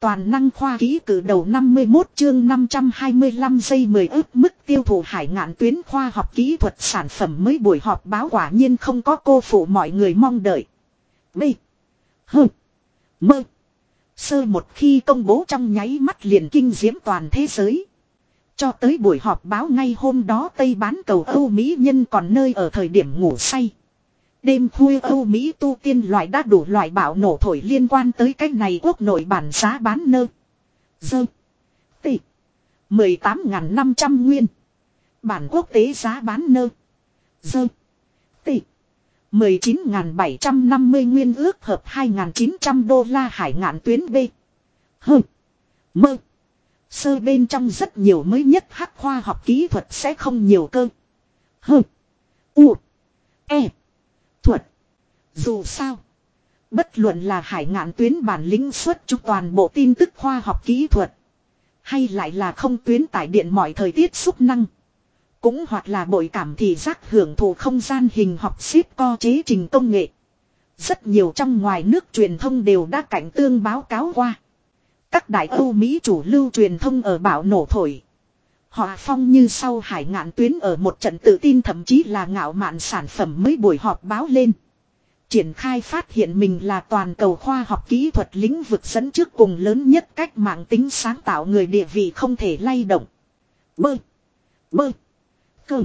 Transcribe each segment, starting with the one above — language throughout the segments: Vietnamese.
Toàn năng khoa ký cử đầu 51 chương 525 giây 10 ước mức tiêu thụ hải ngạn tuyến khoa học kỹ thuật sản phẩm mới buổi họp báo quả nhiên không có cô phụ mọi người mong đợi. B. H. M. Sơ một khi công bố trong nháy mắt liền kinh diễm toàn thế giới. Cho tới buổi họp báo ngay hôm đó Tây bán cầu Âu Mỹ nhân còn nơi ở thời điểm ngủ say. Đêm khuya Âu Mỹ tu tiên loại đã đủ loại bảo nổ thổi liên quan tới cách này quốc nội bản giá bán nơ. Dơ. Tị. 18.500 nguyên. Bản quốc tế giá bán nơ. Dơ. Tị. 19.750 nguyên ước hợp 2.900 đô la hải ngạn tuyến B. Hơ. Mơ. Sơ bên trong rất nhiều mới nhất hắc khoa học kỹ thuật sẽ không nhiều cơ. Hơ. U. E. Thuật. Dù sao. Bất luận là hải ngạn tuyến bản lĩnh xuất chúng toàn bộ tin tức khoa học kỹ thuật. Hay lại là không tuyến tải điện mọi thời tiết xúc năng. Cũng hoặc là bội cảm thị giác hưởng thụ không gian hình học ship co chế trình công nghệ. Rất nhiều trong ngoài nước truyền thông đều đã cảnh tương báo cáo qua. Các đại Âu Mỹ chủ lưu truyền thông ở bảo nổ thổi. Họ phong như sau hải ngạn tuyến ở một trận tự tin thậm chí là ngạo mạn sản phẩm mới buổi họp báo lên. Triển khai phát hiện mình là toàn cầu khoa học kỹ thuật lĩnh vực dẫn trước cùng lớn nhất cách mạng tính sáng tạo người địa vị không thể lay động. Bơ. Bơ. Cơ.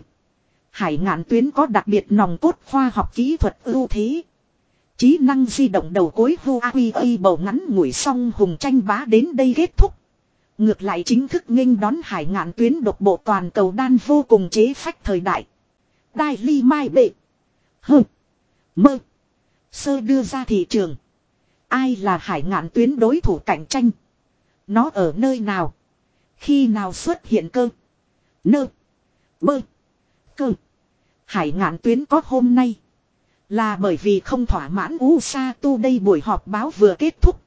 Hải ngạn tuyến có đặc biệt nòng cốt khoa học kỹ thuật ưu thế. Trí năng di động đầu cuối Huawei bầu ngắn ngủi xong hùng tranh bá đến đây kết thúc. Ngược lại chính thức nghênh đón hải ngạn tuyến độc bộ toàn cầu đan vô cùng chế phách thời đại. Đai ly mai bệ. Hừ. Mơ. Sơ đưa ra thị trường. Ai là hải ngạn tuyến đối thủ cạnh tranh? Nó ở nơi nào? Khi nào xuất hiện cơ? Nơ. Bơ. Cơ. Hải ngạn tuyến có hôm nay. Là bởi vì không thỏa mãn U Sa Tu đây buổi họp báo vừa kết thúc.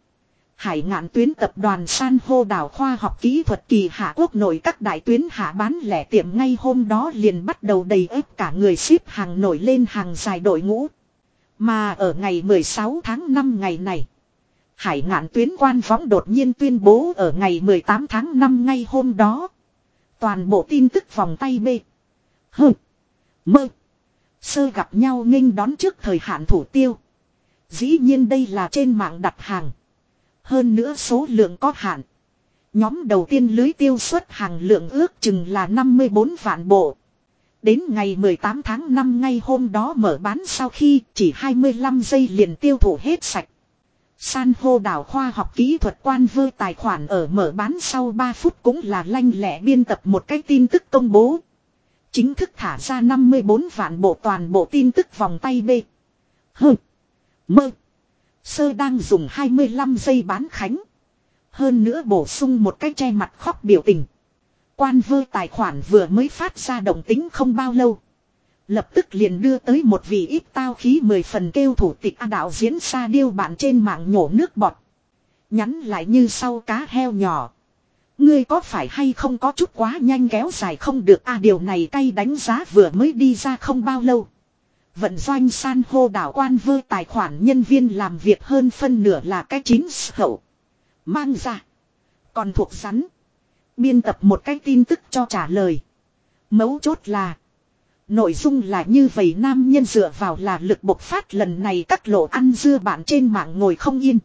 Hải ngạn tuyến tập đoàn san hô đảo khoa học kỹ thuật kỳ hạ quốc nội các đại tuyến hạ bán lẻ tiệm ngay hôm đó liền bắt đầu đầy ếp cả người ship hàng nổi lên hàng dài đội ngũ. Mà ở ngày 16 tháng 5 ngày này, Hải ngạn tuyến quan võng đột nhiên tuyên bố ở ngày 18 tháng 5 ngay hôm đó. Toàn bộ tin tức vòng tay B. Hừ, Mơ. Sơ gặp nhau nghênh đón trước thời hạn thủ tiêu. Dĩ nhiên đây là trên mạng đặt hàng. Hơn nữa số lượng có hạn. Nhóm đầu tiên lưới tiêu xuất hàng lượng ước chừng là 54 vạn bộ. Đến ngày 18 tháng 5 ngay hôm đó mở bán sau khi chỉ 25 giây liền tiêu thụ hết sạch. San hô đảo khoa học kỹ thuật quan vơ tài khoản ở mở bán sau 3 phút cũng là lanh lẻ biên tập một cái tin tức công bố. Chính thức thả ra 54 vạn bộ toàn bộ tin tức vòng tay B. H. Mơ. Sơ đang dùng 25 giây bán khánh. Hơn nữa bổ sung một cái che mặt khóc biểu tình. Quan vơ tài khoản vừa mới phát ra động tính không bao lâu. Lập tức liền đưa tới một vị ít tao khí mười phần kêu thủ tịch A đạo diễn xa điêu bạn trên mạng nhổ nước bọt. Nhắn lại như sau cá heo nhỏ. Ngươi có phải hay không có chút quá nhanh kéo dài không được a, điều này cay đánh giá vừa mới đi ra không bao lâu. Vận doanh san hô đảo quan vơ tài khoản nhân viên làm việc hơn phân nửa là cái chín hậu. Mang ra. Còn thuộc rắn. Biên tập một cái tin tức cho trả lời. Mấu chốt là. Nội dung là như vậy nam nhân dựa vào là lực bộc phát lần này các lộ ăn dưa bạn trên mạng ngồi không yên.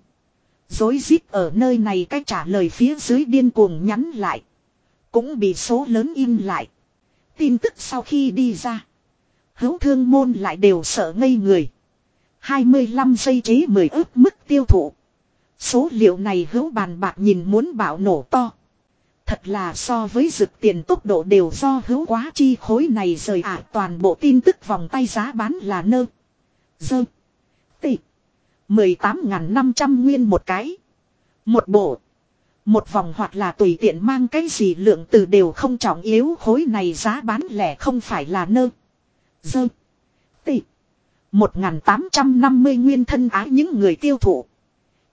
Dối rít ở nơi này cách trả lời phía dưới điên cuồng nhắn lại. Cũng bị số lớn im lại. Tin tức sau khi đi ra. Hữu thương môn lại đều sợ ngây người. 25 giây chế 10 ước mức tiêu thụ. Số liệu này hữu bàn bạc nhìn muốn bảo nổ to. Thật là so với dực tiền tốc độ đều do hữu quá chi khối này rời ả toàn bộ tin tức vòng tay giá bán là nơ. Dơ. Tị. 18.500 nguyên một cái. Một bộ. Một vòng hoặc là tùy tiện mang cái gì lượng từ đều không trọng yếu, khối này giá bán lẻ không phải là nơ. Dơ. Tị. 1850 nguyên thân ái những người tiêu thụ.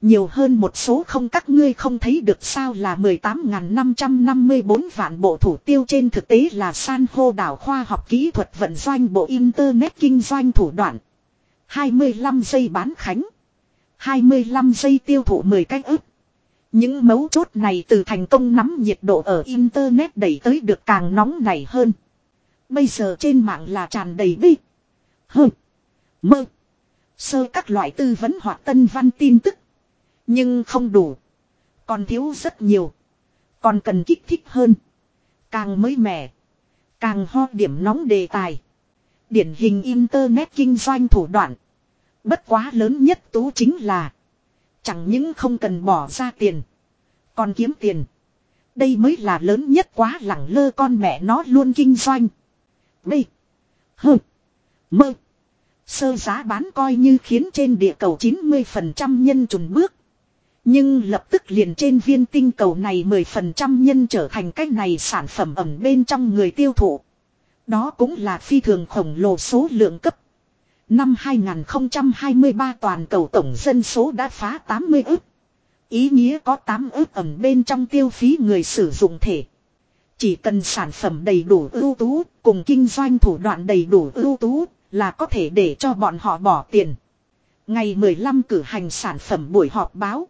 Nhiều hơn một số không các ngươi không thấy được sao là 18.554 vạn bộ thủ tiêu trên thực tế là san hô đảo khoa học kỹ thuật vận doanh bộ Internet kinh doanh thủ đoạn. 25 giây bán khánh. 25 giây tiêu thụ 10 cách ức. Những mấu chốt này từ thành công nắm nhiệt độ ở Internet đẩy tới được càng nóng nảy hơn. Bây giờ trên mạng là tràn đầy bi. Hừ. Mơ. Sơ các loại tư vấn hoặc tân văn tin tức. Nhưng không đủ. Còn thiếu rất nhiều. Còn cần kích thích hơn. Càng mới mẻ. Càng ho điểm nóng đề tài. Điển hình Internet kinh doanh thủ đoạn. Bất quá lớn nhất tú chính là. Chẳng những không cần bỏ ra tiền. Còn kiếm tiền. Đây mới là lớn nhất quá lẳng lơ con mẹ nó luôn kinh doanh bê. Hừ. Mơ. Sơ giá bán coi như khiến trên địa cầu 90% nhân trùng bước. Nhưng lập tức liền trên viên tinh cầu này 10% nhân trở thành cách này sản phẩm ẩm bên trong người tiêu thụ. Đó cũng là phi thường khổng lồ số lượng cấp. Năm 2023 toàn cầu tổng dân số đã phá 80 ức. Ý nghĩa có 8 ức ẩm bên trong tiêu phí người sử dụng thể. Chỉ cần sản phẩm đầy đủ ưu tú, cùng kinh doanh thủ đoạn đầy đủ ưu tú, là có thể để cho bọn họ bỏ tiền. Ngày 15 cử hành sản phẩm buổi họp báo.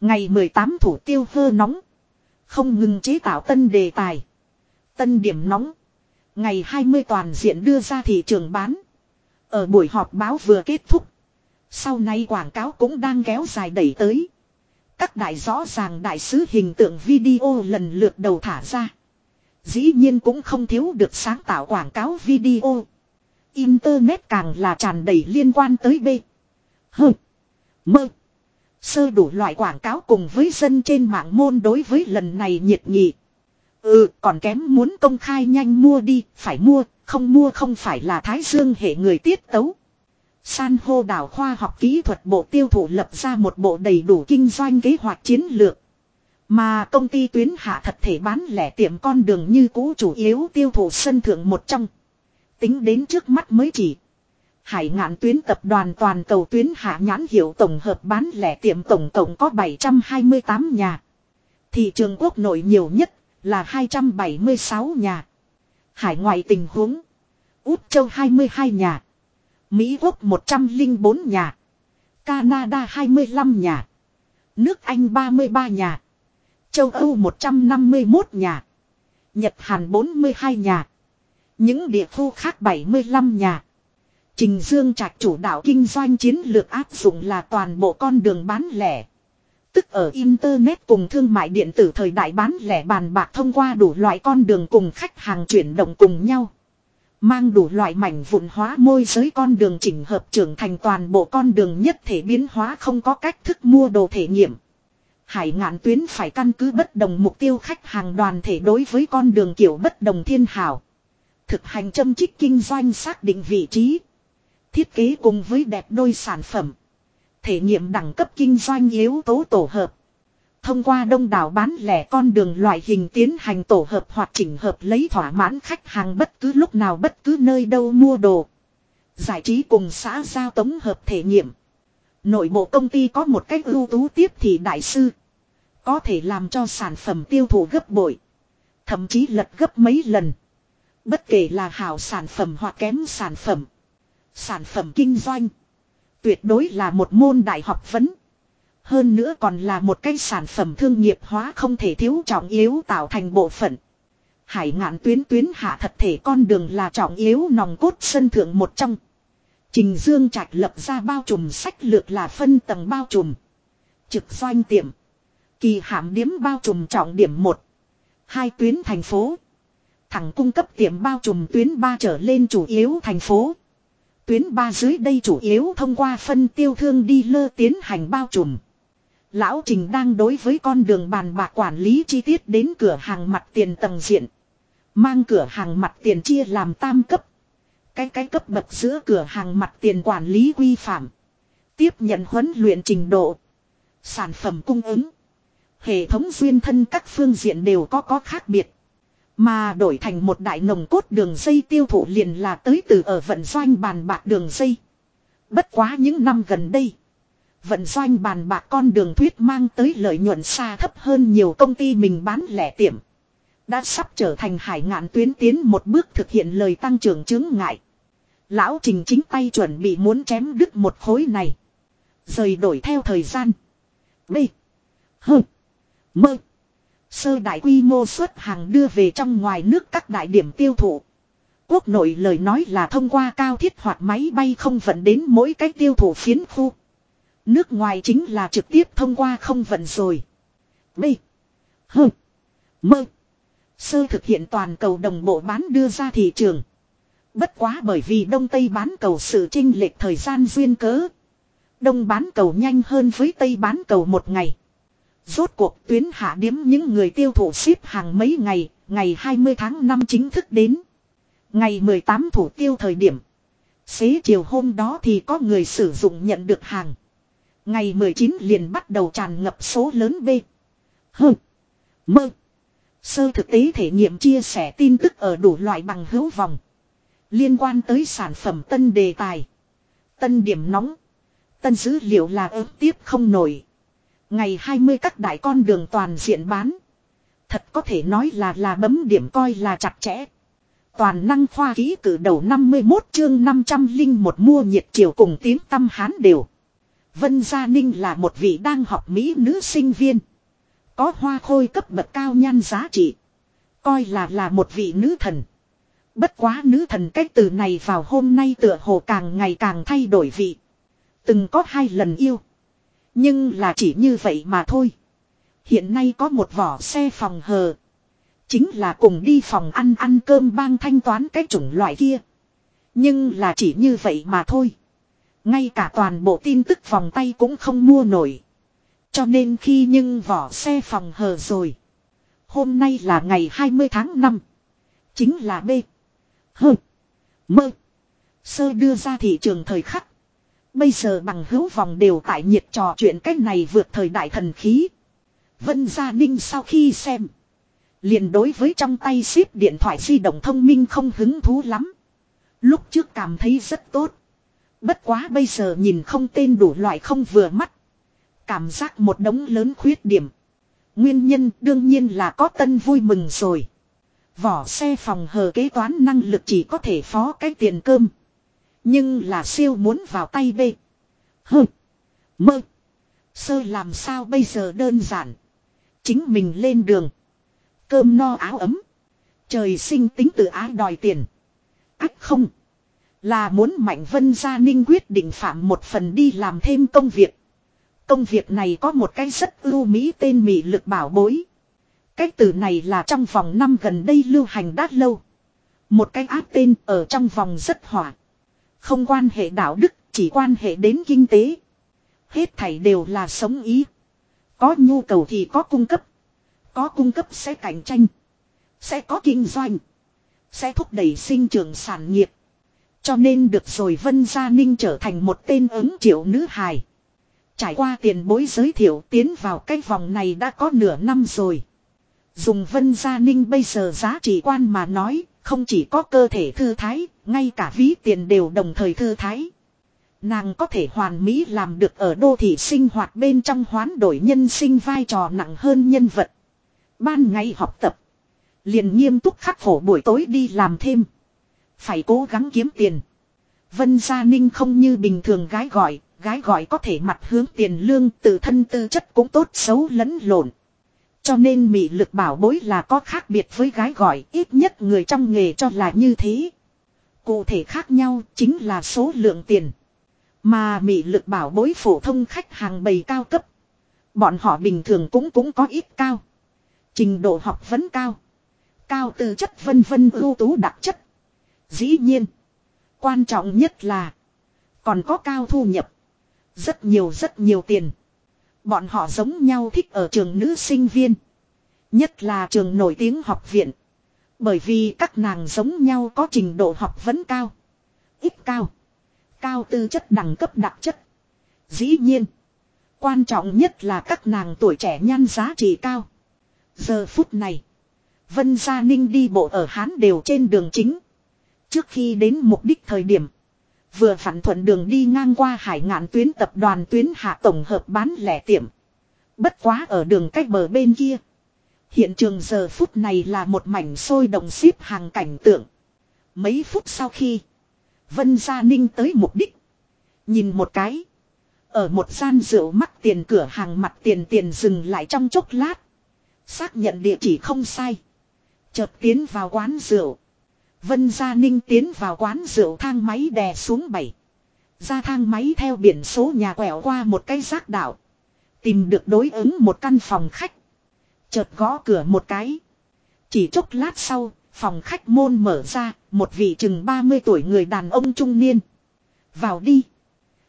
Ngày 18 thủ tiêu hơ nóng. Không ngừng chế tạo tân đề tài. Tân điểm nóng. Ngày 20 toàn diện đưa ra thị trường bán. Ở buổi họp báo vừa kết thúc. Sau này quảng cáo cũng đang kéo dài đẩy tới. Các đại rõ ràng đại sứ hình tượng video lần lượt đầu thả ra. Dĩ nhiên cũng không thiếu được sáng tạo quảng cáo video. Internet càng là tràn đầy liên quan tới B. H. Mơ. Sơ đủ loại quảng cáo cùng với dân trên mạng môn đối với lần này nhiệt nghị. Ừ còn kém muốn công khai nhanh mua đi, phải mua, không mua không phải là thái dương hệ người tiết tấu. San hô đảo khoa học kỹ thuật bộ tiêu thụ lập ra một bộ đầy đủ kinh doanh kế hoạch chiến lược. Mà công ty tuyến hạ thật thể bán lẻ tiệm con đường như cũ chủ yếu tiêu thụ sân thượng một trong. Tính đến trước mắt mới chỉ. Hải ngạn tuyến tập đoàn toàn cầu tuyến hạ nhãn hiệu tổng hợp bán lẻ tiệm tổng tổng có 728 nhà. Thị trường quốc nội nhiều nhất là 276 nhà. Hải ngoại tình huống. Út châu 22 nhà. Mỹ Quốc 104 nhà. Canada 25 nhà. Nước Anh 33 nhà. Châu Âu 151 nhà. Nhật Hàn 42 nhà. Những địa khu khác 75 nhà. Trình Dương Trạch chủ đạo kinh doanh chiến lược áp dụng là toàn bộ con đường bán lẻ. Tức ở Internet cùng thương mại điện tử thời đại bán lẻ bàn bạc thông qua đủ loại con đường cùng khách hàng chuyển động cùng nhau. Mang đủ loại mảnh vụn hóa môi giới con đường chỉnh hợp trưởng thành toàn bộ con đường nhất thể biến hóa không có cách thức mua đồ thể nghiệm. Hải ngạn tuyến phải căn cứ bất đồng mục tiêu khách hàng đoàn thể đối với con đường kiểu bất đồng thiên hảo. Thực hành châm trích kinh doanh xác định vị trí. Thiết kế cùng với đẹp đôi sản phẩm. Thể nghiệm đẳng cấp kinh doanh yếu tố tổ hợp. Thông qua đông đảo bán lẻ con đường loại hình tiến hành tổ hợp hoặc chỉnh hợp lấy thỏa mãn khách hàng bất cứ lúc nào bất cứ nơi đâu mua đồ. Giải trí cùng xã giao tống hợp thể nghiệm. Nội bộ công ty có một cách ưu tú tiếp thì đại sư. Có thể làm cho sản phẩm tiêu thụ gấp bội. Thậm chí lật gấp mấy lần. Bất kể là hảo sản phẩm hoặc kém sản phẩm. Sản phẩm kinh doanh. Tuyệt đối là một môn đại học vấn. Hơn nữa còn là một cái sản phẩm thương nghiệp hóa không thể thiếu trọng yếu tạo thành bộ phận. Hải ngạn tuyến tuyến hạ thật thể con đường là trọng yếu nòng cốt sân thượng một trong. Trình Dương Trạch lập ra bao trùm sách lược là phân tầng bao trùm. Trực doanh tiệm. Kỳ hạm điếm bao trùm trọng điểm 1. Hai tuyến thành phố. Thẳng cung cấp tiệm bao trùm tuyến 3 trở lên chủ yếu thành phố. Tuyến 3 dưới đây chủ yếu thông qua phân tiêu thương đi lơ tiến hành bao trùm. Lão Trình đang đối với con đường bàn bạc quản lý chi tiết đến cửa hàng mặt tiền tầng diện. Mang cửa hàng mặt tiền chia làm tam cấp. Cái cái cấp bậc giữa cửa hàng mặt tiền quản lý quy phạm. Tiếp nhận huấn luyện trình độ. Sản phẩm cung ứng. Hệ thống duyên thân các phương diện đều có có khác biệt. Mà đổi thành một đại nồng cốt đường dây tiêu thụ liền là tới từ ở vận doanh bàn bạc đường dây. Bất quá những năm gần đây. Vận doanh bàn bạc con đường thuyết mang tới lợi nhuận xa thấp hơn nhiều công ty mình bán lẻ tiệm. Đã sắp trở thành hải ngạn tuyến tiến một bước thực hiện lời tăng trưởng chứng ngại. Lão Trình chính tay chuẩn bị muốn chém đứt một khối này. Rời đổi theo thời gian. B. H. Mơ. Sơ đại quy mô xuất hàng đưa về trong ngoài nước các đại điểm tiêu thụ. Quốc nội lời nói là thông qua cao thiết hoạt máy bay không vận đến mỗi cái tiêu thụ phiến khu. Nước ngoài chính là trực tiếp thông qua không vận rồi. B. H. Mơ. Sơ thực hiện toàn cầu đồng bộ bán đưa ra thị trường. Bất quá bởi vì Đông Tây bán cầu sự trinh lệch thời gian duyên cớ. Đông bán cầu nhanh hơn với Tây bán cầu một ngày. Rốt cuộc tuyến hạ điếm những người tiêu thụ ship hàng mấy ngày, ngày 20 tháng 5 chính thức đến. Ngày 18 thủ tiêu thời điểm. Xế chiều hôm đó thì có người sử dụng nhận được hàng. Ngày 19 liền bắt đầu tràn ngập số lớn B. H. Mơ. Sơ thực tế thể nghiệm chia sẻ tin tức ở đủ loại bằng hữu vòng. Liên quan tới sản phẩm tân đề tài. Tân điểm nóng. Tân dữ liệu là ớt tiếp không nổi. Ngày 20 các đại con đường toàn diện bán. Thật có thể nói là là bấm điểm coi là chặt chẽ. Toàn năng khoa ký cử đầu 51 chương 500 linh một mua nhiệt chiều cùng tiếng tâm hán đều. Vân Gia Ninh là một vị đang học Mỹ nữ sinh viên. Có hoa khôi cấp bậc cao nhan giá trị. Coi là là một vị nữ thần. Bất quá nữ thần cách từ này vào hôm nay tựa hồ càng ngày càng thay đổi vị. Từng có hai lần yêu. Nhưng là chỉ như vậy mà thôi. Hiện nay có một vỏ xe phòng hờ. Chính là cùng đi phòng ăn ăn cơm bang thanh toán cái chủng loại kia. Nhưng là chỉ như vậy mà thôi. Ngay cả toàn bộ tin tức vòng tay cũng không mua nổi. Cho nên khi nhưng vỏ xe phòng hờ rồi. Hôm nay là ngày 20 tháng 5. Chính là B. H. Mơ. Sơ đưa ra thị trường thời khắc. Bây giờ bằng hữu vòng đều tại nhiệt trò chuyện cách này vượt thời đại thần khí. Vân Gia Ninh sau khi xem. liền đối với trong tay ship điện thoại di động thông minh không hứng thú lắm. Lúc trước cảm thấy rất tốt. Bất quá bây giờ nhìn không tên đủ loại không vừa mắt. Cảm giác một đống lớn khuyết điểm. Nguyên nhân đương nhiên là có tân vui mừng rồi. Vỏ xe phòng hờ kế toán năng lực chỉ có thể phó cái tiền cơm. Nhưng là siêu muốn vào tay bê. Hừ. Mơ. Sơ làm sao bây giờ đơn giản. Chính mình lên đường. Cơm no áo ấm. Trời sinh tính tự ái đòi tiền. Ách không. Là muốn Mạnh Vân Gia Ninh quyết định phạm một phần đi làm thêm công việc. Công việc này có một cái rất ưu mỹ tên mị lực bảo bối. Cái từ này là trong vòng năm gần đây lưu hành đắt lâu. Một cái áp tên ở trong vòng rất hỏa. Không quan hệ đạo đức, chỉ quan hệ đến kinh tế. Hết thảy đều là sống ý. Có nhu cầu thì có cung cấp. Có cung cấp sẽ cạnh tranh. Sẽ có kinh doanh. Sẽ thúc đẩy sinh trưởng sản nghiệp. Cho nên được rồi Vân Gia Ninh trở thành một tên ứng triệu nữ hài. Trải qua tiền bối giới thiệu tiến vào cái vòng này đã có nửa năm rồi. Dùng Vân Gia Ninh bây giờ giá trị quan mà nói, không chỉ có cơ thể thư thái, ngay cả ví tiền đều đồng thời thư thái. Nàng có thể hoàn mỹ làm được ở đô thị sinh hoạt bên trong hoán đổi nhân sinh vai trò nặng hơn nhân vật. Ban ngày học tập. Liền nghiêm túc khắc khổ buổi tối đi làm thêm. Phải cố gắng kiếm tiền. Vân Gia Ninh không như bình thường gái gọi, gái gọi có thể mặt hướng tiền lương, tự thân tư chất cũng tốt, xấu lẫn lộn. Cho nên mị lực bảo bối là có khác biệt với gái gọi, ít nhất người trong nghề cho là như thế. Cụ thể khác nhau chính là số lượng tiền. Mà mị lực bảo bối phổ thông khách hàng bầy cao cấp. Bọn họ bình thường cũng cũng có ít cao. Trình độ học vấn cao. Cao tư chất vân vân ưu tú đặc chất. Dĩ nhiên. Quan trọng nhất là. Còn có cao thu nhập. Rất nhiều rất nhiều tiền. Bọn họ giống nhau thích ở trường nữ sinh viên. Nhất là trường nổi tiếng học viện. Bởi vì các nàng giống nhau có trình độ học vấn cao. Ít cao. Cao tư chất đẳng cấp đặc chất. Dĩ nhiên. Quan trọng nhất là các nàng tuổi trẻ nhan giá trị cao. Giờ phút này. Vân Gia Ninh đi bộ ở Hán đều trên đường chính. Trước khi đến mục đích thời điểm. Vừa phản thuận đường đi ngang qua hải ngạn tuyến tập đoàn tuyến hạ tổng hợp bán lẻ tiệm. Bất quá ở đường cách bờ bên kia. Hiện trường giờ phút này là một mảnh sôi động xếp hàng cảnh tượng. Mấy phút sau khi. Vân Gia Ninh tới mục đích. Nhìn một cái. Ở một gian rượu mắc tiền cửa hàng mặt tiền tiền dừng lại trong chốc lát. Xác nhận địa chỉ không sai. Chợt tiến vào quán rượu. Vân Gia Ninh tiến vào quán rượu thang máy đè xuống bảy. Ra thang máy theo biển số nhà quẹo qua một cái giác đảo, Tìm được đối ứng một căn phòng khách. Chợt gõ cửa một cái. Chỉ chốc lát sau, phòng khách môn mở ra, một vị chừng 30 tuổi người đàn ông trung niên. Vào đi.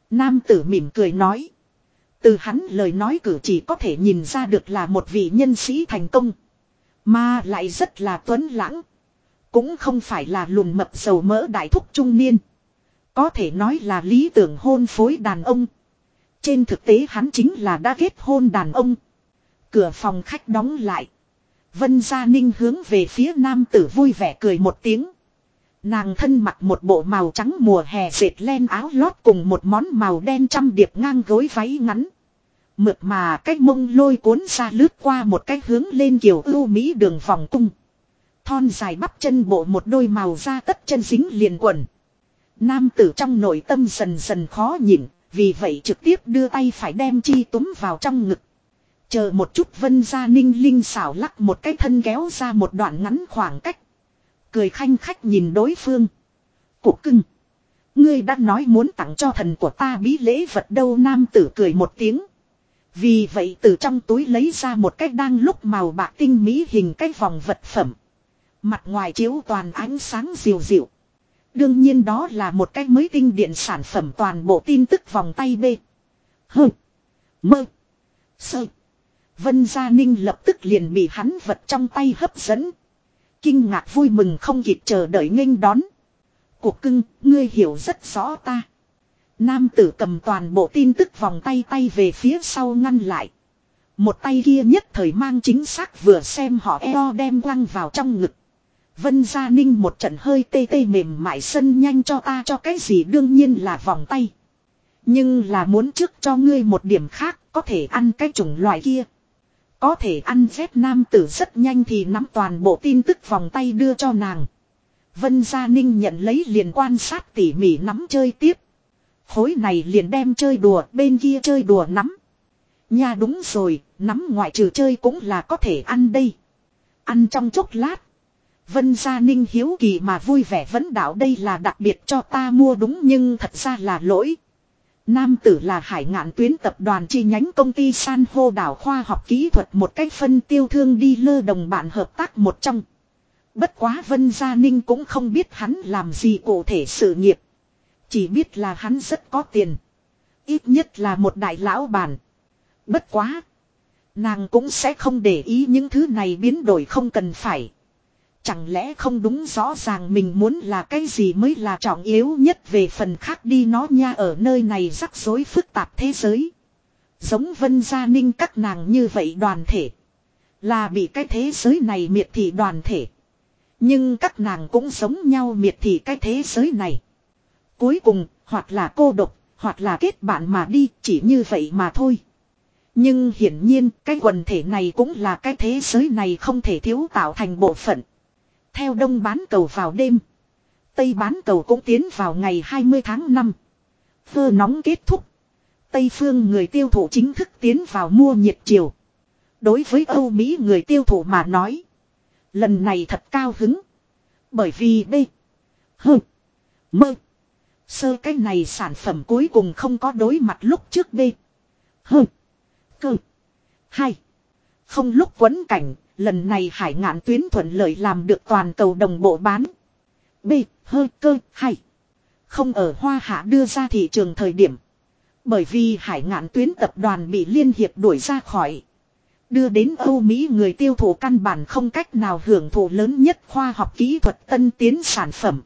Nam tử mỉm cười nói. Từ hắn lời nói cử chỉ có thể nhìn ra được là một vị nhân sĩ thành công. Mà lại rất là tuấn lãng. Cũng không phải là lùn mập dầu mỡ đại thúc trung niên. Có thể nói là lý tưởng hôn phối đàn ông. Trên thực tế hắn chính là đã kết hôn đàn ông. Cửa phòng khách đóng lại. Vân Gia Ninh hướng về phía nam tử vui vẻ cười một tiếng. Nàng thân mặc một bộ màu trắng mùa hè dệt len áo lót cùng một món màu đen trăm điệp ngang gối váy ngắn. Mượt mà cách mông lôi cuốn ra lướt qua một cách hướng lên kiểu ưu mỹ đường vòng cung. Thon dài bắp chân bộ một đôi màu da tất chân dính liền quần. Nam tử trong nội tâm dần dần khó nhịn, vì vậy trực tiếp đưa tay phải đem chi túm vào trong ngực. Chờ một chút vân gia ninh linh xảo lắc một cái thân kéo ra một đoạn ngắn khoảng cách. Cười khanh khách nhìn đối phương. Cục cưng. Ngươi đã nói muốn tặng cho thần của ta bí lễ vật đâu nam tử cười một tiếng. Vì vậy từ trong túi lấy ra một cái đang lúc màu bạc tinh mỹ hình cái vòng vật phẩm. Mặt ngoài chiếu toàn ánh sáng dịu dịu. Đương nhiên đó là một cái mới tinh điện sản phẩm toàn bộ tin tức vòng tay B. Hơ. Mơ. Sơ. Vân Gia Ninh lập tức liền bị hắn vật trong tay hấp dẫn. Kinh ngạc vui mừng không kịp chờ đợi nghênh đón. Cuộc cưng, ngươi hiểu rất rõ ta. Nam tử cầm toàn bộ tin tức vòng tay tay về phía sau ngăn lại. Một tay kia nhất thời mang chính xác vừa xem họ eo đem quăng vào trong ngực. Vân Gia Ninh một trận hơi tê tê mềm mại sân nhanh cho ta cho cái gì đương nhiên là vòng tay. Nhưng là muốn trước cho ngươi một điểm khác có thể ăn cái chủng loại kia. Có thể ăn dép nam tử rất nhanh thì nắm toàn bộ tin tức vòng tay đưa cho nàng. Vân Gia Ninh nhận lấy liền quan sát tỉ mỉ nắm chơi tiếp. Khối này liền đem chơi đùa bên kia chơi đùa nắm. Nha đúng rồi, nắm ngoại trừ chơi cũng là có thể ăn đây. Ăn trong chốc lát. Vân Gia Ninh hiếu kỳ mà vui vẻ vẫn đạo đây là đặc biệt cho ta mua đúng nhưng thật ra là lỗi. Nam tử là hải ngạn tuyến tập đoàn chi nhánh công ty san hô đảo khoa học kỹ thuật một cách phân tiêu thương đi lơ đồng bạn hợp tác một trong. Bất quá Vân Gia Ninh cũng không biết hắn làm gì cụ thể sự nghiệp. Chỉ biết là hắn rất có tiền. Ít nhất là một đại lão bản. Bất quá. Nàng cũng sẽ không để ý những thứ này biến đổi không cần phải. Chẳng lẽ không đúng rõ ràng mình muốn là cái gì mới là trọng yếu nhất về phần khác đi nó nha ở nơi này rắc rối phức tạp thế giới. Giống vân gia ninh các nàng như vậy đoàn thể. Là bị cái thế giới này miệt thị đoàn thể. Nhưng các nàng cũng sống nhau miệt thị cái thế giới này. Cuối cùng, hoặc là cô độc, hoặc là kết bạn mà đi, chỉ như vậy mà thôi. Nhưng hiển nhiên, cái quần thể này cũng là cái thế giới này không thể thiếu tạo thành bộ phận. Theo đông bán cầu vào đêm. Tây bán cầu cũng tiến vào ngày 20 tháng 5. Phơ nóng kết thúc. Tây phương người tiêu thụ chính thức tiến vào mua nhiệt chiều. Đối với Âu Mỹ người tiêu thụ mà nói. Lần này thật cao hứng. Bởi vì đây. Hừ. Mơ. Sơ cái này sản phẩm cuối cùng không có đối mặt lúc trước B. Hừ. Cơ. Hai. Không lúc quấn cảnh, lần này hải ngạn tuyến thuận lợi làm được toàn cầu đồng bộ bán. B. Hơi cơ. hay Không ở Hoa Hạ đưa ra thị trường thời điểm. Bởi vì hải ngạn tuyến tập đoàn bị liên hiệp đuổi ra khỏi. Đưa đến Âu Mỹ người tiêu thụ căn bản không cách nào hưởng thụ lớn nhất khoa học kỹ thuật tân tiến sản phẩm.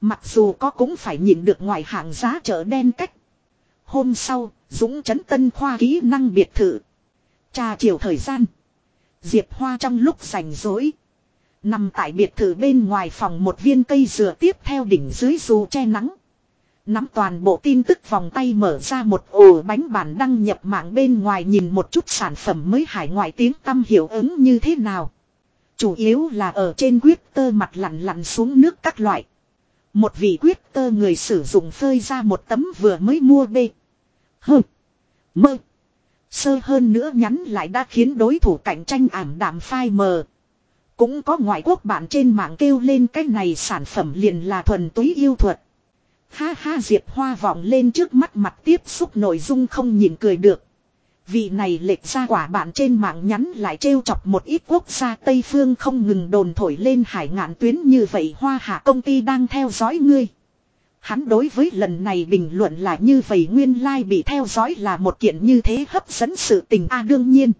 Mặc dù có cũng phải nhìn được ngoài hạng giá chợ đen cách. Hôm sau, Dũng chấn tân khoa kỹ năng biệt thự. Trà chiều thời gian. Diệp Hoa trong lúc rảnh rỗi. Nằm tại biệt thự bên ngoài phòng một viên cây dừa tiếp theo đỉnh dưới dù che nắng. Nắm toàn bộ tin tức vòng tay mở ra một ổ bánh bản đăng nhập mạng bên ngoài nhìn một chút sản phẩm mới hải ngoại tiếng tâm hiệu ứng như thế nào. Chủ yếu là ở trên quyết tơ mặt lặn lặn xuống nước các loại. Một vị quyết tơ người sử dụng phơi ra một tấm vừa mới mua bê. Hừ. Mơ. Sơ hơn nữa nhắn lại đã khiến đối thủ cạnh tranh ảm đạm phai mờ. Cũng có ngoại quốc bạn trên mạng kêu lên cái này sản phẩm liền là thuần túy yêu thuật. Ha ha, Diệp Hoa vọng lên trước mắt mặt tiếp xúc nội dung không nhìn cười được. Vị này lệch ra quả bạn trên mạng nhắn lại trêu chọc một ít quốc gia Tây Phương không ngừng đồn thổi lên hải ngạn tuyến như vậy, hoa hạ công ty đang theo dõi ngươi. Hắn đối với lần này bình luận là như vậy nguyên lai like bị theo dõi là một kiện như thế hấp dẫn sự tình a, đương nhiên.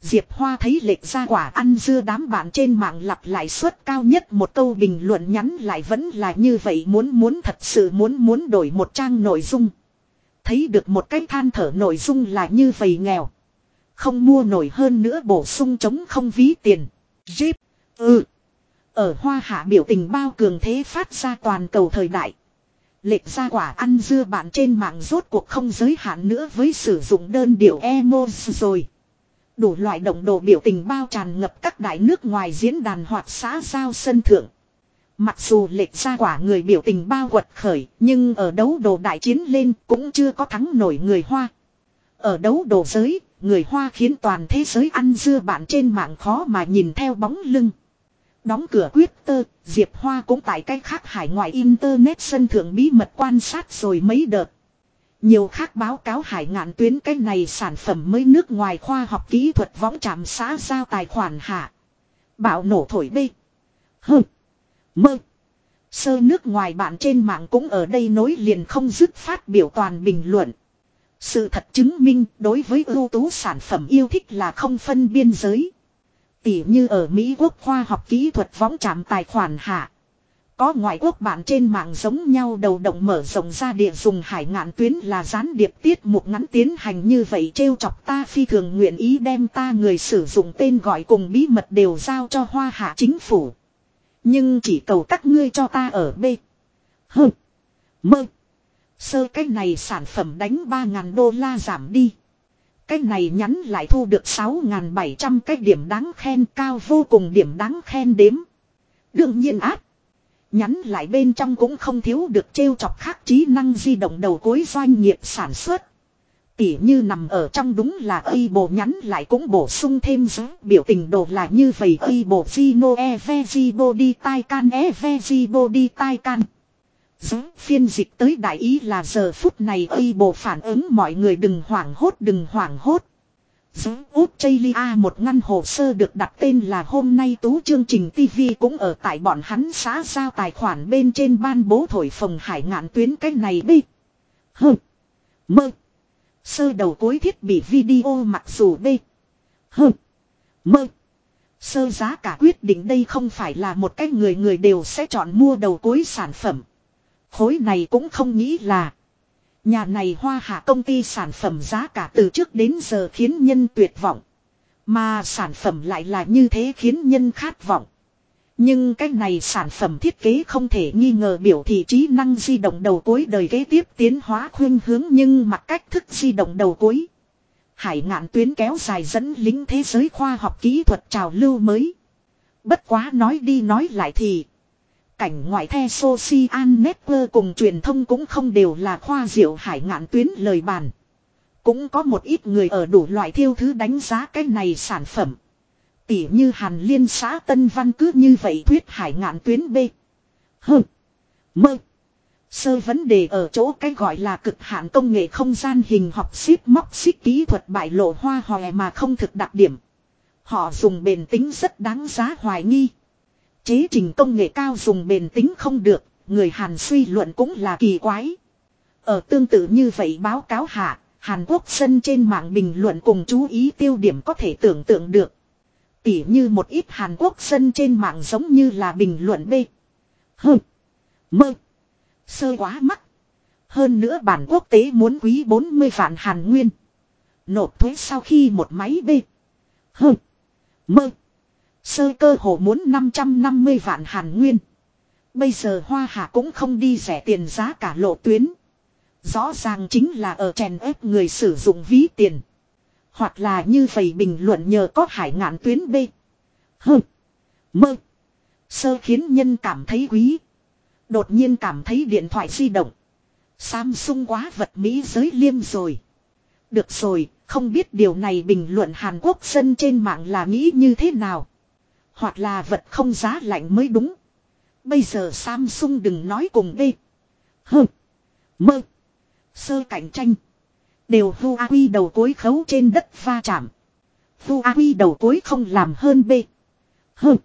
Diệp Hoa thấy lệch ra quả ăn dưa đám bạn trên mạng lặp lại suất cao nhất một câu bình luận nhắn lại vẫn là như vậy muốn muốn thật sự muốn muốn đổi một trang nội dung. Thấy được một cái than thở nội dung là như vậy nghèo. Không mua nổi hơn nữa bổ sung chống không ví tiền. Jeep. Ừ. Ở hoa hạ biểu tình bao cường thế phát ra toàn cầu thời đại. Lệch ra quả ăn dưa bạn trên mạng rốt cuộc không giới hạn nữa với sử dụng đơn điệu emoji rồi. Đủ loại động đồ biểu tình bao tràn ngập các đại nước ngoài diễn đàn hoặc xã giao sân thượng. Mặc dù lệch ra quả người biểu tình bao quật khởi, nhưng ở đấu đồ đại chiến lên cũng chưa có thắng nổi người Hoa. Ở đấu đồ giới, người Hoa khiến toàn thế giới ăn dưa bạn trên mạng khó mà nhìn theo bóng lưng. Đóng cửa quyết tơ, Diệp Hoa cũng tại cách khác hải ngoại Internet sân thượng bí mật quan sát rồi mấy đợt. Nhiều khác báo cáo hải ngạn tuyến cái này sản phẩm mới nước ngoài khoa học kỹ thuật võng trạm xã giao tài khoản hạ. Bạo nổ thổi bê. hừ Mơ. Sơ nước ngoài bạn trên mạng cũng ở đây nối liền không dứt phát biểu toàn bình luận. Sự thật chứng minh đối với ưu tú sản phẩm yêu thích là không phân biên giới. Tỉ như ở Mỹ quốc khoa học kỹ thuật võng trạm tài khoản hạ. Có ngoại quốc bạn trên mạng giống nhau đầu động mở rộng ra địa dùng hải ngạn tuyến là gián điệp tiết mục ngắn tiến hành như vậy trêu chọc ta phi thường nguyện ý đem ta người sử dụng tên gọi cùng bí mật đều giao cho hoa hạ chính phủ. Nhưng chỉ cầu các ngươi cho ta ở B. H. Mơ. Sơ, cái này sản phẩm đánh 3.000 đô la giảm đi. Cái này nhắn lại thu được 6.700 cái điểm đáng khen cao vô cùng điểm đáng khen đếm. Đương nhiên áp. Nhắn lại bên trong cũng không thiếu được trêu chọc khác trí năng di động đầu cuối doanh nghiệp sản xuất. Tỉ như nằm ở trong đúng là y bộ nhắn lại cũng bổ sung thêm giới biểu tình đồ là như vậy y bộ Gino Evezi Body Tai Can Evezi Body Tai Can. Giới phiên dịch tới đại ý là giờ phút này y bộ phản ứng mọi người đừng hoảng hốt, đừng hoảng hốt. dũng út chay li a một ngăn hồ sơ được đặt tên là hôm nay tú chương trình TV cũng ở tại bọn hắn xã giao tài khoản bên trên ban bố thổi phồng hải ngạn tuyến cách này đi. Hừ. Mơ. Sơ đầu cuối thiết bị video mặc dù B. Hừ. Mơ. Sơ giá cả quyết định đây không phải là một cái người người đều sẽ chọn mua đầu cuối sản phẩm. Khối này cũng không nghĩ là. Nhà này hoa hạ công ty sản phẩm giá cả từ trước đến giờ khiến nhân tuyệt vọng. Mà sản phẩm lại là như thế khiến nhân khát vọng. Nhưng cái này sản phẩm thiết kế không thể nghi ngờ biểu thị trí năng di động đầu cuối đời kế tiếp tiến hóa khuyên hướng nhưng mặt cách thức di động đầu cuối. Hải ngạn tuyến kéo dài dẫn lính thế giới khoa học kỹ thuật trào lưu mới. Bất quá nói đi nói lại thì. Cảnh ngoại the social network cùng truyền thông cũng không đều là khoa diệu hải ngạn tuyến lời bàn. Cũng có một ít người ở đủ loại thiêu thứ đánh giá cái này sản phẩm. Tỉ như Hàn Liên xã Tân Văn cứ như vậy thuyết hải ngạn tuyến B. Hừ. Mơ. Sơ vấn đề ở chỗ cái gọi là cực hạn công nghệ không gian hình học ship móc xích kỹ thuật bại lộ hoa hòe mà không thực đặc điểm. Họ dùng bền tính rất đáng giá hoài nghi. Chế trình công nghệ cao dùng bền tính không được, người Hàn suy luận cũng là kỳ quái. Ở tương tự như vậy báo cáo hạ, Hàn Quốc sân trên mạng bình luận cùng chú ý tiêu điểm có thể tưởng tượng được. Tỉ như một ít Hàn Quốc sân trên mạng giống như là bình luận B. Hừ. Mơ. Sơ quá mắc. Hơn nữa bản quốc tế muốn quý 40 vạn Hàn Nguyên. Nộp thuế sau khi một máy B. Hừ. Mơ. Sơ cơ hồ muốn 550 vạn Hàn Nguyên. Bây giờ Hoa Hạ cũng không đi rẻ tiền giá cả lộ tuyến. Rõ ràng chính là ở chèn ép người sử dụng ví tiền. Hoặc là như vậy bình luận nhờ có hải ngạn tuyến B. Hừ. Mơ. Sơ khiến nhân cảm thấy quý. Đột nhiên cảm thấy điện thoại di động. Samsung quá vật Mỹ giới liêm rồi. Được rồi, Không biết điều này bình luận Hàn Quốc dân trên mạng là nghĩ như thế nào. Hoặc là vật không giá lạnh mới đúng. Bây giờ Samsung đừng nói cùng B. Hừ. Mơ. Sơ cạnh tranh. Đều Huawei đầu cuối khấu trên đất va chạm. Huawei đầu cuối không làm hơn B. Hừ.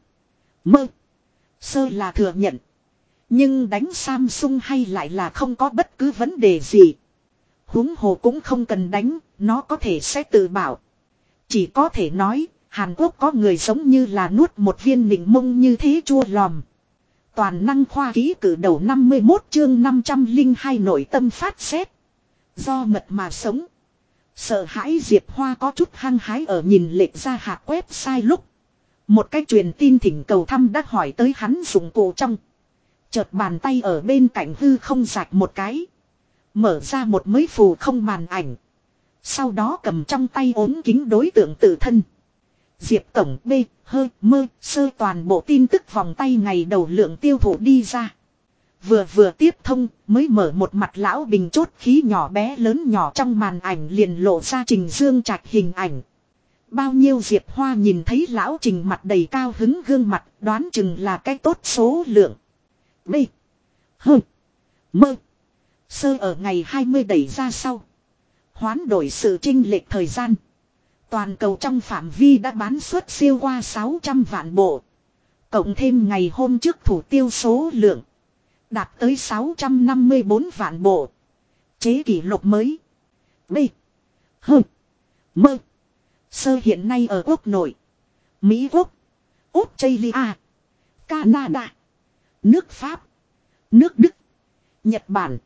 Mơ. Sơ là thừa nhận. Nhưng đánh Samsung hay lại là không có bất cứ vấn đề gì. Húng hồ cũng không cần đánh, nó có thể sẽ tự bảo. Chỉ có thể nói, Hàn Quốc có người giống như là nuốt một viên nịnh mông như thế chua lòm. Toàn năng khoa ký cử đầu 51 chương 502 nội tâm phát xét. Do mật mà sống. Sợ hãi Diệp Hoa có chút hăng hái ở nhìn lệch ra hạt website lúc. Một cái truyền tin thỉnh cầu thăm đã hỏi tới hắn dụng cụ trong. Chợt bàn tay ở bên cạnh hư không giạch một cái. Mở ra một mấy phù không màn ảnh. Sau đó cầm trong tay ốm kính đối tượng tự thân. Diệp Tổng B, hơi, mơ, sơ toàn bộ tin tức vòng tay ngày đầu lượng tiêu thụ đi ra. Vừa vừa tiếp thông, mới mở một mặt lão bình chốt khí nhỏ bé lớn nhỏ trong màn ảnh liền lộ ra trình dương trạch hình ảnh. Bao nhiêu Diệp Hoa nhìn thấy lão trình mặt đầy cao hứng gương mặt đoán chừng là cái tốt số lượng. B. Hơ. Mơ. Sơ ở ngày 20 đẩy ra sau. Hoán đổi sự trinh lệch thời gian. Toàn cầu trong phạm vi đã bán xuất siêu qua 600 vạn bộ. Cộng thêm ngày hôm trước thủ tiêu số lượng. Đạt tới 654 vạn bộ. Chế kỷ lục mới. B. H. M. Sơ hiện nay ở quốc nội. Mỹ Quốc. Australia. Canada. Nước Pháp. Nước Đức. Nhật Bản.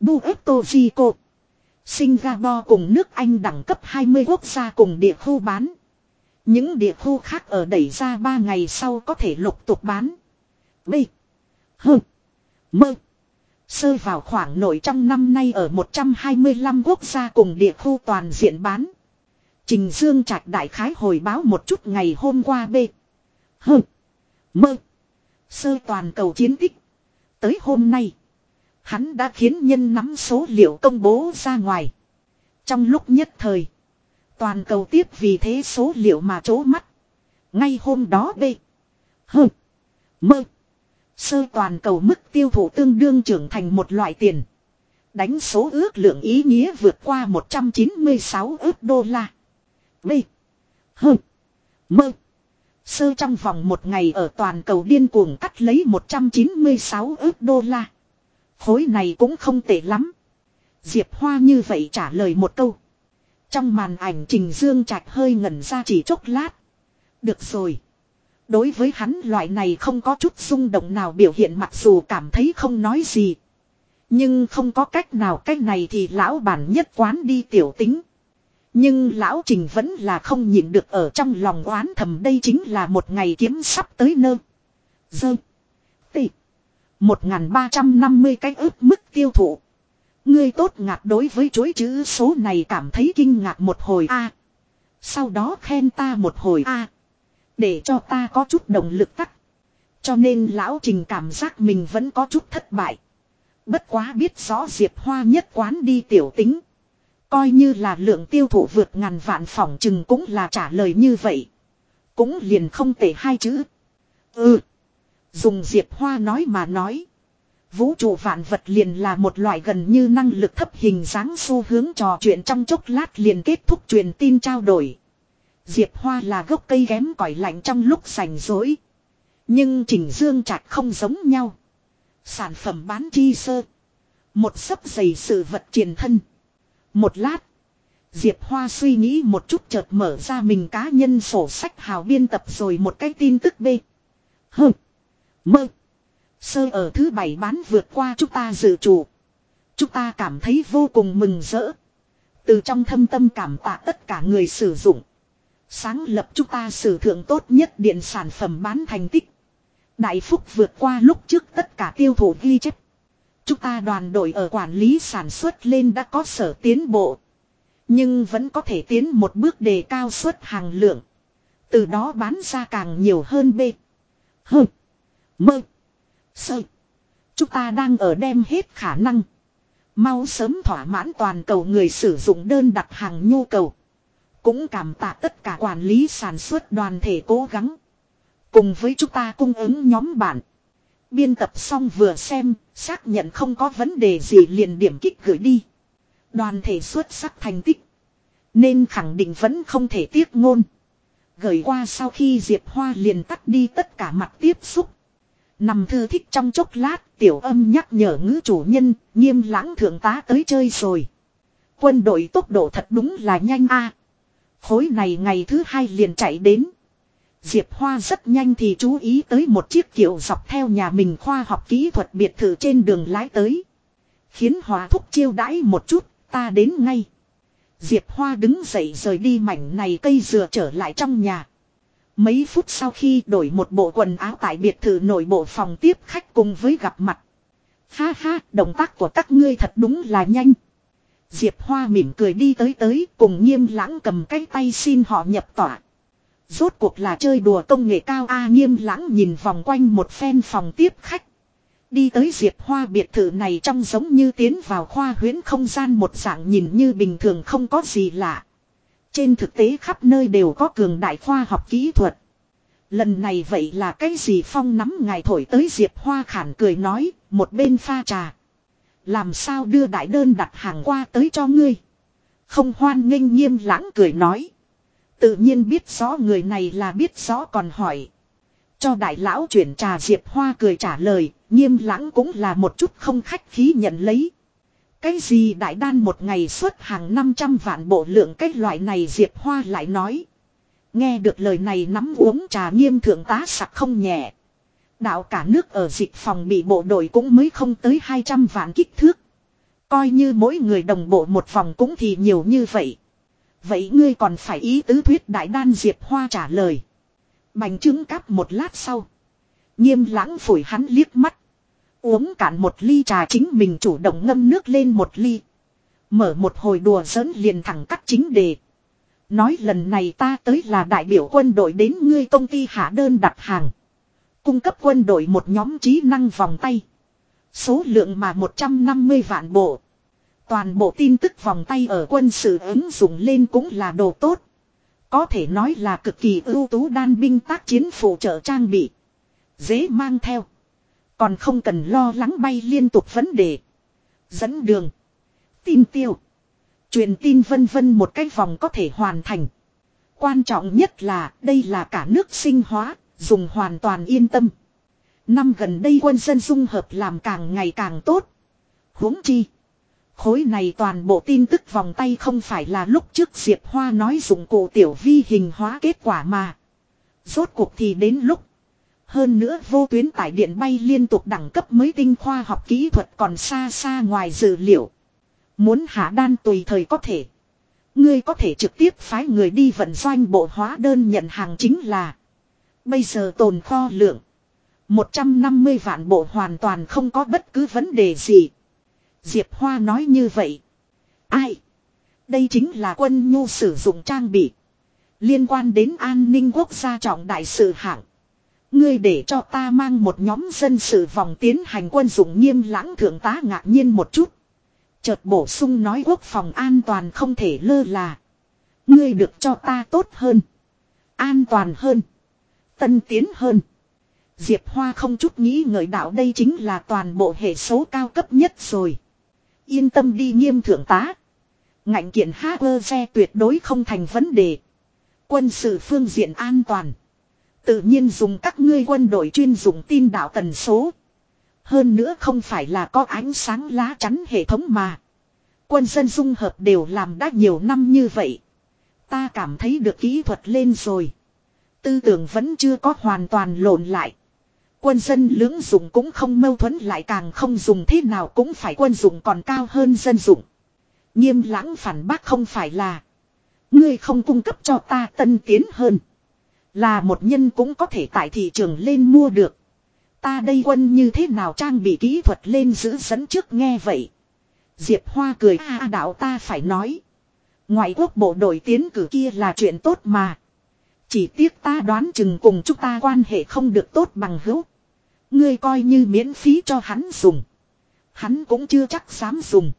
Puerto Rico. Singapore cùng nước Anh đẳng cấp 20 quốc gia cùng địa khu bán. Những địa khu khác ở đẩy ra 3 ngày sau có thể lục tục bán. B. H. Mơ. Sơ vào khoảng nội trong năm nay ở 125 quốc gia cùng địa khu toàn diện bán. Trình Dương Trạch đại khái hồi báo một chút ngày hôm qua B. H. Mơ. Sơ toàn cầu chiến tích. Tới hôm nay. Hắn đã khiến nhân nắm số liệu công bố ra ngoài. Trong lúc nhất thời. Toàn cầu tiếp vì thế số liệu mà chố mắt. Ngay hôm đó B. H. Mơ. Sơ toàn cầu mức tiêu thụ tương đương trưởng thành một loại tiền. Đánh số ước lượng ý nghĩa vượt qua 196 ước đô la. B. H. Mơ. Sơ trong vòng một ngày ở toàn cầu điên cuồng cắt lấy 196 ước đô la. Khối này cũng không tệ lắm. Diệp Hoa như vậy trả lời một câu. Trong màn ảnh Trình Dương Trạch hơi ngẩn ra chỉ chốc lát. Được rồi. Đối với hắn loại này không có chút xung động nào biểu hiện mặc dù cảm thấy không nói gì. Nhưng không có cách nào, cách này thì lão bản nhất quán đi tiểu tính. Nhưng lão trình vẫn là không nhịn được ở trong lòng oán thầm đây chính là một ngày kiếm sắp tới nơ. Dơ. Tị. 1350 cái ước mức tiêu thụ. Ngươi tốt ngạc đối với chối chữ số này cảm thấy kinh ngạc một hồi a Sau đó khen ta một hồi a Để cho ta có chút động lực tắt. Cho nên lão trình cảm giác mình vẫn có chút thất bại. Bất quá biết rõ Diệp Hoa nhất quán đi tiểu tính. Coi như là lượng tiêu thụ vượt ngàn vạn phòng chừng cũng là trả lời như vậy. Cũng liền không tệ hai chữ. Ừ. Dùng Diệp Hoa nói mà nói. Vũ trụ vạn vật liền là một loại gần như năng lực thấp hình dáng xu hướng trò chuyện trong chốc lát liền kết thúc truyền tin trao đổi. Diệp Hoa là gốc cây ghém cỏi lạnh trong lúc sành dối. Nhưng Trình Dương Trạch không giống nhau. Sản phẩm bán chi sơ. Một sấp giày sự vật truyền thân. Một lát. Diệp Hoa suy nghĩ một chút chợt mở ra mình cá nhân sổ sách hào biên tập rồi một cái tin tức B. Hừm. Mơ. Sơ ở thứ bảy bán vượt qua chúng ta dự chủ. Chúng ta cảm thấy vô cùng mừng rỡ. Từ trong thâm tâm cảm tạ tất cả người sử dụng. Sáng lập chúng ta sử thượng tốt nhất điện sản phẩm bán thành tích. Đại phúc vượt qua lúc trước tất cả tiêu thụ ghi chép. Chúng ta đoàn đội ở quản lý sản xuất lên đã có sở tiến bộ. Nhưng vẫn có thể tiến một bước đề cao suất hàng lượng. Từ đó bán ra càng nhiều hơn B. H. Mơ. Sơ. Chúng ta đang ở đem hết khả năng. Mau sớm thỏa mãn toàn cầu người sử dụng đơn đặt hàng nhu cầu. Cũng cảm tạ tất cả quản lý sản xuất đoàn thể cố gắng. Cùng với chúng ta cung ứng nhóm bạn. Biên tập xong vừa xem, xác nhận không có vấn đề gì liền điểm kích gửi đi. Đoàn thể xuất sắc thành tích. Nên khẳng định vẫn không thể tiếc ngôn. Gửi qua sau khi Diệp Hoa liền tắt đi tất cả mặt tiếp xúc. Nằm thư thích trong chốc lát, tiểu âm nhắc nhở ngữ chủ nhân, nghiêm lãng thượng tá tới chơi rồi. Quân đội tốc độ thật đúng là nhanh a. Khối này ngày thứ hai liền chạy đến. Diệp Hoa rất nhanh thì chú ý tới một chiếc kiệu dọc theo nhà mình khoa học kỹ thuật biệt thự trên đường lái tới. Khiến Hoa thúc chiêu đãi một chút, ta đến ngay. Diệp Hoa đứng dậy rời đi mảnh này cây dừa trở lại trong nhà. Mấy phút sau khi đổi một bộ quần áo tại biệt thự nội bộ phòng tiếp khách cùng với gặp mặt. Ha ha, động tác của các ngươi thật đúng là nhanh. Diệp Hoa mỉm cười đi tới tới cùng nghiêm lãng cầm cái tay xin họ nhập tỏa. Rốt cuộc là chơi đùa công nghệ cao A nghiêm lãng nhìn vòng quanh một phen phòng tiếp khách. Đi tới Diệp Hoa biệt thự này trông giống như tiến vào khoa huyễn không gian một dạng nhìn như bình thường không có gì lạ. Trên thực tế khắp nơi đều có cường đại khoa học kỹ thuật. Lần này vậy là cái gì phong nắm ngài thổi tới Diệp Hoa khản cười nói, một bên pha trà. Làm sao đưa đại đơn đặt hàng qua tới cho ngươi. Không hoan nghênh nghiêm lãng cười nói. Tự nhiên biết rõ người này là biết rõ còn hỏi. Cho đại lão chuyển trà Diệp Hoa cười trả lời, nghiêm lãng cũng là một chút không khách khí nhận lấy. Cái gì đại đan một ngày xuất hàng 500 vạn bộ lượng cái loại này Diệp Hoa lại nói. Nghe được lời này nắm uống trà nghiêm thượng tá sặc không nhẹ. Đạo cả nước ở dịch phòng bị bộ đội cũng mới không tới 200 vạn kích thước. Coi như mỗi người đồng bộ một vòng cũng thì nhiều như vậy. Vậy ngươi còn phải ý tứ thuyết đại đan Diệp Hoa trả lời. Bành trứng cắp một lát sau. Nghiêm lãng phổi hắn liếc mắt. Uống cạn một ly trà chính mình chủ động ngâm nước lên một ly. Mở một hồi đùa giỡn liền thẳng cắt chính đề. Nói lần này ta tới là đại biểu quân đội đến ngươi công ty hạ đơn đặt hàng. Cung cấp quân đội một nhóm trí năng vòng tay. Số lượng mà 150 vạn bộ. Toàn bộ tin tức vòng tay ở quân sự ứng dụng lên cũng là đồ tốt. Có thể nói là cực kỳ ưu tú đan binh tác chiến phụ trợ trang bị. Dễ mang theo. Còn không cần lo lắng bay liên tục vấn đề. Dẫn đường. Tin tiêu. Truyền tin vân vân một cái vòng có thể hoàn thành. Quan trọng nhất là đây là cả nước sinh hóa, dùng hoàn toàn yên tâm. Năm gần đây quân dân dung hợp làm càng ngày càng tốt. huống chi. Khối này toàn bộ tin tức vòng tay không phải là lúc trước Diệp Hoa nói dụng cụ tiểu vi hình hóa kết quả mà. Rốt cuộc thì đến lúc. Hơn nữa vô tuyến tải điện bay liên tục đẳng cấp mới tinh khoa học kỹ thuật còn xa xa ngoài dự liệu. Muốn hạ đan tùy thời có thể. Ngươi có thể trực tiếp phái người đi vận doanh bộ hóa đơn nhận hàng chính là. Bây giờ tồn kho lượng. 150 vạn bộ hoàn toàn không có bất cứ vấn đề gì. Diệp Hoa nói như vậy. Ai? Đây chính là quân nhu sử dụng trang bị. Liên quan đến an ninh quốc gia trọng đại sự hạng. Ngươi để cho ta mang một nhóm dân sự vòng tiến hành quân dụng nghiêm lãng thượng tá ngạc nhiên một chút. Chợt bổ sung nói quốc phòng an toàn không thể lơ là. Ngươi được cho ta tốt hơn. An toàn hơn. Tân tiến hơn. Diệp Hoa không chút nghĩ ngợi đạo đây chính là toàn bộ hệ số cao cấp nhất rồi. Yên tâm đi nghiêm thượng tá. Ngạnh kiện hacker xe tuyệt đối không thành vấn đề. Quân sự phương diện an toàn. Tự nhiên dùng các ngươi quân đội chuyên dùng tin đạo tần số. Hơn nữa không phải là có ánh sáng lá chắn hệ thống mà. Quân dân dung hợp đều làm đã nhiều năm như vậy. Ta cảm thấy được kỹ thuật lên rồi. Tư tưởng vẫn chưa có hoàn toàn lộn lại. Quân dân lưỡng dụng cũng không mâu thuẫn lại càng không dùng thế nào cũng phải quân dụng còn cao hơn dân dụng. Nghiêm lãng phản bác không phải là. Ngươi không cung cấp cho ta tân tiến hơn. Là một nhân cũng có thể tại thị trường lên mua được. Ta đây quân như thế nào trang bị kỹ thuật lên giữ dẫn trước nghe vậy. Diệp Hoa cười, a đạo ta phải nói. Ngoại quốc bộ đội tiến cử kia là chuyện tốt mà. Chỉ tiếc ta đoán chừng cùng chúng ta quan hệ không được tốt bằng hữu. Ngươi coi như miễn phí cho hắn dùng. Hắn cũng chưa chắc dám dùng.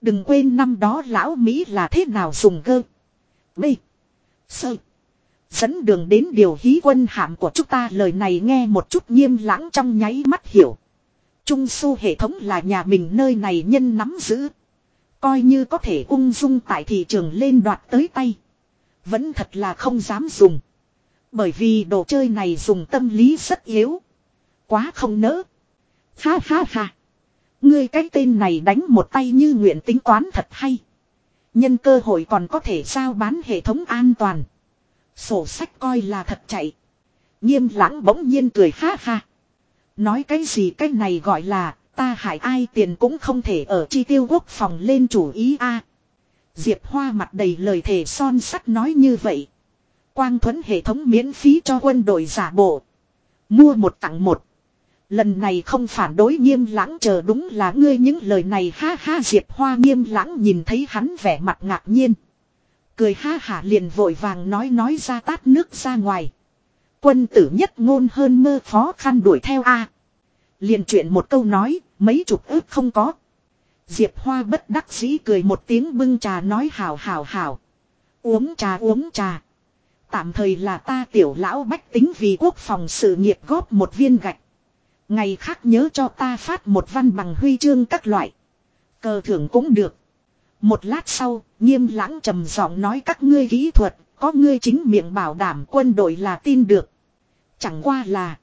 Đừng quên năm đó lão Mỹ là thế nào dùng cơ. B. Sơ. Dẫn đường đến điều hí quân hạm của chúng ta lời này nghe một chút nghiêm lãng trong nháy mắt hiểu. Trung su hệ thống là nhà mình, nơi này nhân nắm giữ. Coi như có thể ung dung tại thị trường lên đoạt tới tay. Vẫn thật là không dám dùng. Bởi vì đồ chơi này dùng tâm lý rất yếu. Quá không nỡ. Ha ha ha. Ngươi cái tên này đánh một tay như nguyện tính toán thật hay. Nhân cơ hội còn có thể giao bán hệ thống an toàn. Sổ sách coi là thật chạy. Nghiêm lãng bỗng nhiên cười ha ha. Nói cái gì cái này gọi là, ta hại ai tiền cũng không thể ở chi tiêu quốc phòng lên chủ ý a. Diệp Hoa mặt đầy lời thề son sắt nói như vậy. Quang thuẫn hệ thống miễn phí cho quân đội giả bộ. Mua một tặng một. Lần này không phản đối nghiêm lãng chờ đúng là ngươi những lời này ha ha Diệp Hoa nghiêm lãng nhìn thấy hắn vẻ mặt ngạc nhiên. Cười ha hả liền vội vàng nói nói ra tát nước ra ngoài. Quân tử nhất ngôn hơn mơ phó khăn đuổi theo a Liền chuyện một câu nói, mấy chục ước không có. Diệp Hoa bất đắc dĩ cười một tiếng bưng trà nói hào hào hào. Uống trà uống trà. Tạm thời là ta tiểu lão bách tính vì quốc phòng sự nghiệp góp một viên gạch. Ngày khác nhớ cho ta phát một văn bằng huy chương các loại. Cờ thưởng cũng được. Một lát sau, nghiêm lãng trầm giọng nói các ngươi kỹ thuật, có ngươi chính miệng bảo đảm quân đội là tin được. Chẳng qua là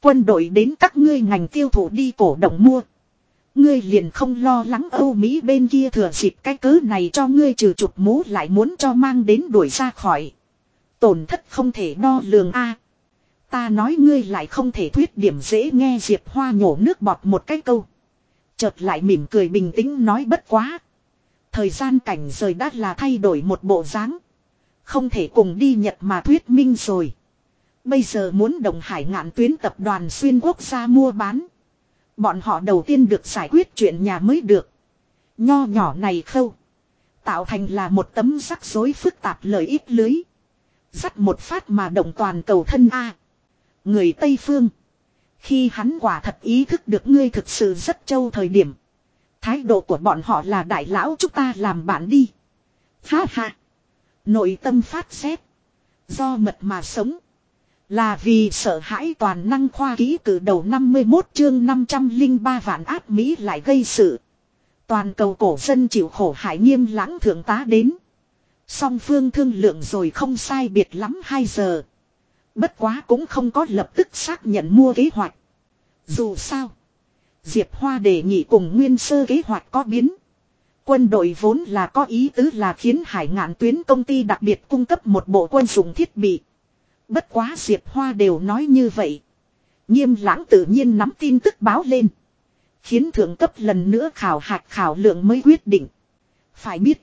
quân đội đến các ngươi ngành tiêu thụ đi cổ động mua. Ngươi liền không lo lắng Âu Mỹ bên kia thừa dịp cái cớ này cho ngươi trừ chụp mũ lại muốn cho mang đến đuổi ra khỏi. Tổn thất không thể đo lường A. Ta nói ngươi lại không thể thuyết điểm dễ nghe Diệp Hoa nhổ nước bọt một cái câu. Chợt lại mỉm cười bình tĩnh nói bất quá. Thời gian cảnh rời đã là thay đổi một bộ dáng. Không thể cùng đi Nhật mà thuyết minh rồi. Bây giờ muốn đồng hải ngạn tuyến tập đoàn xuyên quốc gia mua bán. Bọn họ đầu tiên được giải quyết chuyện nhà mới được. Nho nhỏ này khâu. Tạo thành là một tấm rắc rối phức tạp lợi ích lưới. Dắt một phát mà động toàn cầu thân A. Người Tây Phương. Khi hắn quả thật ý thức được ngươi thực sự rất trâu thời điểm. Thái độ của bọn họ là đại lão chúng ta làm bạn đi. Ha ha. Nội tâm phát xét. Do mật mà sống. Là vì sợ hãi toàn năng khoa ký cử đầu 51 chương 503 vạn áp Mỹ lại gây sự. Toàn cầu cổ dân chịu khổ hại nghiêm lãng thượng tá đến. Song phương thương lượng rồi không sai biệt lắm 2 giờ. Bất quá cũng không có lập tức xác nhận mua kế hoạch. Dù sao. Diệp Hoa đề nghị cùng nguyên sơ kế hoạch có biến. Quân đội vốn là có ý tứ là khiến hải ngạn tuyến công ty đặc biệt cung cấp một bộ quân dụng thiết bị. Bất quá Diệp Hoa đều nói như vậy. Nghiêm lãng tự nhiên nắm tin tức báo lên. Khiến thượng cấp lần nữa khảo hạch khảo lượng mới quyết định. Phải biết.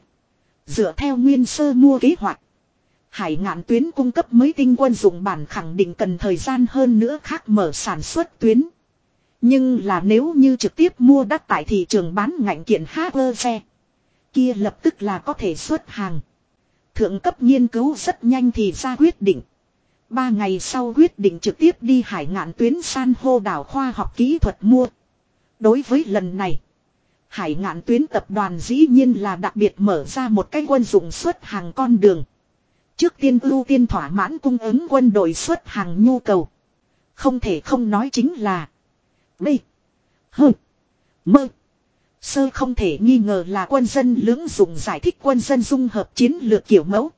Dựa theo nguyên sơ mua kế hoạch. Hải ngạn tuyến cung cấp mới tinh quân dụng bản khẳng định cần thời gian hơn nữa khác mở sản xuất tuyến. Nhưng là nếu như trực tiếp mua đắt tại thị trường bán ngạnh kiện xe Kia lập tức là có thể xuất hàng. Thượng cấp nghiên cứu rất nhanh thì ra quyết định. Ba ngày sau quyết định trực tiếp đi hải ngạn tuyến san hô đảo khoa học kỹ thuật mua. Đối với lần này. Hải ngạn tuyến tập đoàn dĩ nhiên là đặc biệt mở ra một cái quân dụng xuất hàng con đường. Trước tiên ưu tiên thỏa mãn cung ứng quân đội xuất hàng nhu cầu. Không thể không nói chính là. B. H. M. Sơ không thể nghi ngờ là quân dân lưỡng dụng giải thích quân dân dung hợp chiến lược kiểu mẫu.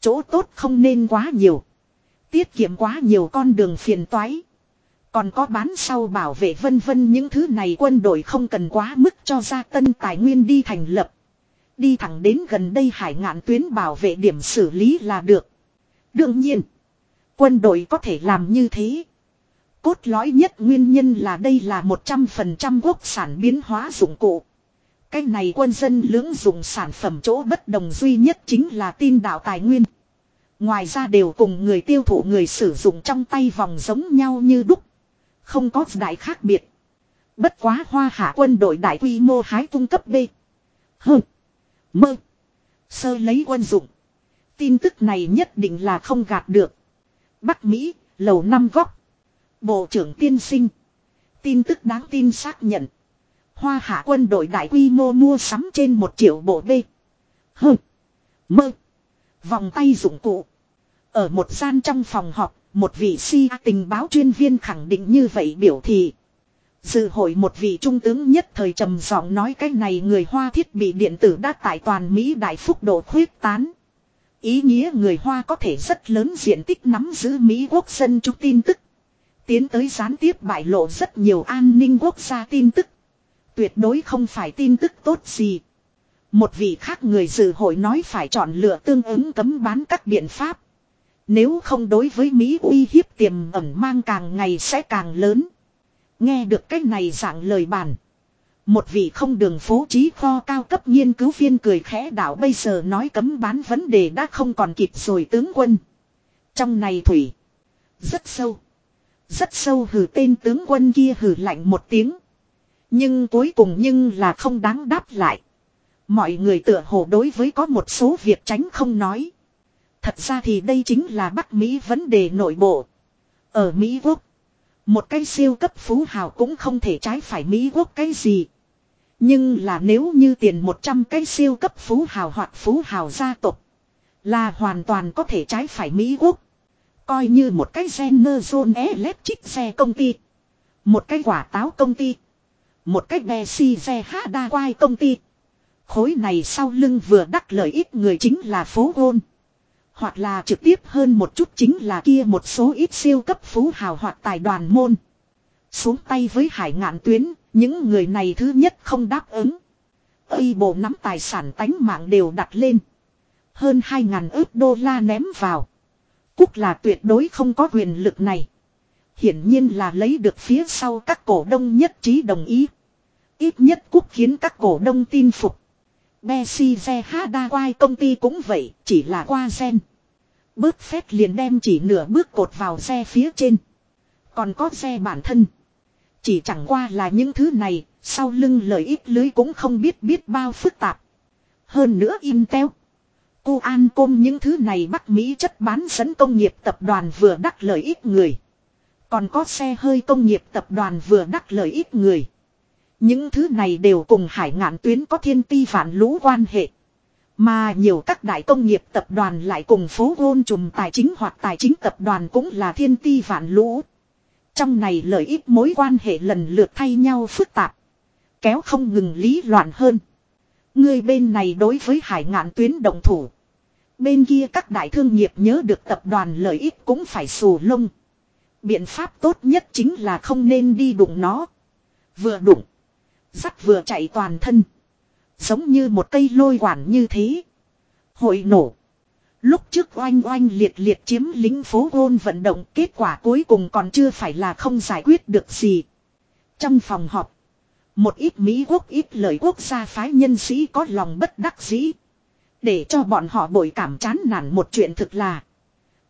Chỗ tốt không nên quá nhiều. Tiết kiệm quá nhiều con đường phiền toái. Còn có bán sau bảo vệ vân vân những thứ này quân đội không cần quá mức cho ra tân tài nguyên đi thành lập. Đi thẳng đến gần đây hải ngạn tuyến bảo vệ điểm xử lý là được. Đương nhiên, quân đội có thể làm như thế. Cốt lõi nhất nguyên nhân là đây là 100% quốc sản biến hóa dụng cụ. Cái này quân dân lưỡng dùng sản phẩm chỗ bất đồng duy nhất chính là tin đạo tài nguyên. Ngoài ra đều cùng người tiêu thụ người sử dụng trong tay vòng giống nhau như đúc. Không có đại khác biệt. Bất quá hoa hạ quân đội đại quy mô hái cung cấp B. Hừ. Mơ. Sơ lấy quân dụng. Tin tức này nhất định là không gạt được. Bắc Mỹ, lầu năm góc. Bộ trưởng tiên sinh. Tin tức đáng tin xác nhận. Hoa hạ quân đội đại quy mô mua sắm trên một triệu bộ B. Hơ. Mơ. Vòng tay dụng cụ. Ở một gian trong phòng họp, một vị si tình báo chuyên viên khẳng định như vậy biểu thị. Dự hội một vị trung tướng nhất thời trầm giọng nói cái này người Hoa thiết bị điện tử đã tại toàn Mỹ đại phúc độ khuyết tán. Ý nghĩa người Hoa có thể rất lớn diện tích nắm giữ Mỹ quốc dân chúng tin tức. Tiến tới gián tiếp bại lộ rất nhiều an ninh quốc gia tin tức. Tuyệt đối không phải tin tức tốt gì. Một vị khác người dự hội nói phải chọn lựa tương ứng cấm bán các biện pháp. Nếu không đối với Mỹ uy hiếp tiềm ẩn mang càng ngày sẽ càng lớn. Nghe được cách này dạng lời bàn. Một vị không đường phố trí kho cao cấp nghiên cứu viên cười khẽ đảo bây giờ nói cấm bán vấn đề đã không còn kịp rồi tướng quân. Trong này thủy. Rất sâu. Rất sâu hừ tên tướng quân kia hừ lạnh một tiếng. Nhưng cuối cùng nhưng là không đáng đáp lại. Mọi người tựa hồ đối với có một số việc tránh không nói. Thật ra thì đây chính là Bắc Mỹ vấn đề nội bộ. Ở Mỹ Quốc. Một cái siêu cấp phú hào cũng không thể trái phải Mỹ Quốc cái gì. Nhưng là nếu như tiền 100 cái siêu cấp phú hào hoặc phú hào gia tộc. Là hoàn toàn có thể trái phải Mỹ Quốc. Coi như một cái General Electric xe công ty. Một cái quả táo công ty. Một cái Bessie xe Hada quai công ty. Khối này sau lưng vừa đắc lợi ích người chính là phố gôn. Hoặc là trực tiếp hơn một chút chính là kia một số ít siêu cấp phú hào hoặc tài đoàn môn. Xuống tay với hải ngạn tuyến, những người này thứ nhất không đáp ứng. Ây bộ nắm tài sản tánh mạng đều đặt lên. Hơn 2.000 ước đô la ném vào. Cúc là tuyệt đối không có quyền lực này. Hiển nhiên là lấy được phía sau các cổ đông nhất trí đồng ý. Ít nhất Cúc khiến các cổ đông tin phục. Bessie Hada quay công ty cũng vậy, chỉ là qua gen. Bước phép liền đem chỉ nửa bước cột vào xe phía trên. Còn có xe bản thân. Chỉ chẳng qua là những thứ này, sau lưng lợi ích lưới cũng không biết biết bao phức tạp. Hơn nữa Intel. Cu An Côm những thứ này Bắc Mỹ chất bán dẫn công nghiệp tập đoàn vừa đắc lợi ích người. Còn có xe hơi công nghiệp tập đoàn vừa đắc lợi ích người. Những thứ này đều cùng hải ngạn tuyến có thiên ti phản lũ quan hệ. Mà nhiều các đại công nghiệp tập đoàn lại cùng phố gôn trùm tài chính hoặc tài chính tập đoàn cũng là thiên ti vạn lũ. Trong này lợi ích mối quan hệ lần lượt thay nhau phức tạp. Kéo không ngừng lý loạn hơn. Người bên này đối với hải ngạn tuyến đồng thủ. Bên kia các đại thương nghiệp nhớ được tập đoàn lợi ích cũng phải xù lông. Biện pháp tốt nhất chính là không nên đi đụng nó. Vừa đụng. dắt vừa chạy toàn thân. Giống như một cây lôi quản như thế. Hội nổ. Lúc trước oanh oanh liệt liệt chiếm lính phố hôn vận động, kết quả cuối cùng còn chưa phải là không giải quyết được gì. Trong phòng họp. Một ít Mỹ quốc, ít lời quốc gia phái nhân sĩ có lòng bất đắc dĩ. Để cho bọn họ bội cảm chán nản một chuyện thực là.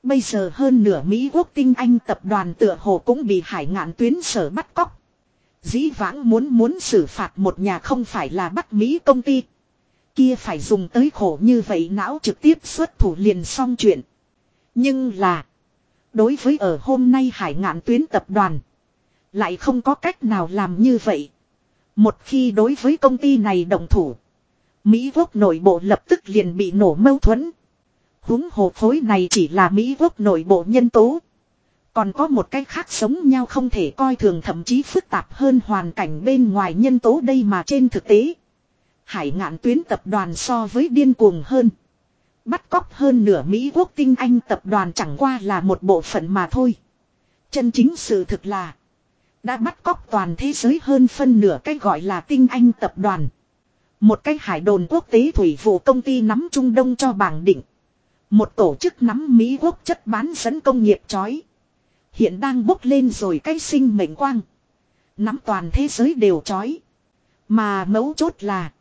Bây giờ hơn nửa Mỹ quốc tinh anh tập đoàn tựa hồ cũng bị hải ngạn tuyến sở bắt cóc. Dĩ vãng muốn muốn xử phạt một nhà không phải là bắt Mỹ công ty. Kia phải dùng tới khổ như vậy não trực tiếp xuất thủ liền xong chuyện. Nhưng là. Đối với ở hôm nay hải ngạn tuyến tập đoàn. Lại không có cách nào làm như vậy. Một khi đối với công ty này đồng thủ. Mỹ quốc nội bộ lập tức liền bị nổ mâu thuẫn. Húng hồ phối này chỉ là Mỹ quốc nội bộ nhân tố. Còn có một cái khác sống nhau không thể coi thường thậm chí phức tạp hơn hoàn cảnh bên ngoài nhân tố đây mà trên thực tế. Hải ngạn tuyến tập đoàn so với điên cuồng hơn. Bắt cóc hơn nửa Mỹ quốc tinh anh tập đoàn chẳng qua là một bộ phận mà thôi. Chân chính sự thực là. Đã bắt cóc toàn thế giới hơn phân nửa cái gọi là tinh anh tập đoàn. Một cái hải đồn quốc tế thủy vụ công ty nắm Trung Đông cho bảng định. Một tổ chức nắm Mỹ quốc chất bán dẫn công nghiệp chói. Hiện đang bốc lên rồi cái sinh mệnh quang. Nắm toàn thế giới đều chói. Mà mấu chốt là.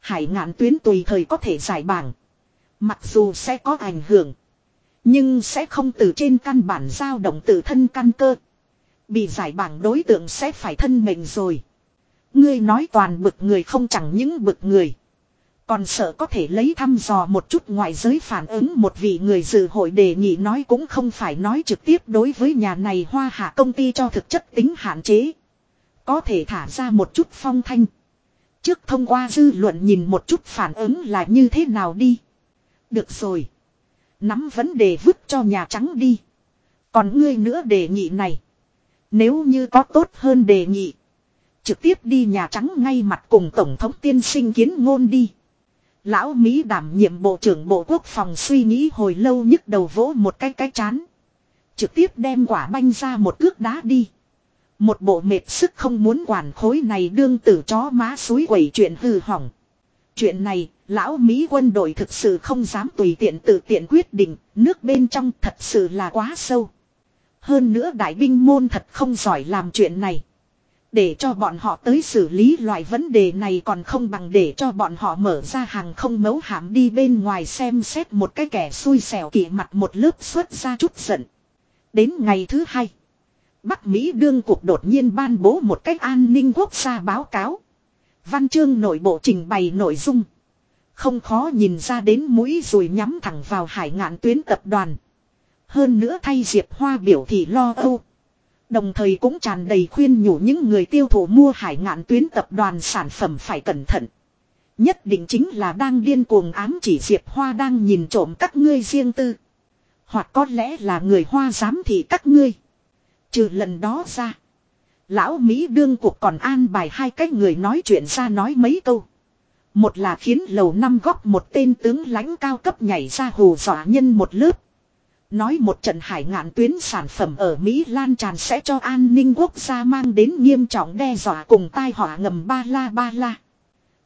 Hải ngạn tuyến tùy thời có thể giải bảng. Mặc dù sẽ có ảnh hưởng. Nhưng sẽ không từ trên căn bản dao động tự thân căn cơ. Bị giải bảng đối tượng sẽ phải thân mình rồi. Ngươi nói toàn bực người không chẳng những bực người. Còn sợ có thể lấy thăm dò một chút ngoại giới phản ứng một vị người dự hội đề nghị nói cũng không phải nói trực tiếp đối với nhà này hoa hạ công ty cho thực chất tính hạn chế. Có thể thả ra một chút phong thanh. Trước thông qua dư luận nhìn một chút phản ứng là như thế nào đi. Được rồi. Nắm vấn đề vứt cho Nhà Trắng đi. Còn ngươi nữa đề nghị này. Nếu như có tốt hơn đề nghị. Trực tiếp đi Nhà Trắng ngay mặt cùng Tổng thống tiên sinh kiến ngôn đi. Lão Mỹ đảm nhiệm Bộ trưởng Bộ Quốc phòng suy nghĩ hồi lâu nhức đầu vỗ một cái cái chán. Trực tiếp đem quả banh ra một cước đá đi. Một bộ mệt sức không muốn quản khối này đương tử chó má suối quẩy chuyện hư hỏng. Chuyện này, lão Mỹ quân đội thực sự không dám tùy tiện tự tiện quyết định, nước bên trong thật sự là quá sâu. Hơn nữa đại binh môn thật không giỏi làm chuyện này. Để cho bọn họ tới xử lý loại vấn đề này còn không bằng để cho bọn họ mở ra hàng không mấu hãm đi bên ngoài xem xét một cái kẻ xui xẻo kỳ mặt một lớp xuất ra chút giận. Đến ngày thứ hai. Bắc Mỹ đương cuộc đột nhiên ban bố một cách an ninh quốc gia báo cáo. Văn chương nội bộ trình bày nội dung. Không khó nhìn ra đến mũi rồi nhắm thẳng vào hải ngạn tuyến tập đoàn. Hơn nữa thay Diệp Hoa biểu thị lo âu. Đồng thời cũng tràn đầy khuyên nhủ những người tiêu thụ mua hải ngạn tuyến tập đoàn sản phẩm phải cẩn thận. Nhất định chính là đang điên cuồng ám chỉ Diệp Hoa đang nhìn trộm các ngươi riêng tư. Hoặc có lẽ là người Hoa dám thị các ngươi. Trừ lần đó ra. Lão Mỹ đương cuộc còn an bài hai cái người nói chuyện ra nói mấy câu. Một là khiến lầu năm góc một tên tướng lãnh cao cấp nhảy ra hù dọa nhân một lớp. Nói một trận hải ngạn tuyến sản phẩm ở Mỹ lan tràn sẽ cho an ninh quốc gia mang đến nghiêm trọng đe dọa cùng tai họa ngầm ba la ba la.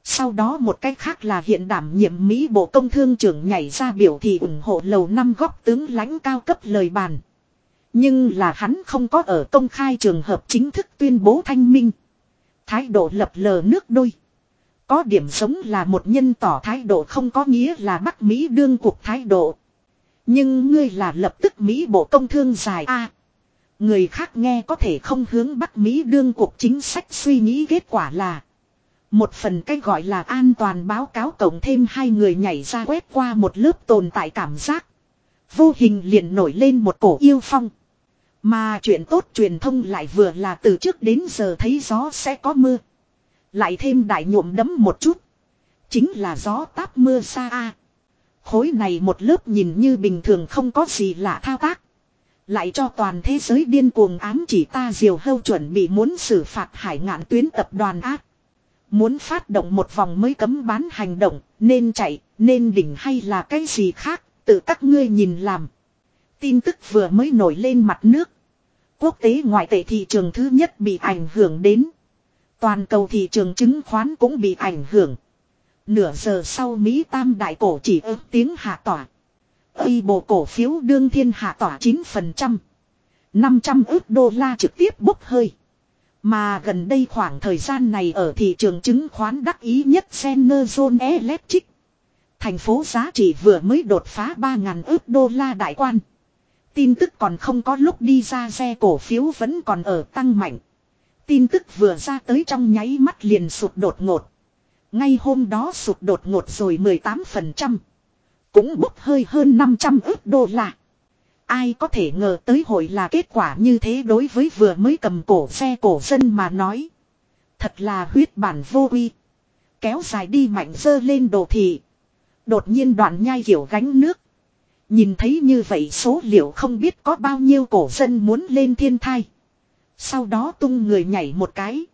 Sau đó một cách khác là hiện đảm nhiệm Mỹ Bộ Công Thương trưởng nhảy ra biểu thị ủng hộ lầu năm góc tướng lãnh cao cấp lời bàn. Nhưng là hắn không có ở công khai trường hợp chính thức tuyên bố thanh minh. Thái độ lập lờ nước đôi. Có điểm sống là một nhân tỏ thái độ không có nghĩa là Bắc Mỹ đương cuộc thái độ. Nhưng ngươi là lập tức Mỹ Bộ Công Thương dài A. người khác nghe có thể không hướng Bắc Mỹ đương cuộc chính sách suy nghĩ kết quả là. Một phần cách gọi là an toàn báo cáo cộng thêm hai người nhảy ra quét qua một lớp tồn tại cảm giác. Vô hình liền nổi lên một cổ yêu phong. Mà chuyện tốt truyền thông lại vừa là từ trước đến giờ thấy gió sẽ có mưa. Lại thêm đại nhuộm đấm một chút. Chính là gió táp mưa xa a. Khối này một lớp nhìn như bình thường không có gì lạ thao tác. Lại cho toàn thế giới điên cuồng ám chỉ ta diều hâu chuẩn bị muốn xử phạt hải ngạn tuyến tập đoàn ác. Muốn phát động một vòng mới cấm bán hành động, nên chạy, nên đỉnh hay là cái gì khác, tự các ngươi nhìn làm. Tin tức vừa mới nổi lên mặt nước. Quốc tế ngoại tệ thị trường thứ nhất bị ảnh hưởng đến. Toàn cầu thị trường chứng khoán cũng bị ảnh hưởng. Nửa giờ sau Mỹ Tam Đại Cổ chỉ ớt tiếng hạ tỏa. Ây bộ cổ phiếu đương thiên hạ tỏa 9%. 500 ước đô la trực tiếp bốc hơi. Mà gần đây khoảng thời gian này ở thị trường chứng khoán đắc ý nhất Senerzone Electric. Thành phố giá trị vừa mới đột phá 3.000 ước đô la đại quan. Tin tức còn không có lúc đi ra xe cổ phiếu vẫn còn ở tăng mạnh. Tin tức vừa ra tới trong nháy mắt liền sụt đột ngột. Ngay hôm đó sụt đột ngột rồi 18%. Cũng bốc hơi hơn 500 ước đô la. Ai có thể ngờ tới hội là kết quả như thế đối với vừa mới cầm cổ xe cổ dân mà nói. Thật là huyết bản vô uy. Kéo dài đi mạnh dơ lên đồ thị. Đột nhiên đoạn nhai kiểu gánh nước. Nhìn thấy như vậy số liệu không biết có bao nhiêu cổ dân muốn lên thiên thai. Sau đó tung người nhảy một cái.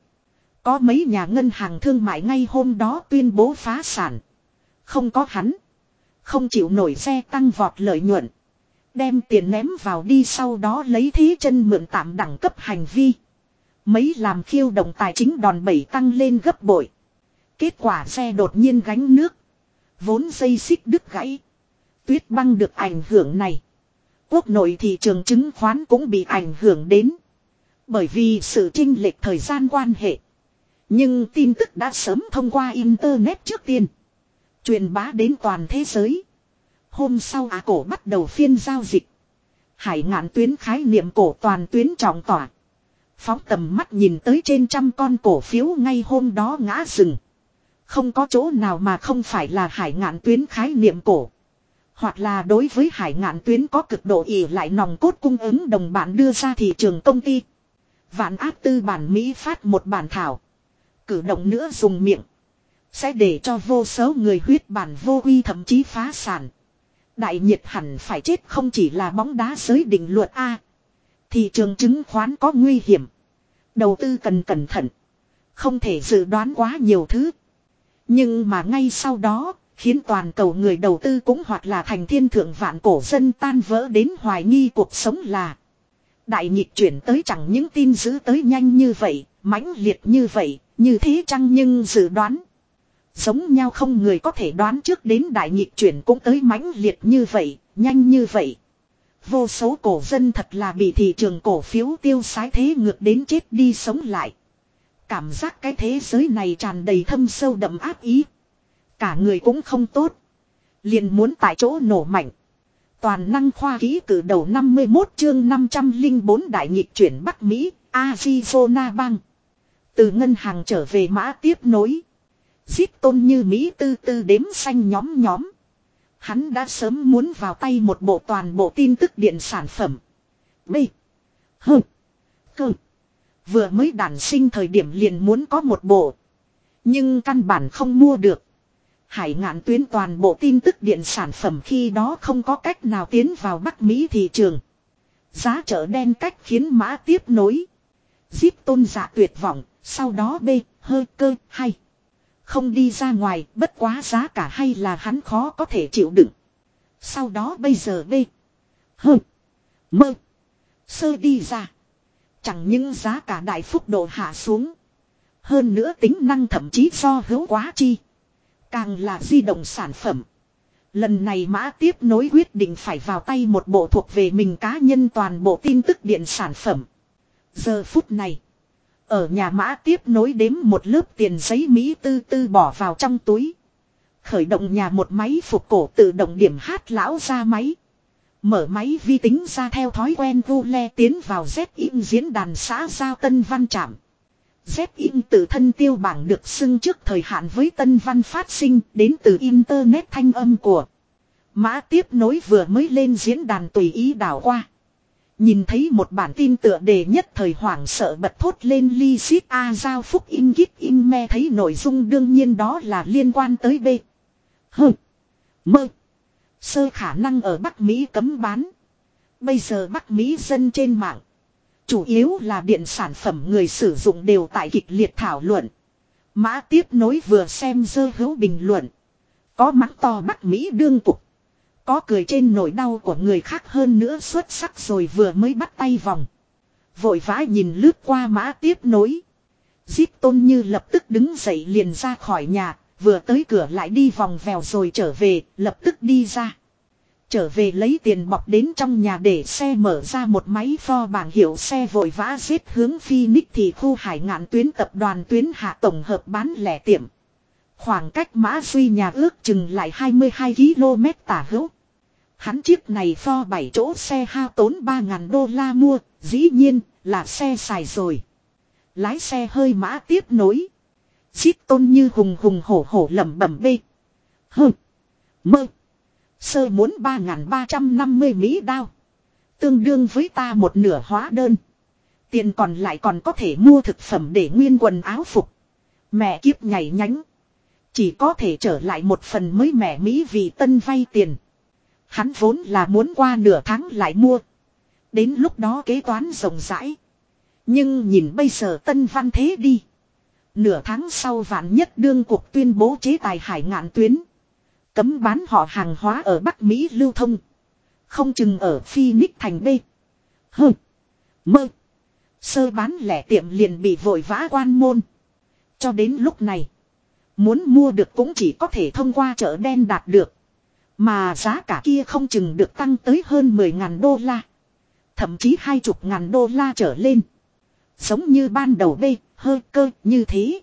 Có mấy nhà ngân hàng thương mại ngay hôm đó tuyên bố phá sản. Không có hắn. Không chịu nổi xe tăng vọt lợi nhuận. Đem tiền ném vào đi sau đó lấy thế chân mượn tạm đẳng cấp hành vi. Mấy làm khiêu động tài chính đòn bẩy tăng lên gấp bội. Kết quả xe đột nhiên gánh nước. Vốn dây xích đứt gãy. Tuyết băng được ảnh hưởng này. Quốc nội thị trường chứng khoán cũng bị ảnh hưởng đến. Bởi vì sự trinh lệch thời gian quan hệ. Nhưng tin tức đã sớm thông qua Internet trước tiên. Truyền bá đến toàn thế giới. Hôm sau Á cổ bắt đầu phiên giao dịch. Hải ngạn tuyến khái niệm cổ toàn tuyến trọng tỏa. Phóng tầm mắt nhìn tới trên trăm con cổ phiếu ngay hôm đó ngã rừng. Không có chỗ nào mà không phải là hải ngạn tuyến khái niệm cổ. Hoặc là đối với hải ngạn tuyến có cực độ ỉ lại nòng cốt cung ứng đồng bạn đưa ra thị trường công ty. Vạn áp tư bản Mỹ phát một bản thảo. Cử động nữa dùng miệng. Sẽ để cho vô số người huyết bản vô uy thậm chí phá sản. Đại nhiệt hẳn phải chết không chỉ là bóng đá giới định luật A. Thị trường chứng khoán có nguy hiểm. Đầu tư cần cẩn thận. Không thể dự đoán quá nhiều thứ. Nhưng mà ngay sau đó, khiến toàn cầu người đầu tư cũng hoặc là thành thiên thượng vạn cổ dân tan vỡ đến hoài nghi cuộc sống là. Đại nhịp chuyển tới chẳng những tin dữ tới nhanh như vậy, mãnh liệt như vậy, như thế chăng nhưng dự đoán. Giống nhau không người có thể đoán trước đến đại nhịp chuyển cũng tới mãnh liệt như vậy, nhanh như vậy. Vô số cổ dân thật là bị thị trường cổ phiếu tiêu sái thế ngược đến chết đi sống lại. Cảm giác cái thế giới này tràn đầy thâm sâu đậm áp ý. Cả người cũng không tốt. Liền muốn tại chỗ nổ mạnh. Toàn năng khoa ký cử đầu 51 chương 504 đại nhịp chuyển Bắc Mỹ, Arizona bang. Từ ngân hàng trở về mã tiếp nối. Giết tôn như Mỹ tư tư đếm xanh nhóm nhóm. Hắn đã sớm muốn vào tay một bộ toàn bộ tin tức điện sản phẩm. B. H. C. Vừa mới đản sinh thời điểm liền muốn có một bộ. Nhưng căn bản không mua được. Hải ngạn tuyến toàn bộ tin tức điện sản phẩm khi đó không có cách nào tiến vào Bắc Mỹ thị trường. Giá chợ đen cách khiến mã tiếp nối. Giết tôn giả tuyệt vọng, sau đó bê, hơi cơ, hay. Không đi ra ngoài, bất quá giá cả hay là hắn khó có thể chịu đựng. Sau đó bây giờ bê, hơ, mơ, sơ đi ra. Chẳng những giá cả đại phúc độ hạ xuống. Hơn nữa tính năng thậm chí do hữu quá chi. Càng là di động sản phẩm. Lần này mã tiếp nối quyết định phải vào tay một bộ thuộc về mình cá nhân toàn bộ tin tức điện sản phẩm. Giờ phút này. Ở nhà mã tiếp nối đếm một lớp tiền giấy Mỹ tư tư bỏ vào trong túi. Khởi động nhà một máy phục cổ tự động điểm hát lão ra máy. Mở máy vi tính ra theo thói quen vu le tiến vào Z in diễn đàn xã Giao Tân Văn Trạm. Z in tự thân tiêu bảng được xưng trước thời hạn với Tân Văn phát sinh đến từ Internet thanh âm của. Mã tiếp nối vừa mới lên diễn đàn tùy ý đảo qua. Nhìn thấy một bản tin tựa đề nhất thời hoảng sợ bật thốt lên ly xít A giao phúc in gít in me thấy nội dung đương nhiên đó là liên quan tới B. H. Mơ. Sơ khả năng ở Bắc Mỹ cấm bán. Bây giờ Bắc Mỹ dân trên mạng. Chủ yếu là điện sản phẩm người sử dụng đều tại kịch liệt thảo luận. Mã tiếp nối vừa xem dơ hữu bình luận. Có mắng to Bắc Mỹ đương cục. Có cười trên nỗi đau của người khác hơn nữa xuất sắc rồi vừa mới bắt tay vòng. Vội vã nhìn lướt qua mã tiếp nối. Giết tôn như lập tức đứng dậy liền ra khỏi nhà, vừa tới cửa lại đi vòng vèo rồi trở về, lập tức đi ra. Trở về lấy tiền bọc đến trong nhà để xe mở ra một máy pho bảng hiệu xe vội vã xếp hướng Phoenix thì khu hải ngạn tuyến tập đoàn tuyến hạ tổng hợp bán lẻ tiệm. Khoảng cách mã suy nhà ước chừng lại 22 km tả hữu. Hắn chiếc này pho 7 chỗ xe hao tốn 3.000 đô la mua, dĩ nhiên là xe xài rồi. Lái xe hơi mã tiếp nối. Xít tôn như hùng hùng hổ hổ lẩm bẩm bê. hừ Mơ. Sơ muốn 3.350 Mỹ đao. Tương đương với ta một nửa hóa đơn. Tiền còn lại còn có thể mua thực phẩm để nguyên quần áo phục. Mẹ kiếp nhảy nhánh. Chỉ có thể trở lại một phần mới mẹ Mỹ vì tân vay tiền. Hắn vốn là muốn qua nửa tháng lại mua. Đến lúc đó kế toán rộng rãi. Nhưng nhìn bây giờ tân văn thế đi. Nửa tháng sau vạn nhất đương cuộc tuyên bố chế tài hải ngạn tuyến. Cấm bán họ hàng hóa ở Bắc Mỹ lưu thông. Không chừng ở Phoenix thành B. hừ Mơ. Sơ bán lẻ tiệm liền bị vội vã quan môn. Cho đến lúc này. Muốn mua được cũng chỉ có thể thông qua chợ đen đạt được. Mà giá cả kia không chừng được tăng tới hơn 10.000 đô la. Thậm chí hai chục ngàn đô la trở lên. Giống như ban đầu bê, hơi cơ như thế.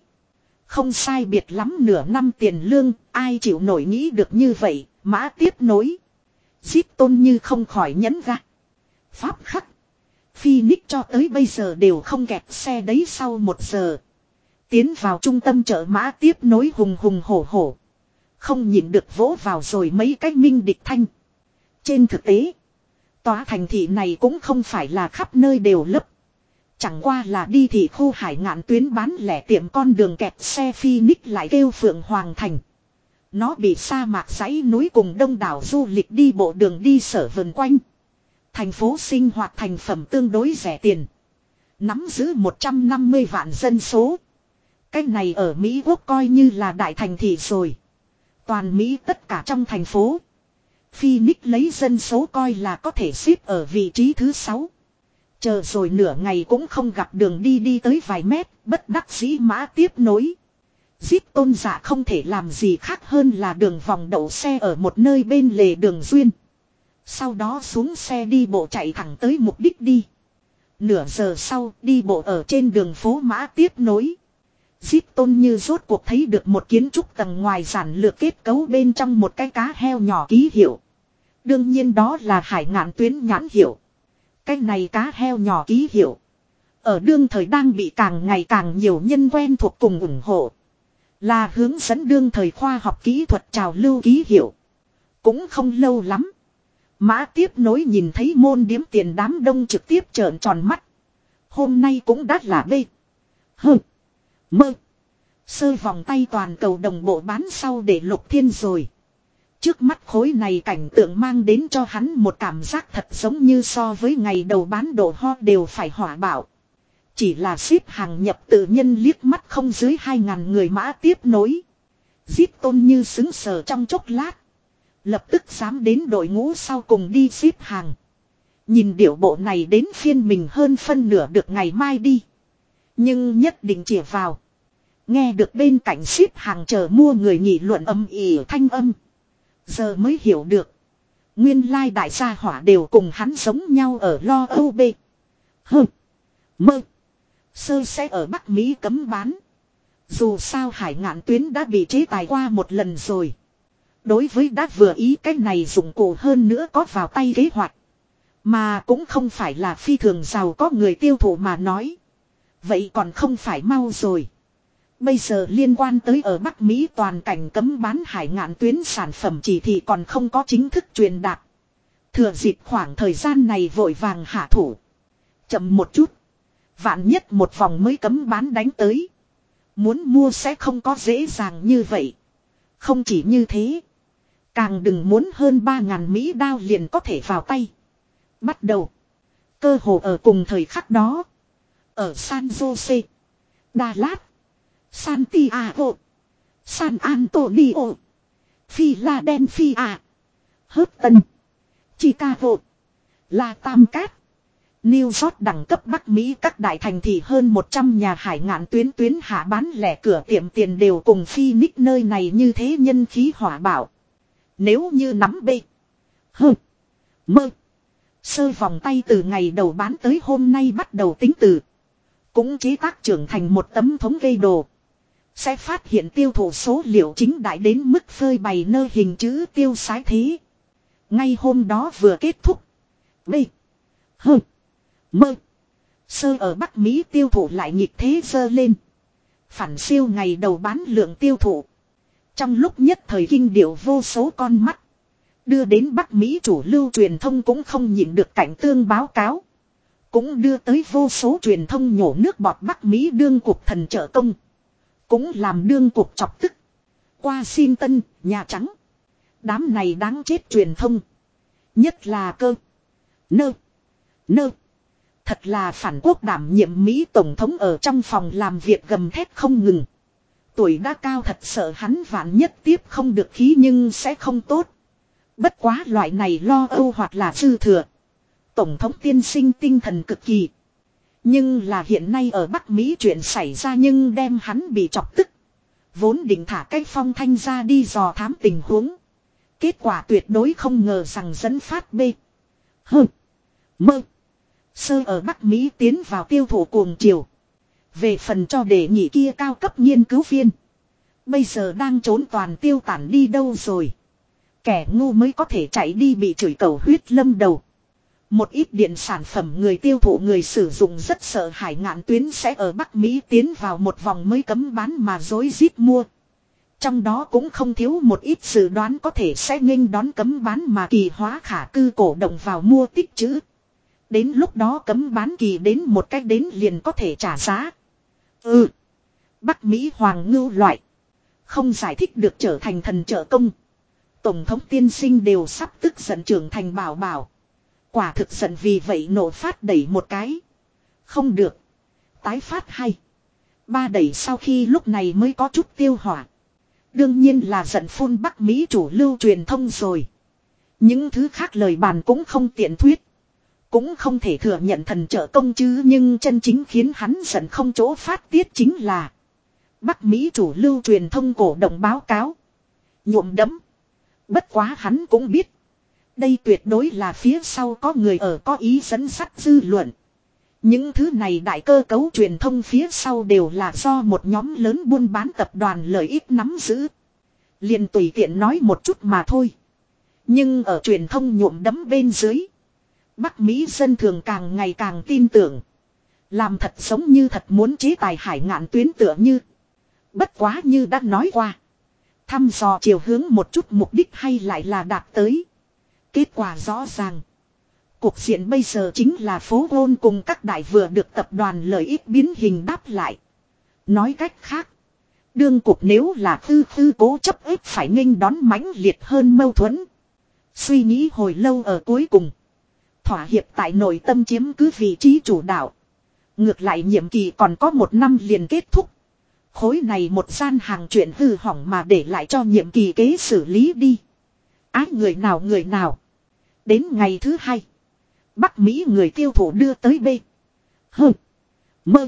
Không sai biệt lắm nửa năm tiền lương, ai chịu nổi nghĩ được như vậy, mã tiếp nối. Giết tôn như không khỏi nhấn ra. Pháp khắc. Phoenix cho tới bây giờ đều không kẹt xe đấy sau một giờ. Tiến vào trung tâm chợ mã tiếp nối hùng hùng hổ hổ. Không nhìn được vỗ vào rồi mấy cái minh địch thanh. Trên thực tế, tòa thành thị này cũng không phải là khắp nơi đều lấp. Chẳng qua là đi thì khu hải ngạn tuyến bán lẻ tiệm con đường kẹt xe phi ních lại kêu Phượng Hoàng Thành. Nó bị sa mạc dãy núi cùng đông đảo du lịch đi bộ đường đi sở vần quanh. Thành phố sinh hoạt thành phẩm tương đối rẻ tiền. Nắm giữ 150 vạn dân số. Cách này ở Mỹ Quốc coi như là đại thành thị rồi. Toàn Mỹ tất cả trong thành phố. Phoenix lấy dân số coi là có thể xếp ở vị trí thứ 6. Chờ rồi nửa ngày cũng không gặp đường đi đi tới vài mét, bất đắc dĩ mã tiếp nối. Giết tôn giả không thể làm gì khác hơn là đường vòng đậu xe ở một nơi bên lề đường duyên. Sau đó xuống xe đi bộ chạy thẳng tới mục đích đi. Nửa giờ sau đi bộ ở trên đường phố mã tiếp nối. Giết tôn như rốt cuộc thấy được một kiến trúc tầng ngoài giản lược kết cấu bên trong một cái cá heo nhỏ ký hiệu. Đương nhiên đó là hải ngạn tuyến nhãn hiệu. Cái này cá heo nhỏ ký hiệu. Ở đương thời đang bị càng ngày càng nhiều nhân quen thuộc cùng ủng hộ. Là hướng dẫn đương thời khoa học kỹ thuật trào lưu ký hiệu. Cũng không lâu lắm. Mã tiếp nối nhìn thấy môn điếm tiền đám đông trực tiếp trợn tròn mắt. Hôm nay cũng đắt là bê. Hừm. Mơ. Sơ vòng tay toàn cầu đồng bộ bán sau để lục thiên rồi. Trước mắt khối này cảnh tượng mang đến cho hắn một cảm giác thật giống như so với ngày đầu bán đồ ho đều phải hỏa bảo. Chỉ là ship hàng nhập tự nhân liếc mắt không dưới 2.000 người mã tiếp nối. Giết tôn như xứng sở trong chốc lát. Lập tức dám đến đội ngũ sau cùng đi ship hàng. Nhìn điệu bộ này đến phiên mình hơn phân nửa được ngày mai đi. Nhưng nhất định chỉ vào. Nghe được bên cạnh ship hàng chờ mua người nghị luận âm ỉ thanh âm. Giờ mới hiểu được. Nguyên lai đại gia hỏa đều cùng hắn giống nhau ở lo âu bê. Hừ. Mơ. Sơ sẽ ở Bắc Mỹ cấm bán. Dù sao hải ngạn tuyến đã bị chế tài qua một lần rồi. Đối với đã vừa ý cái này dụng cụ hơn nữa có vào tay kế hoạch. Mà cũng không phải là phi thường giàu có người tiêu thụ mà nói. Vậy còn không phải mau rồi. Bây giờ liên quan tới ở Bắc Mỹ toàn cảnh cấm bán hải ngạn tuyến sản phẩm chỉ thị còn không có chính thức truyền đạt. Thừa dịp khoảng thời gian này vội vàng hạ thủ. Chậm một chút. Vạn nhất một vòng mới cấm bán đánh tới. Muốn mua sẽ không có dễ dàng như vậy. Không chỉ như thế. Càng đừng muốn hơn 3.000 Mỹ đao liền có thể vào tay. Bắt đầu. Cơ hồ ở cùng thời khắc đó. Ở San Jose. Đà Lạt. Santiago. San Antonio. Philadelphia. Hớp Chicago. La Tam Cát. New York đẳng cấp Bắc Mỹ, các đại thành thị hơn 100 nhà hải ngạn tuyến tuyến hạ bán lẻ cửa tiệm tiền đều cùng Phoenix nơi này như thế nhân khí hỏa bảo. Nếu như nắm bê. Hơ. Mơ. Sơ vòng tay từ ngày đầu bán tới hôm nay bắt đầu tính từ. Cũng chế tác trưởng thành một tấm thống gây đồ. Sẽ phát hiện tiêu thụ số liệu chính đại đến mức phơi bày nơi hình chữ tiêu sái thế. Ngay hôm đó vừa kết thúc. B. hừ, Mơ. Sơ ở Bắc Mỹ tiêu thụ lại nhịp thế dơ lên. Phản siêu ngày đầu bán lượng tiêu thụ. Trong lúc nhất thời kinh điệu vô số con mắt. Đưa đến Bắc Mỹ chủ lưu truyền thông cũng không nhịn được cảnh tương báo cáo. Cũng đưa tới vô số truyền thông nhổ nước bọt Bắc Mỹ đương cục thần trợ công. Cũng làm đương cục chọc tức. Qua xin tân, Nhà Trắng. Đám này đáng chết truyền thông. Nhất là cơ. Nơ. Nơ. Thật là phản quốc đảm nhiệm Mỹ Tổng thống ở trong phòng làm việc gầm thét không ngừng. Tuổi đã cao thật sợ hắn vạn nhất tiếp không được khí nhưng sẽ không tốt. Bất quá loại này lo âu hoặc là dư thừa. Tổng thống tiên sinh tinh thần cực kỳ. Nhưng là hiện nay ở Bắc Mỹ chuyện xảy ra nhưng đem hắn bị chọc tức. Vốn định thả cái phong thanh ra đi dò thám tình huống. Kết quả tuyệt đối không ngờ rằng dẫn phát B. Hừ. Mơ. Sơ ở Bắc Mỹ tiến vào tiêu thụ cuồng chiều. Về phần cho đề nghị kia cao cấp nghiên cứu viên. Bây giờ đang trốn toàn tiêu tản đi đâu rồi. Kẻ ngu mới có thể chạy đi bị chửi cầu huyết lâm đầu. Một ít điện sản phẩm người tiêu thụ người sử dụng rất sợ hải ngạn tuyến sẽ ở Bắc Mỹ tiến vào một vòng mới cấm bán mà dối rít mua. Trong đó cũng không thiếu một ít dự đoán có thể sẽ nghênh đón cấm bán mà kỳ hóa khả cư cổ động vào mua tích chữ. Đến lúc đó cấm bán kỳ đến một cách đến liền có thể trả giá. Ừ. Bắc Mỹ hoàng ngưu loại. Không giải thích được trở thành thần trợ công. Tổng thống tiên sinh đều sắp tức giận trưởng thành bảo bảo. Quả thực giận vì vậy nổ phát đẩy một cái. Không được. Tái phát hay. Ba đẩy sau khi lúc này mới có chút tiêu hỏa. Đương nhiên là giận phun Bắc Mỹ chủ lưu truyền thông rồi. Những thứ khác lời bàn cũng không tiện thuyết. Cũng không thể thừa nhận thần trợ công chứ nhưng chân chính khiến hắn giận không chỗ phát tiết chính là. Bắc Mỹ chủ lưu truyền thông cổ động báo cáo. Nhuộm đấm. Bất quá hắn cũng biết. Đây tuyệt đối là phía sau có người ở có ý dẫn sắt dư luận. Những thứ này đại cơ cấu truyền thông phía sau đều là do một nhóm lớn buôn bán tập đoàn lợi ích nắm giữ. liền tùy tiện nói một chút mà thôi. Nhưng ở truyền thông nhuộm đấm bên dưới. Bắc Mỹ dân thường càng ngày càng tin tưởng. Làm thật giống như thật muốn chế tài hải ngạn tuyến tựa như. Bất quá như đã nói qua. Thăm dò chiều hướng một chút mục đích hay lại là đạt tới. Kết quả rõ ràng. Cuộc diện bây giờ chính là phố ôn cùng các đại vừa được tập đoàn lợi ích biến hình đáp lại. Nói cách khác. Đương cục nếu là tư tư cố chấp ếp phải nghênh đón mãnh liệt hơn mâu thuẫn. Suy nghĩ hồi lâu ở cuối cùng. Thỏa hiệp tại nội tâm chiếm cứ vị trí chủ đạo. Ngược lại nhiệm kỳ còn có một năm liền kết thúc. Khối này một gian hàng chuyện hư hỏng mà để lại cho nhiệm kỳ kế xử lý đi. Ái người nào người nào. Đến ngày thứ hai. Bắc Mỹ người tiêu thụ đưa tới B. Hơ. Mơ.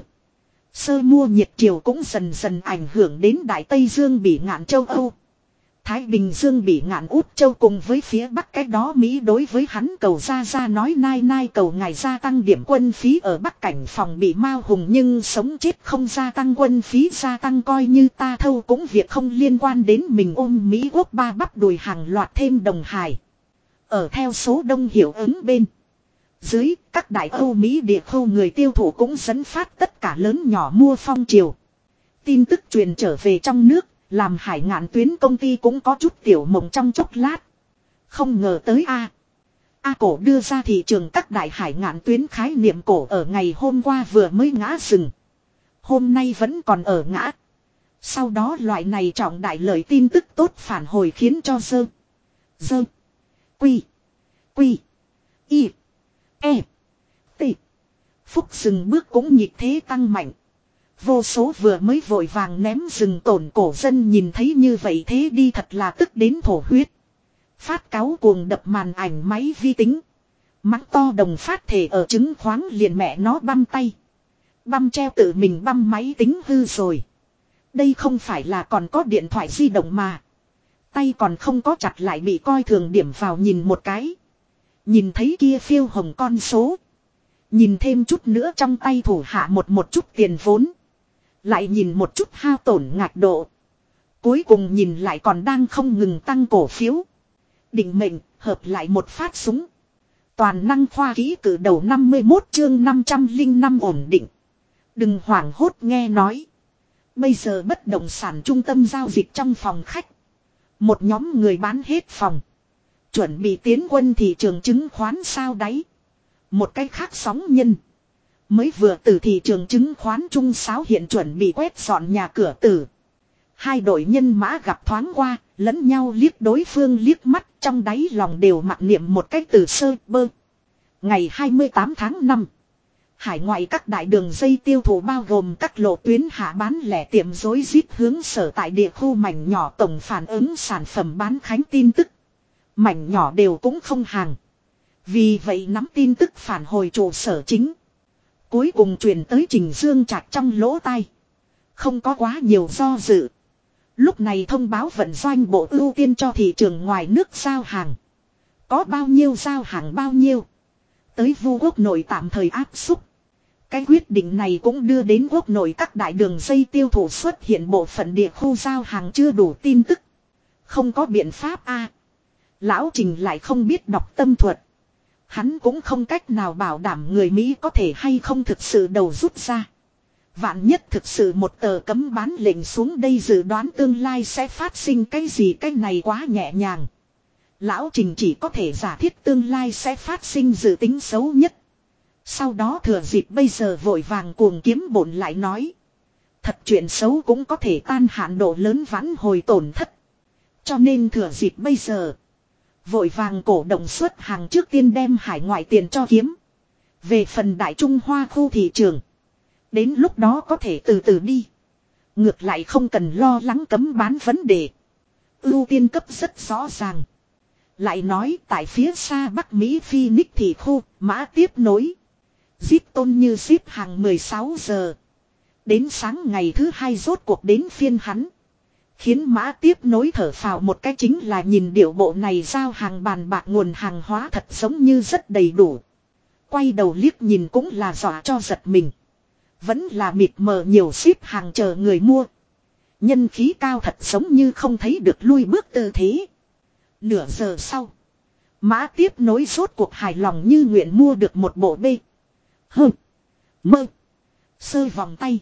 Sơ mua nhiệt triều cũng dần dần ảnh hưởng đến Đại Tây Dương bị ngạn châu Âu. Thái Bình Dương bị ngạn út châu cùng với phía Bắc cách đó Mỹ đối với hắn cầu ra ra nói nai nai cầu ngài gia tăng điểm quân phí ở Bắc cảnh phòng bị mao hùng nhưng sống chết không gia tăng quân phí, gia tăng coi như ta thâu cũng việc không liên quan đến mình ôm Mỹ quốc ba bắp đùi hàng loạt thêm đồng hải. Ở theo số đông hiệu ứng bên. Dưới, các đại Âu Mỹ địa khu người tiêu thụ cũng dẫn phát tất cả lớn nhỏ mua phong triều. Tin tức truyền trở về trong nước, làm hải ngạn tuyến công ty cũng có chút tiểu mộng trong chốc lát. Không ngờ tới A. A cổ đưa ra thị trường các đại hải ngạn tuyến khái niệm cổ ở ngày hôm qua vừa mới ngã rừng. Hôm nay vẫn còn ở ngã. Sau đó loại này trọng đại lời tin tức tốt phản hồi khiến cho dơ. Dơ. Quy. Quy. Y. E. T. Phúc dừng bước cũng nhịp thế tăng mạnh. Vô số vừa mới vội vàng ném rừng tổn cổ dân nhìn thấy như vậy thế đi thật là tức đến thổ huyết. Phát cáo cuồng đập màn ảnh máy vi tính. Mắng to đồng phát thể ở chứng khoáng liền mẹ nó băm tay. Băm treo tự mình băm máy tính hư rồi. Đây không phải là còn có điện thoại di động mà. Tay còn không có chặt lại bị coi thường điểm vào nhìn một cái. Nhìn thấy kia phiêu hồng con số. Nhìn thêm chút nữa trong tay thủ hạ một một chút tiền vốn. Lại nhìn một chút hao tổn ngạc độ. Cuối cùng nhìn lại còn đang không ngừng tăng cổ phiếu. Định mệnh, hợp lại một phát súng. Toàn năng khoa ký cử đầu 51 chương 505 ổn định. Đừng hoảng hốt nghe nói. Bây giờ bất động sản trung tâm giao dịch trong phòng khách. Một nhóm người bán hết phòng. Chuẩn bị tiến quân thị trường chứng khoán sao đáy. Một cách khác sóng nhân. Mới vừa từ thị trường chứng khoán trung sáo hiện chuẩn bị quét dọn nhà cửa tử. Hai đội nhân mã gặp thoáng qua, lẫn nhau liếc đối phương liếc mắt trong đáy lòng đều mặc niệm một cách từ sơ bơ. Ngày 28 tháng 5. Hải ngoại các đại đường dây tiêu thụ bao gồm các lộ tuyến hạ bán lẻ tiệm dối rít hướng sở tại địa khu mảnh nhỏ tổng phản ứng sản phẩm bán khánh tin tức. Mảnh nhỏ đều cũng không hàng. Vì vậy nắm tin tức phản hồi trụ sở chính. Cuối cùng truyền tới Trình Dương chặt trong lỗ tai. Không có quá nhiều do dự. Lúc này thông báo vận doanh bộ ưu tiên cho thị trường ngoài nước giao hàng. Có bao nhiêu giao hàng bao nhiêu. Tới vu quốc nội tạm thời áp xúc. Cái quyết định này cũng đưa đến quốc nội các đại đường dây tiêu thụ xuất hiện bộ phận địa khu giao hàng chưa đủ tin tức. Không có biện pháp a Lão Trình lại không biết đọc tâm thuật. Hắn cũng không cách nào bảo đảm người Mỹ có thể hay không thực sự đầu rút ra. Vạn nhất thực sự một tờ cấm bán lệnh xuống đây dự đoán tương lai sẽ phát sinh cái gì, cái này quá nhẹ nhàng. Lão Trình chỉ có thể giả thiết tương lai sẽ phát sinh dự tính xấu nhất. Sau đó thừa dịp bây giờ vội vàng cuồng kiếm bổn lại nói. Thật chuyện xấu cũng có thể tan hạn độ lớn vãn hồi tổn thất. Cho nên thừa dịp bây giờ. Vội vàng cổ động suất hàng trước tiên đem hải ngoại tiền cho kiếm. Về phần đại trung hoa khu thị trường. Đến lúc đó có thể từ từ đi. Ngược lại không cần lo lắng cấm bán vấn đề. Ưu tiên cấp rất rõ ràng. Lại nói tại phía xa Bắc Mỹ Phoenix thì khu, mã tiếp nối. Giết tôn như ship hàng 16 giờ. Đến sáng ngày thứ hai rốt cuộc đến phiên hắn. Khiến mã tiếp nối thở phào một cái chính là nhìn điệu bộ này giao hàng bàn bạc nguồn hàng hóa thật giống như rất đầy đủ. Quay đầu liếc nhìn cũng là dọa cho giật mình. Vẫn là mịt mờ nhiều ship hàng chờ người mua. Nhân khí cao thật giống như không thấy được lui bước tư thế. Nửa giờ sau. Mã tiếp nối rốt cuộc hài lòng như nguyện mua được một bộ bê. Hơ. Mơ. Sơ vòng tay.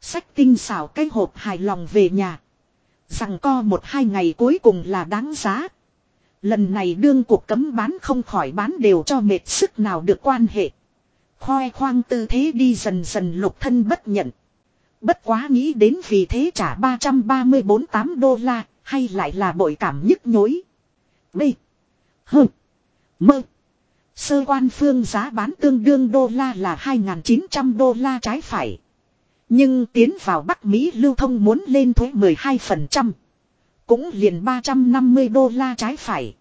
Sách tinh xảo cái hộp hài lòng về nhà. Rằng co một hai ngày cuối cùng là đáng giá. Lần này đương cuộc cấm bán không khỏi bán đều cho mệt sức nào được quan hệ. Khoe khoang tư thế đi dần dần lục thân bất nhận. Bất quá nghĩ đến vì thế trả 334 8 đô la, hay lại là bội cảm nhức nhối. B. H. Mơ. Sơ quan phương giá bán tương đương đô la là 2.900 đô la trái phải. Nhưng tiến vào Bắc Mỹ lưu thông muốn lên thuế 12%. Cũng liền 350 đô la trái phải.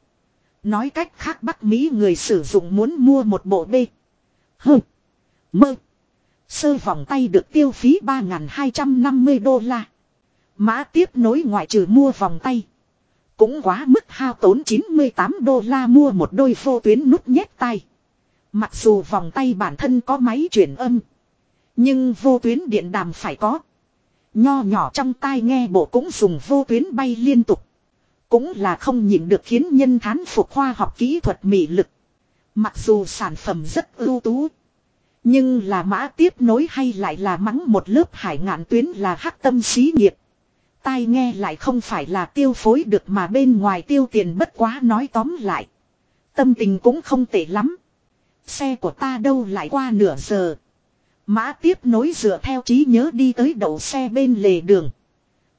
Nói cách khác Bắc Mỹ người sử dụng muốn mua một bộ B. hừ, Mơ. Sơ vòng tay được tiêu phí 3.250 đô la. Mã tiếp nối ngoại trừ mua vòng tay. Cũng quá mức hao tốn 98 đô la mua một đôi vô tuyến nút nhét tay. Mặc dù vòng tay bản thân có máy chuyển âm. Nhưng vô tuyến điện đàm phải có. Nho nhỏ trong tai nghe bộ cũng dùng vô tuyến bay liên tục. Cũng là không nhịn được khiến nhân thán phục khoa học kỹ thuật mị lực. Mặc dù sản phẩm rất ưu tú. Nhưng là mã tiếp nối hay lại là mắng một lớp hải ngạn tuyến là hắc tâm xí nghiệp. Tai nghe lại không phải là tiêu phối được mà bên ngoài tiêu tiền bất quá nói tóm lại. Tâm tình cũng không tệ lắm. Xe của ta đâu lại qua nửa giờ. Mã tiếp nối dựa theo trí nhớ đi tới đậu xe bên lề đường.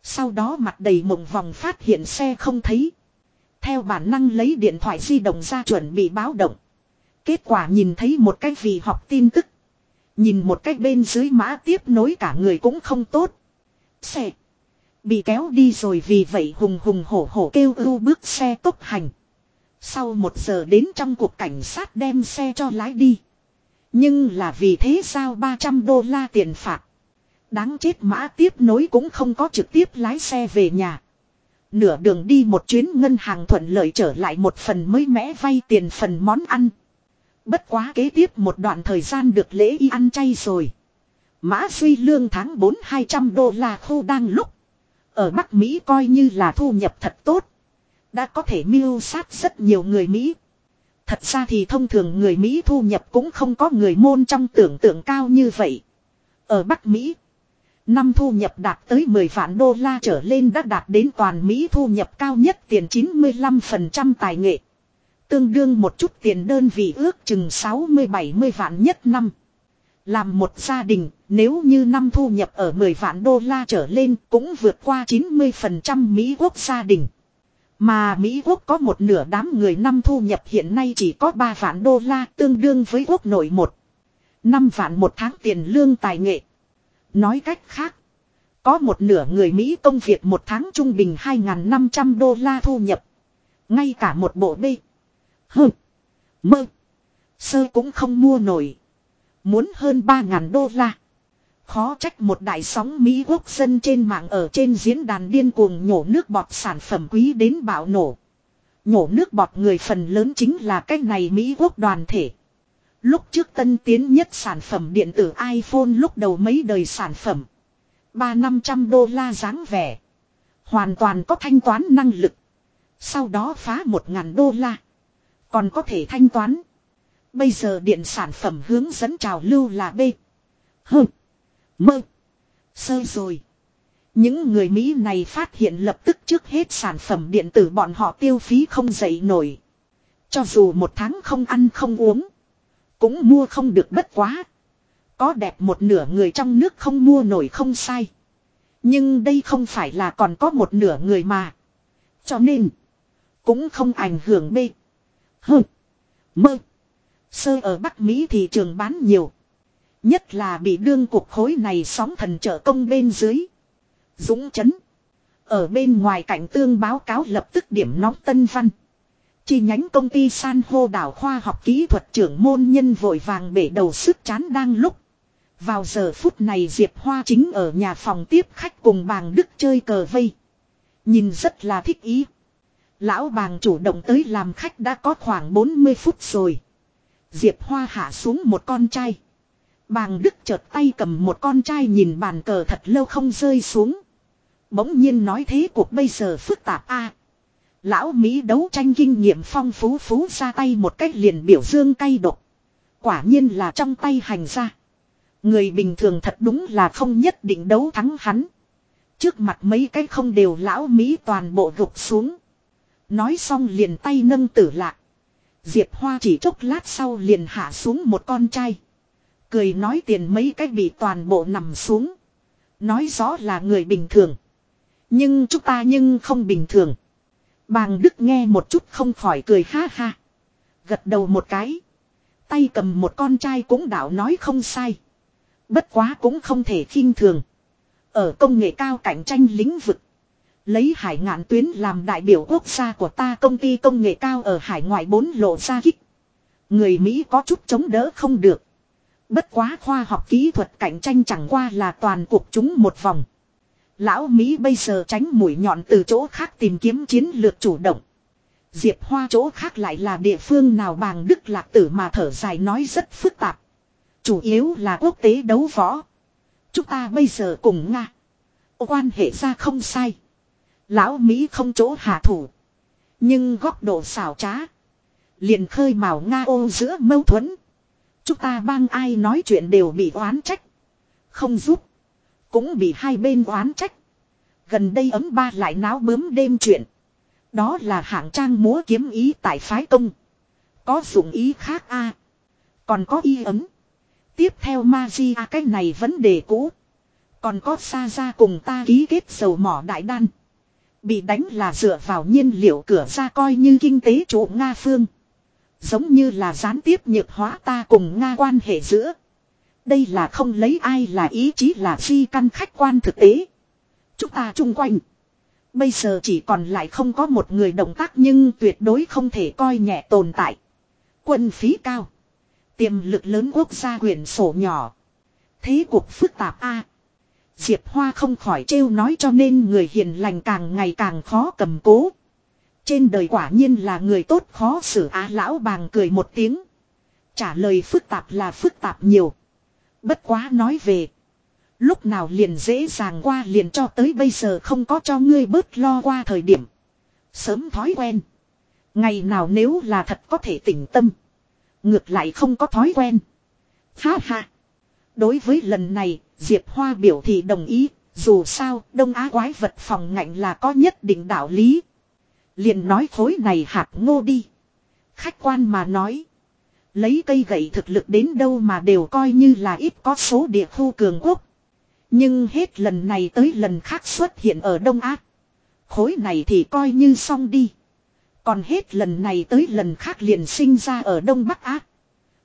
Sau đó mặt đầy mộng vòng phát hiện xe không thấy. Theo bản năng lấy điện thoại di động ra chuẩn bị báo động. Kết quả nhìn thấy một cái vì học tin tức. Nhìn một cách bên dưới mã tiếp nối cả người cũng không tốt. Xe. Bị kéo đi rồi vì vậy hùng hùng hổ hổ kêu ưu bước xe tốc hành. Sau một giờ đến trong cuộc cảnh sát đem xe cho lái đi. Nhưng là vì thế sao 300 đô la tiền phạt. Đáng chết mã tiếp nối cũng không có trực tiếp lái xe về nhà. Nửa đường đi một chuyến ngân hàng thuận lợi trở lại một phần mới mẽ vay tiền phần món ăn. Bất quá kế tiếp một đoạn thời gian được lễ y ăn chay rồi. Mã suy lương tháng 4 200 đô la khô đang lúc. Ở Bắc Mỹ coi như là thu nhập thật tốt. Đã có thể mưu sát rất nhiều người Mỹ. Thật ra thì thông thường người Mỹ thu nhập cũng không có người môn trong tưởng tượng cao như vậy. Ở Bắc Mỹ, năm thu nhập đạt tới 10 vạn đô la trở lên đã đạt đến toàn Mỹ thu nhập cao nhất tiền 95% tài nghệ. Tương đương một chút tiền đơn vị ước chừng 60-70 vạn nhất năm. Làm một gia đình, nếu như năm thu nhập ở 10 vạn đô la trở lên cũng vượt qua 90% Mỹ quốc gia đình. Mà Mỹ quốc có một nửa đám người năm thu nhập hiện nay chỉ có 3 vạn đô la tương đương với quốc nội một. 5 vạn một tháng tiền lương tài nghệ. Nói cách khác. Có một nửa người Mỹ công việc một tháng trung bình 2.500 đô la thu nhập. Ngay cả một bộ bê. Hừ. Mơ. Sơ cũng không mua nổi. Muốn hơn 3.000 đô la. Khó trách một đại sóng Mỹ quốc dân trên mạng ở trên diễn đàn điên cuồng nhổ nước bọt sản phẩm quý đến bạo nổ. Nhổ nước bọt người phần lớn chính là cách này Mỹ quốc đoàn thể. Lúc trước tân tiến nhất sản phẩm điện tử iPhone lúc đầu mấy đời sản phẩm. ba năm trăm đô la dáng vẻ. Hoàn toàn có thanh toán năng lực. Sau đó phá một ngàn đô la. Còn có thể thanh toán. Bây giờ điện sản phẩm hướng dẫn trào lưu là B. Hừm. Mơ. Sơ rồi. Những người Mỹ này phát hiện lập tức trước hết sản phẩm điện tử bọn họ tiêu phí không dậy nổi. Cho dù một tháng không ăn không uống. Cũng mua không được bất quá. Có đẹp một nửa người trong nước không mua nổi không sai. Nhưng đây không phải là còn có một nửa người mà. Cho nên. Cũng không ảnh hưởng bê H. Mơ. Sơ ở Bắc Mỹ thị trường bán nhiều. Nhất là bị đương cuộc khối này sóng thần trợ công bên dưới. Dũng chấn. Ở bên ngoài cảnh tương báo cáo lập tức điểm nóng tân văn. Chi nhánh công ty san hô đảo khoa học kỹ thuật trưởng môn nhân vội vàng bể đầu sức chán đang lúc. Vào giờ phút này Diệp Hoa chính ở nhà phòng tiếp khách cùng bàng Đức chơi cờ vây. Nhìn rất là thích ý. Lão bàng chủ động tới làm khách đã có khoảng 40 phút rồi. Diệp Hoa hạ xuống một con trai. Bàng Đức chợt tay cầm một con trai nhìn bàn cờ thật lâu không rơi xuống. Bỗng nhiên nói thế cuộc bây giờ phức tạp a. Lão Mỹ đấu tranh kinh nghiệm phong phú phú ra tay một cách liền biểu dương cay độc. Quả nhiên là trong tay hành ra. Người bình thường thật đúng là không nhất định đấu thắng hắn. Trước mặt mấy cái không đều lão Mỹ toàn bộ gục xuống. Nói xong liền tay nâng tử lạc. Diệp Hoa chỉ chốc lát sau liền hạ xuống một con trai. Cười nói tiền mấy cách bị toàn bộ nằm xuống. Nói rõ là người bình thường. Nhưng chúng ta nhưng không bình thường. Bàng Đức nghe một chút không khỏi cười ha ha. Gật đầu một cái. Tay cầm một con trai cũng đạo nói không sai. Bất quá cũng không thể khinh thường. Ở công nghệ cao cạnh tranh lĩnh vực. Lấy hải ngạn tuyến làm đại biểu quốc gia của ta công ty công nghệ cao ở hải ngoại bốn lộ ra kích. Người Mỹ có chút chống đỡ không được. Bất quá khoa học kỹ thuật cạnh tranh chẳng qua là toàn cuộc chúng một vòng. Lão Mỹ bây giờ tránh mũi nhọn từ chỗ khác tìm kiếm chiến lược chủ động. Diệp Hoa chỗ khác lại là địa phương nào bàng đức lạc tử mà thở dài nói rất phức tạp. Chủ yếu là quốc tế đấu võ. Chúng ta bây giờ cùng Nga. Quan hệ ra không sai. Lão Mỹ không chỗ hạ thủ. Nhưng góc độ xảo trá. Liền khơi mào Nga ô giữa mâu thuẫn. Chúng ta bang ai nói chuyện đều bị oán trách. Không giúp. Cũng bị hai bên oán trách. Gần đây ấm ba lại náo bướm đêm chuyện. Đó là hạng trang múa kiếm ý tại phái công. Có dụng ý khác a Còn có y ấm. Tiếp theo Magia cái này vấn đề cũ. Còn có xa ra cùng ta ký kết dầu mỏ đại đan. Bị đánh là dựa vào nhiên liệu cửa ra coi như kinh tế chủ Nga phương. Giống như là gián tiếp nhược hóa ta cùng Nga quan hệ giữa. Đây là không lấy ai là ý chí là phi căn khách quan thực tế. Chúng ta chung quanh. Bây giờ chỉ còn lại không có một người động tác nhưng tuyệt đối không thể coi nhẹ tồn tại. Quân phí cao. Tiềm lực lớn quốc gia quyển sổ nhỏ. Thế cuộc phức tạp a Diệp Hoa không khỏi trêu nói cho nên người hiền lành càng ngày càng khó cầm cố. Trên đời quả nhiên là người tốt khó xử á lão bàng cười một tiếng. Trả lời phức tạp là phức tạp nhiều. Bất quá nói về. Lúc nào liền dễ dàng qua liền cho tới bây giờ không có cho ngươi bớt lo qua thời điểm. Sớm thói quen. Ngày nào nếu là thật có thể tỉnh tâm. Ngược lại không có thói quen. Ha ha. Đối với lần này, Diệp Hoa biểu thị đồng ý. Dù sao, Đông Á quái vật phòng ngạnh là có nhất định đạo lý. Liền nói khối này hạt ngô đi. Khách quan mà nói. Lấy cây gậy thực lực đến đâu mà đều coi như là ít có số địa khu cường quốc. Nhưng hết lần này tới lần khác xuất hiện ở Đông Á. Khối này thì coi như xong đi. Còn hết lần này tới lần khác liền sinh ra ở Đông Bắc Á.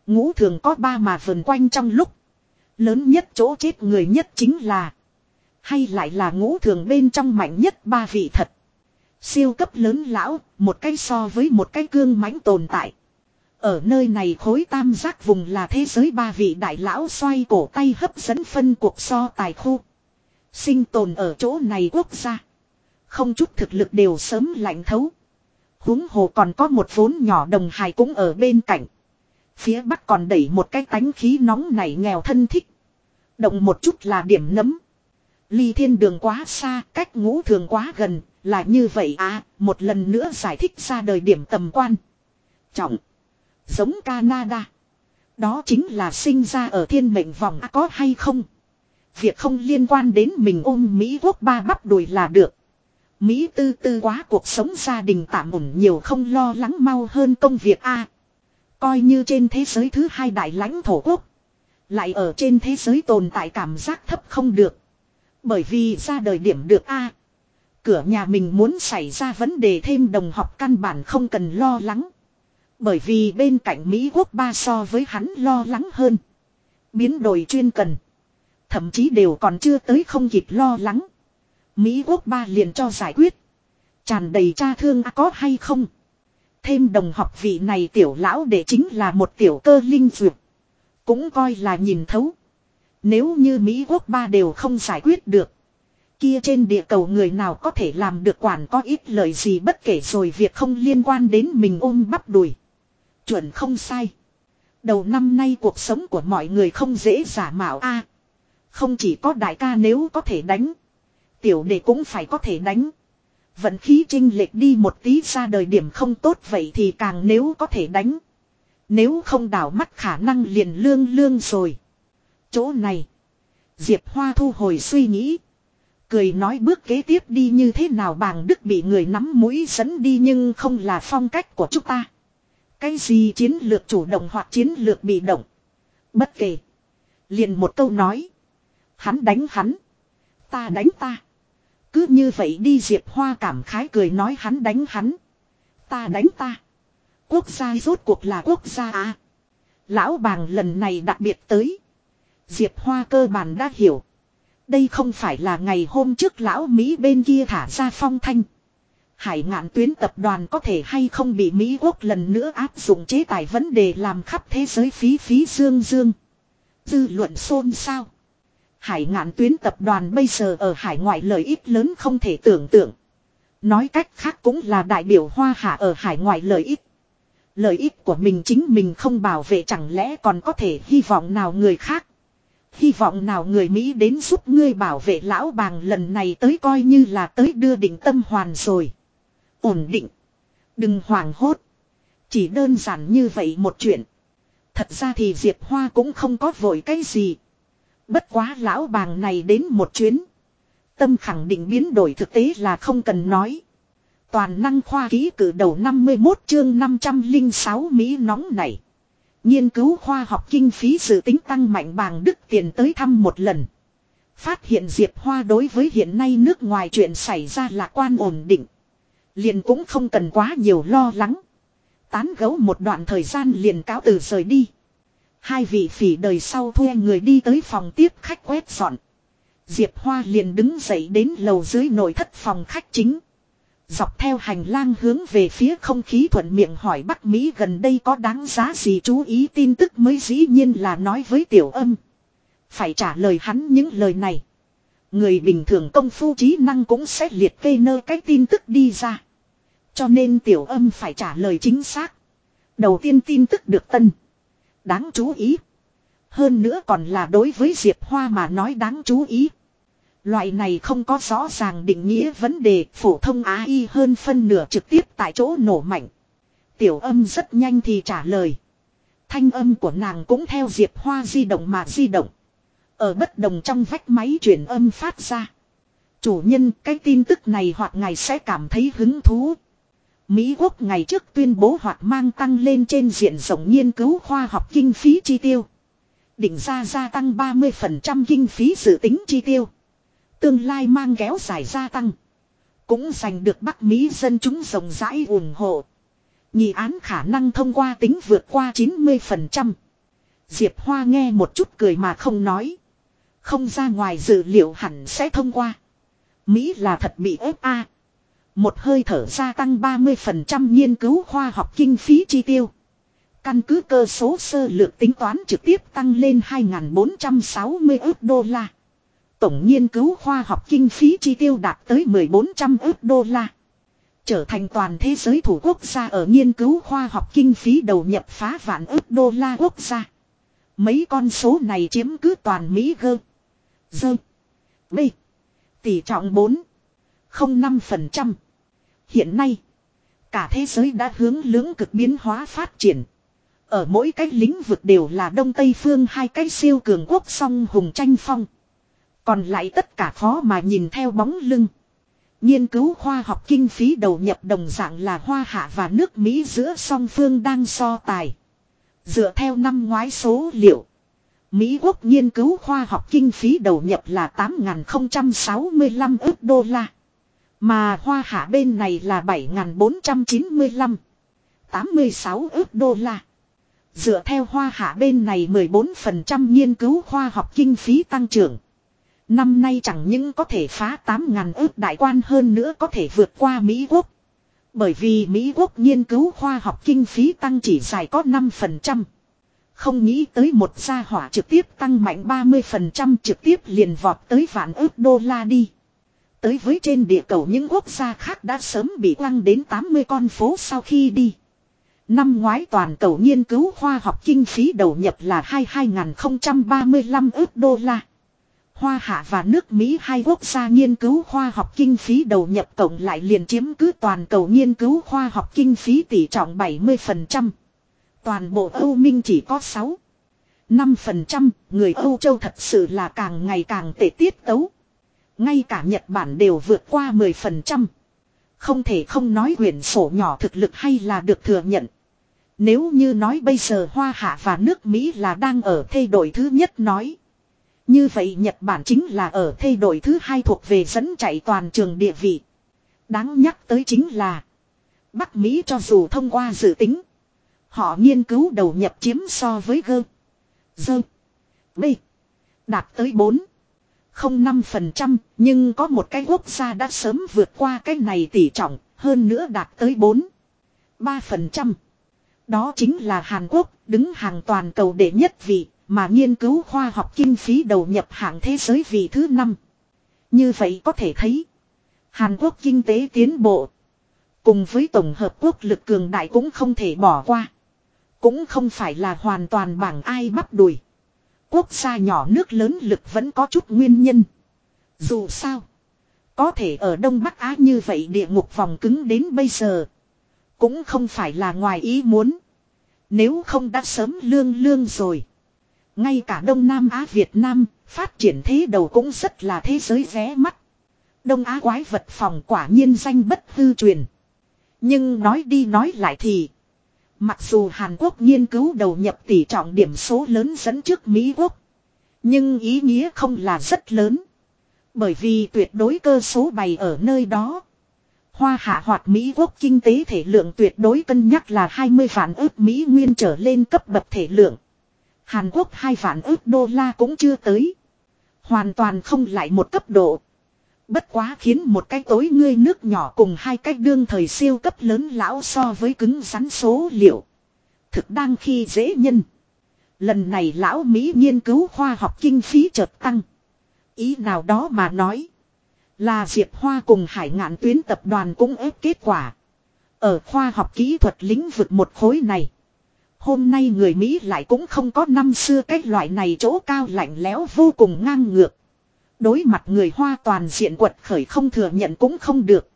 Ngũ thường có ba mà vần quanh trong lúc. Lớn nhất chỗ chết người nhất chính là. Hay lại là ngũ thường bên trong mạnh nhất ba vị thật. Siêu cấp lớn lão, một cái so với một cái cương mãnh tồn tại. Ở nơi này khối tam giác vùng là thế giới ba vị đại lão xoay cổ tay hấp dẫn phân cuộc so tài khu. Sinh tồn ở chỗ này quốc gia. Không chút thực lực đều sớm lạnh thấu. huống hồ còn có một vốn nhỏ đồng hài cũng ở bên cạnh. Phía bắc còn đẩy một cái tánh khí nóng này nghèo thân thích. Động một chút là điểm nấm. Ly thiên đường quá xa, cách ngũ thường quá gần, là như vậy à, một lần nữa giải thích ra đời điểm tầm quan. Trọng. Giống Canada. Đó chính là sinh ra ở thiên mệnh vòng à, có hay không. Việc không liên quan đến mình ôm Mỹ quốc ba bắp đùi là được. Mỹ tư tư quá cuộc sống gia đình tạm ổn nhiều không lo lắng mau hơn công việc a Coi như trên thế giới thứ hai đại lãnh thổ quốc. Lại ở trên thế giới tồn tại cảm giác thấp không được. Bởi vì ra đời điểm được A cửa nhà mình muốn xảy ra vấn đề thêm đồng học căn bản không cần lo lắng. Bởi vì bên cạnh Mỹ quốc ba so với hắn lo lắng hơn. Biến đổi chuyên cần. Thậm chí đều còn chưa tới không kịp lo lắng. Mỹ quốc ba liền cho giải quyết. Tràn đầy cha thương à có hay không. Thêm đồng học vị này tiểu lão để chính là một tiểu cơ linh dược. Cũng coi là nhìn thấu. Nếu như Mỹ quốc ba đều không giải quyết được. Kia trên địa cầu người nào có thể làm được quản có ít lời gì bất kể rồi việc không liên quan đến mình ôm bắp đùi. Chuẩn không sai. Đầu năm nay cuộc sống của mọi người không dễ giả mạo a. không chỉ có đại ca nếu có thể đánh. Tiểu đệ cũng phải có thể đánh. Vận khí trinh lệch đi một tí ra đời điểm không tốt vậy thì càng nếu có thể đánh. Nếu không đảo mắt khả năng liền lương lương rồi. Chỗ này. Diệp Hoa thu hồi suy nghĩ. Cười nói bước kế tiếp đi như thế nào bàng đức bị người nắm mũi dẫn đi nhưng không là phong cách của chúng ta. Cái gì chiến lược chủ động hoặc chiến lược bị động. Bất kể. Liền một câu nói. Hắn đánh hắn. Ta đánh ta. Cứ như vậy đi Diệp Hoa cảm khái cười nói hắn đánh hắn. Ta đánh ta. Quốc gia rốt cuộc là quốc gia à. Lão bàng lần này đặc biệt tới. Diệp Hoa cơ bản đã hiểu. Đây không phải là ngày hôm trước lão Mỹ bên kia thả ra phong thanh. Hải ngạn tuyến tập đoàn có thể hay không bị Mỹ quốc lần nữa áp dụng chế tài vấn đề làm khắp thế giới phí phí dương dương. Dư luận xôn xao. Hải ngạn tuyến tập đoàn bây giờ ở hải ngoại lợi ích lớn không thể tưởng tượng. Nói cách khác cũng là đại biểu hoa hạ ở hải ngoại lợi ích. Lợi ích của mình chính mình không bảo vệ chẳng lẽ còn có thể hy vọng nào người khác. Hy vọng nào người Mỹ đến giúp ngươi bảo vệ lão bàng lần này tới coi như là tới đưa định tâm hoàn rồi. Ổn định. Đừng hoảng hốt. Chỉ đơn giản như vậy một chuyện. Thật ra thì Diệp Hoa cũng không có vội cái gì. Bất quá lão bàng này đến một chuyến. Tâm khẳng định biến đổi thực tế là không cần nói. Toàn năng khoa ký cử đầu 51 chương 506 Mỹ nóng này. Nghiên cứu khoa học kinh phí dự tính tăng mạnh bàng đức tiền tới thăm một lần. Phát hiện Diệp Hoa đối với hiện nay nước ngoài chuyện xảy ra là quan ổn định. Liền cũng không cần quá nhiều lo lắng. Tán gấu một đoạn thời gian liền cáo từ rời đi. Hai vị phỉ đời sau thuê người đi tới phòng tiếp khách quét dọn. Diệp Hoa liền đứng dậy đến lầu dưới nội thất phòng khách chính. Dọc theo hành lang hướng về phía không khí thuận miệng hỏi Bắc Mỹ gần đây có đáng giá gì chú ý tin tức mới dĩ nhiên là nói với tiểu âm. Phải trả lời hắn những lời này. Người bình thường công phu trí năng cũng sẽ liệt kê nơ cái tin tức đi ra. Cho nên tiểu âm phải trả lời chính xác. Đầu tiên tin tức được tân. Đáng chú ý. Hơn nữa còn là đối với Diệp Hoa mà nói đáng chú ý. Loại này không có rõ ràng định nghĩa vấn đề, phổ thông á y hơn phân nửa trực tiếp tại chỗ nổ mạnh. Tiểu âm rất nhanh thì trả lời. Thanh âm của nàng cũng theo Diệp Hoa di động mà di động. Ở bất đồng trong vách máy truyền âm phát ra. Chủ nhân, cái tin tức này hoặc ngài sẽ cảm thấy hứng thú. Mỹ Quốc ngày trước tuyên bố hoặc mang tăng lên trên diện rộng nghiên cứu khoa học kinh phí chi tiêu. Định ra gia tăng 30% kinh phí dự tính chi tiêu. Tương lai mang kéo dài gia tăng. Cũng giành được Bắc Mỹ dân chúng rộng rãi ủng hộ. Nhị án khả năng thông qua tính vượt qua 90%. Diệp Hoa nghe một chút cười mà không nói. Không ra ngoài dự liệu hẳn sẽ thông qua. Mỹ là thật bị ép a. Một hơi thở gia tăng 30% nghiên cứu khoa học kinh phí chi tiêu. Căn cứ cơ số sơ lược tính toán trực tiếp tăng lên 2.460 ước đô la. Tổng nghiên cứu khoa học kinh phí chi tiêu đạt tới 1400 ước đô la. Trở thành toàn thế giới thủ quốc gia ở nghiên cứu khoa học kinh phí đầu nhập phá vạn ước đô la quốc gia. Mấy con số này chiếm cứ toàn Mỹ gơ. Dơ. B. Tỷ trọng 4. 05%. Hiện nay, cả thế giới đã hướng lưỡng cực biến hóa phát triển. Ở mỗi cái lĩnh vực đều là Đông Tây Phương hai cái siêu cường quốc song hùng tranh phong. Còn lại tất cả khó mà nhìn theo bóng lưng. Nghiên cứu khoa học kinh phí đầu nhập đồng dạng là Hoa Hạ và nước Mỹ giữa song phương đang so tài. Dựa theo năm ngoái số liệu. Mỹ quốc nghiên cứu khoa học kinh phí đầu nhập là 8.065 ước đô la. Mà hoa hạ bên này là 7.495. 86 ước đô la. Dựa theo hoa hạ bên này 14% nghiên cứu khoa học kinh phí tăng trưởng. Năm nay chẳng những có thể phá 8.000 ước đại quan hơn nữa có thể vượt qua Mỹ Quốc. Bởi vì Mỹ Quốc nghiên cứu khoa học kinh phí tăng chỉ dài có 5%. Không nghĩ tới một gia hỏa trực tiếp tăng mạnh 30% trực tiếp liền vọt tới vạn ước đô la đi. Tới với trên địa cầu những quốc gia khác đã sớm bị quăng đến 80 con phố sau khi đi. Năm ngoái toàn cầu nghiên cứu khoa học kinh phí đầu nhập là 2-2035 ước đô la. Hoa Hạ và nước Mỹ hai quốc gia nghiên cứu khoa học kinh phí đầu nhập tổng lại liền chiếm cứ toàn cầu nghiên cứu khoa học kinh phí tỷ trọng 70%. Toàn bộ Âu Minh chỉ có 6. 5% người Âu Châu thật sự là càng ngày càng tệ tiết tấu. Ngay cả Nhật Bản đều vượt qua 10%. Không thể không nói quyển sổ nhỏ thực lực hay là được thừa nhận. Nếu như nói bây giờ Hoa Hạ và nước Mỹ là đang ở thay đổi thứ nhất nói. Như vậy Nhật Bản chính là ở thay đổi thứ hai thuộc về dẫn chạy toàn trường địa vị. Đáng nhắc tới chính là, Bắc Mỹ cho dù thông qua dự tính, Họ nghiên cứu đầu nhập chiếm so với gơ Dơ B, Đạt tới 4 không 5% nhưng có một cái quốc gia đã sớm vượt qua cái này tỷ trọng, hơn nữa đạt tới 4 3% Đó chính là Hàn Quốc, đứng hàng toàn cầu đệ nhất vị mà nghiên cứu khoa học kinh phí đầu nhập hạng thế giới vị thứ năm. Như vậy có thể thấy. Hàn Quốc kinh tế tiến bộ. Cùng với tổng hợp quốc lực cường đại cũng không thể bỏ qua. Cũng không phải là hoàn toàn bằng ai bắp đùi. Quốc gia nhỏ nước lớn lực vẫn có chút nguyên nhân. Dù sao. Có thể ở Đông Bắc Á như vậy địa ngục vòng cứng đến bây giờ. Cũng không phải là ngoài ý muốn. Nếu không đã sớm lương lương rồi. Ngay cả Đông Nam Á Việt Nam, phát triển thế đầu cũng rất là thế giới ré mắt. Đông Á quái vật phòng quả nhiên danh bất hư truyền. Nhưng nói đi nói lại thì. Mặc dù Hàn Quốc nghiên cứu đầu nhập tỷ trọng điểm số lớn dẫn trước Mỹ Quốc. Nhưng ý nghĩa không là rất lớn. Bởi vì tuyệt đối cơ số bày ở nơi đó. Hoa hạ hoạt Mỹ Quốc kinh tế thể lượng tuyệt đối cân nhắc là 20 vạn ước Mỹ nguyên trở lên cấp bậc thể lượng. Hàn Quốc hai vạn ước đô la cũng chưa tới. Hoàn toàn không lại một cấp độ. Bất quá khiến một cái tối ngươi nước nhỏ cùng hai cái đương thời siêu cấp lớn lão so với cứng rắn số liệu. Thực đang khi dễ nhân. Lần này lão Mỹ nghiên cứu khoa học kinh phí chợt tăng. Ý nào đó mà nói. Là Diệp Hoa cùng hải ngạn tuyến tập đoàn cũng ép kết quả. Ở khoa học kỹ thuật lĩnh vực một khối này. Hôm nay người Mỹ lại cũng không có năm xưa cái loại này chỗ cao lạnh lẽo vô cùng ngang ngược. Đối mặt người Hoa toàn diện quật khởi không thừa nhận cũng không được.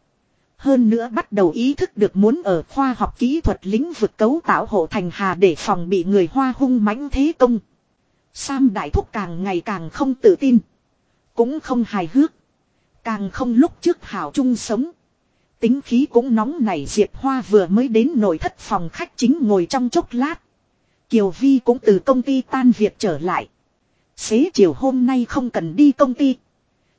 Hơn nữa bắt đầu ý thức được muốn ở khoa học kỹ thuật lĩnh vực cấu tạo hộ thành hà để phòng bị người Hoa hung mãnh thế công. Sam Đại Thúc càng ngày càng không tự tin. Cũng không hài hước. Càng không lúc trước hảo chung sống. Tính khí cũng nóng nảy, Diệp Hoa vừa mới đến nội thất phòng khách chính ngồi trong chốc lát. Kiều Vi cũng từ công ty tan việc trở lại. Xế chiều hôm nay không cần đi công ty.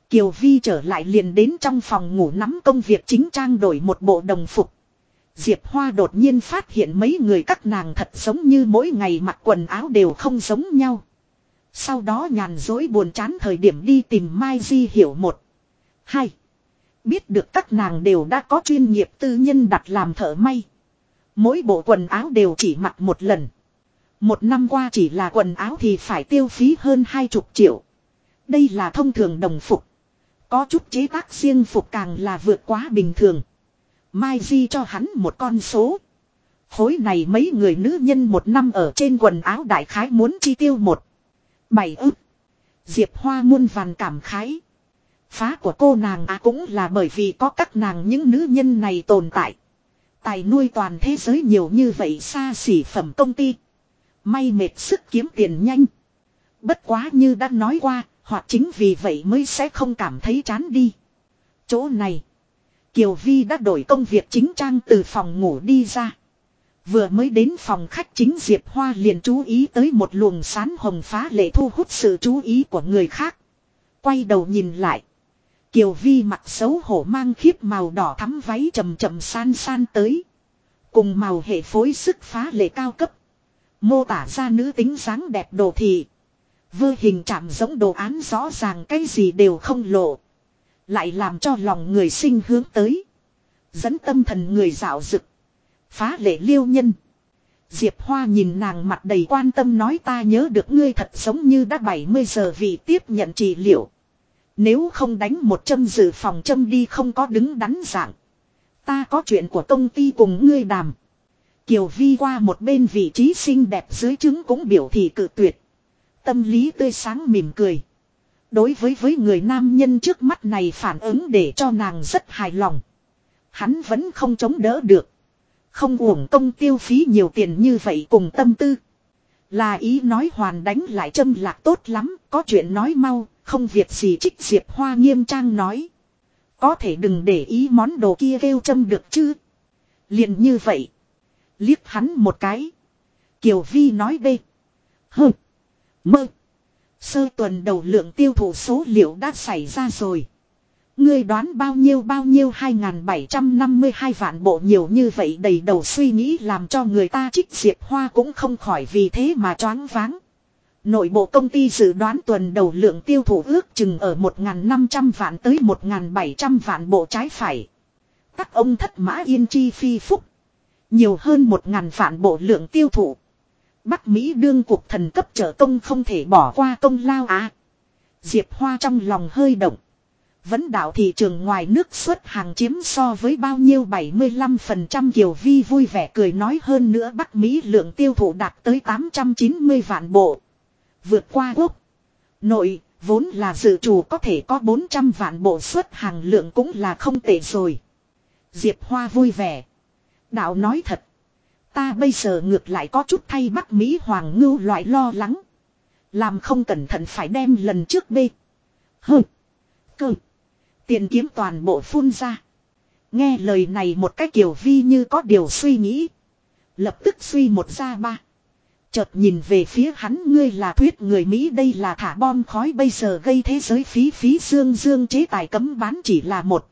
Kiều Vi trở lại liền đến trong phòng ngủ nắm công việc chính trang đổi một bộ đồng phục. Diệp Hoa đột nhiên phát hiện mấy người các nàng thật giống như mỗi ngày mặc quần áo đều không giống nhau. Sau đó nhàn dối buồn chán thời điểm đi tìm Mai Di hiểu một. Hai. Biết được các nàng đều đã có chuyên nghiệp tư nhân đặt làm thợ may. Mỗi bộ quần áo đều chỉ mặc một lần. Một năm qua chỉ là quần áo thì phải tiêu phí hơn hai chục triệu. Đây là thông thường đồng phục. Có chút chế tác riêng phục càng là vượt quá bình thường. Mai Di cho hắn một con số. Khối này mấy người nữ nhân một năm ở trên quần áo đại khái muốn chi tiêu một. Bảy ức. Diệp Hoa muôn vàn cảm khái. Phá của cô nàng à cũng là bởi vì có các nàng những nữ nhân này tồn tại. Tài nuôi toàn thế giới nhiều như vậy xa xỉ phẩm công ty. May mệt sức kiếm tiền nhanh. Bất quá như đã nói qua, hoặc chính vì vậy mới sẽ không cảm thấy chán đi. Chỗ này, Kiều Vi đã đổi công việc chính trang từ phòng ngủ đi ra. Vừa mới đến phòng khách chính Diệp Hoa liền chú ý tới một luồng sán hồng phá lệ thu hút sự chú ý của người khác. Quay đầu nhìn lại. Kiều Vi mặt xấu hổ mang khiếp màu đỏ thắm váy chầm chậm san san tới. Cùng màu hệ phối sức phá lệ cao cấp. Mô tả ra nữ tính dáng đẹp đồ thị. Vơ hình chạm giống đồ án rõ ràng cái gì đều không lộ. Lại làm cho lòng người sinh hướng tới. Dẫn tâm thần người dạo dực. Phá lệ liêu nhân. Diệp Hoa nhìn nàng mặt đầy quan tâm nói ta nhớ được ngươi thật giống như đã 70 giờ vì tiếp nhận trị liệu. Nếu không đánh một châm dự phòng châm đi không có đứng đắn dạng. Ta có chuyện của công ty cùng ngươi đàm. Kiều Vi qua một bên vị trí xinh đẹp dưới trứng cũng biểu thị cự tuyệt. Tâm lý tươi sáng mỉm cười. Đối với với người nam nhân trước mắt này phản ứng để cho nàng rất hài lòng. Hắn vẫn không chống đỡ được. Không uổng công tiêu phí nhiều tiền như vậy cùng tâm tư. Là ý nói hoàn đánh lại châm lạc tốt lắm, có chuyện nói mau, không việc gì trích diệp hoa nghiêm trang nói. Có thể đừng để ý món đồ kia kêu châm được chứ. liền như vậy. Liếc hắn một cái. Kiều Vi nói bê. Hơ. Mơ. Sơ tuần đầu lượng tiêu thụ số liệu đã xảy ra rồi. Ngươi đoán bao nhiêu bao nhiêu 2752 vạn bộ nhiều như vậy đầy đầu suy nghĩ làm cho người ta trích diệp hoa cũng không khỏi vì thế mà choáng váng. Nội bộ công ty dự đoán tuần đầu lượng tiêu thụ ước chừng ở 1.500 vạn tới 1.700 vạn bộ trái phải. Các ông thất mã yên chi phi phúc. Nhiều hơn 1.000 vạn bộ lượng tiêu thụ. Bắc Mỹ đương cuộc thần cấp trở công không thể bỏ qua công lao á. Diệp Hoa trong lòng hơi động. Vẫn đạo thị trường ngoài nước xuất hàng chiếm so với bao nhiêu 75% Kiều Vi vui vẻ cười nói hơn nữa Bắc Mỹ lượng tiêu thụ đạt tới 890 vạn bộ. Vượt qua quốc. Nội, vốn là dự chủ có thể có 400 vạn bộ xuất hàng lượng cũng là không tệ rồi. Diệp Hoa vui vẻ. Đạo nói thật. Ta bây giờ ngược lại có chút thay Bắc Mỹ Hoàng ngưu loại lo lắng. Làm không cẩn thận phải đem lần trước bê. Hừ. Cơ. Tiền kiếm toàn bộ phun ra. Nghe lời này một cách kiểu vi như có điều suy nghĩ. Lập tức suy một ra ba. Chợt nhìn về phía hắn, ngươi là thuyết người Mỹ, đây là thả bom khói, bây giờ gây thế giới phí phí dương dương, chế tài cấm bán chỉ là một.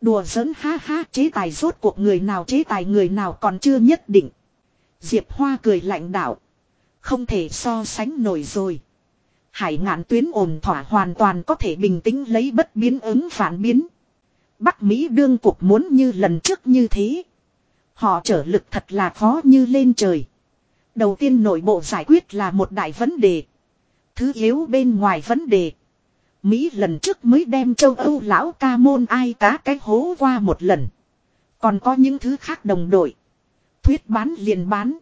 Đùa giỡn, ha ha, chế tài rốt cuộc người nào, chế tài người nào còn chưa nhất định. Diệp Hoa cười lạnh đạo. Không thể so sánh nổi rồi. Hải ngạn tuyến ổn thỏa hoàn toàn có thể bình tĩnh lấy bất biến ứng phản biến. Bắc Mỹ đương cuộc muốn như lần trước như thế. Họ trở lực thật là khó như lên trời. Đầu tiên nội bộ giải quyết là một đại vấn đề. Thứ yếu bên ngoài vấn đề. Mỹ lần trước mới đem châu Âu lão ca môn ai cá cái hố qua một lần. Còn có những thứ khác đồng đội. Thuyết bán liền bán.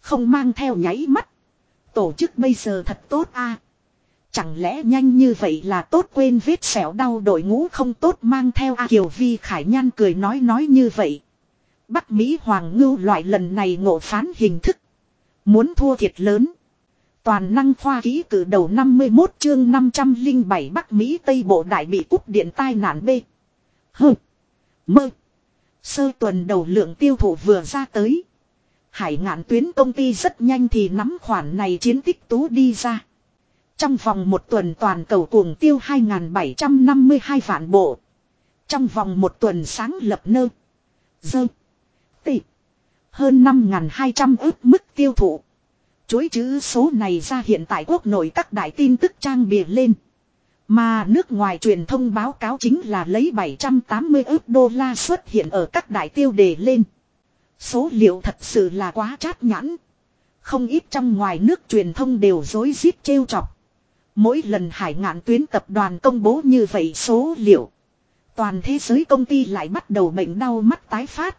Không mang theo nháy mắt. Tổ chức bây giờ thật tốt a. Chẳng lẽ nhanh như vậy là tốt quên vết sẹo đau đội ngũ không tốt mang theo a Kiều Vi Khải Nhan cười nói nói như vậy. Bắc Mỹ Hoàng Ngưu loại lần này ngộ phán hình thức. Muốn thua thiệt lớn. Toàn năng khoa ký cử đầu 51 chương 507 Bắc Mỹ Tây Bộ Đại bị cúp điện tai nạn B. Hơ. Mơ. Sơ tuần đầu lượng tiêu thụ vừa ra tới. Hải ngạn tuyến công ty rất nhanh thì nắm khoản này chiến tích tú đi ra. Trong vòng một tuần toàn cầu cuồng tiêu 2.752 vạn bộ. Trong vòng một tuần sáng lập nơ. Dơ. Tị. Hơn 5.200 ước mức tiêu thụ. Chối chữ số này ra hiện tại quốc nội các đại tin tức trang bìa lên. Mà nước ngoài truyền thông báo cáo chính là lấy 780 ước đô la xuất hiện ở các đại tiêu đề lên. Số liệu thật sự là quá chát nhãn. Không ít trong ngoài nước truyền thông đều dối rít trêu chọc. Mỗi lần hải ngạn tuyến tập đoàn công bố như vậy số liệu. Toàn thế giới công ty lại bắt đầu bệnh đau mắt tái phát.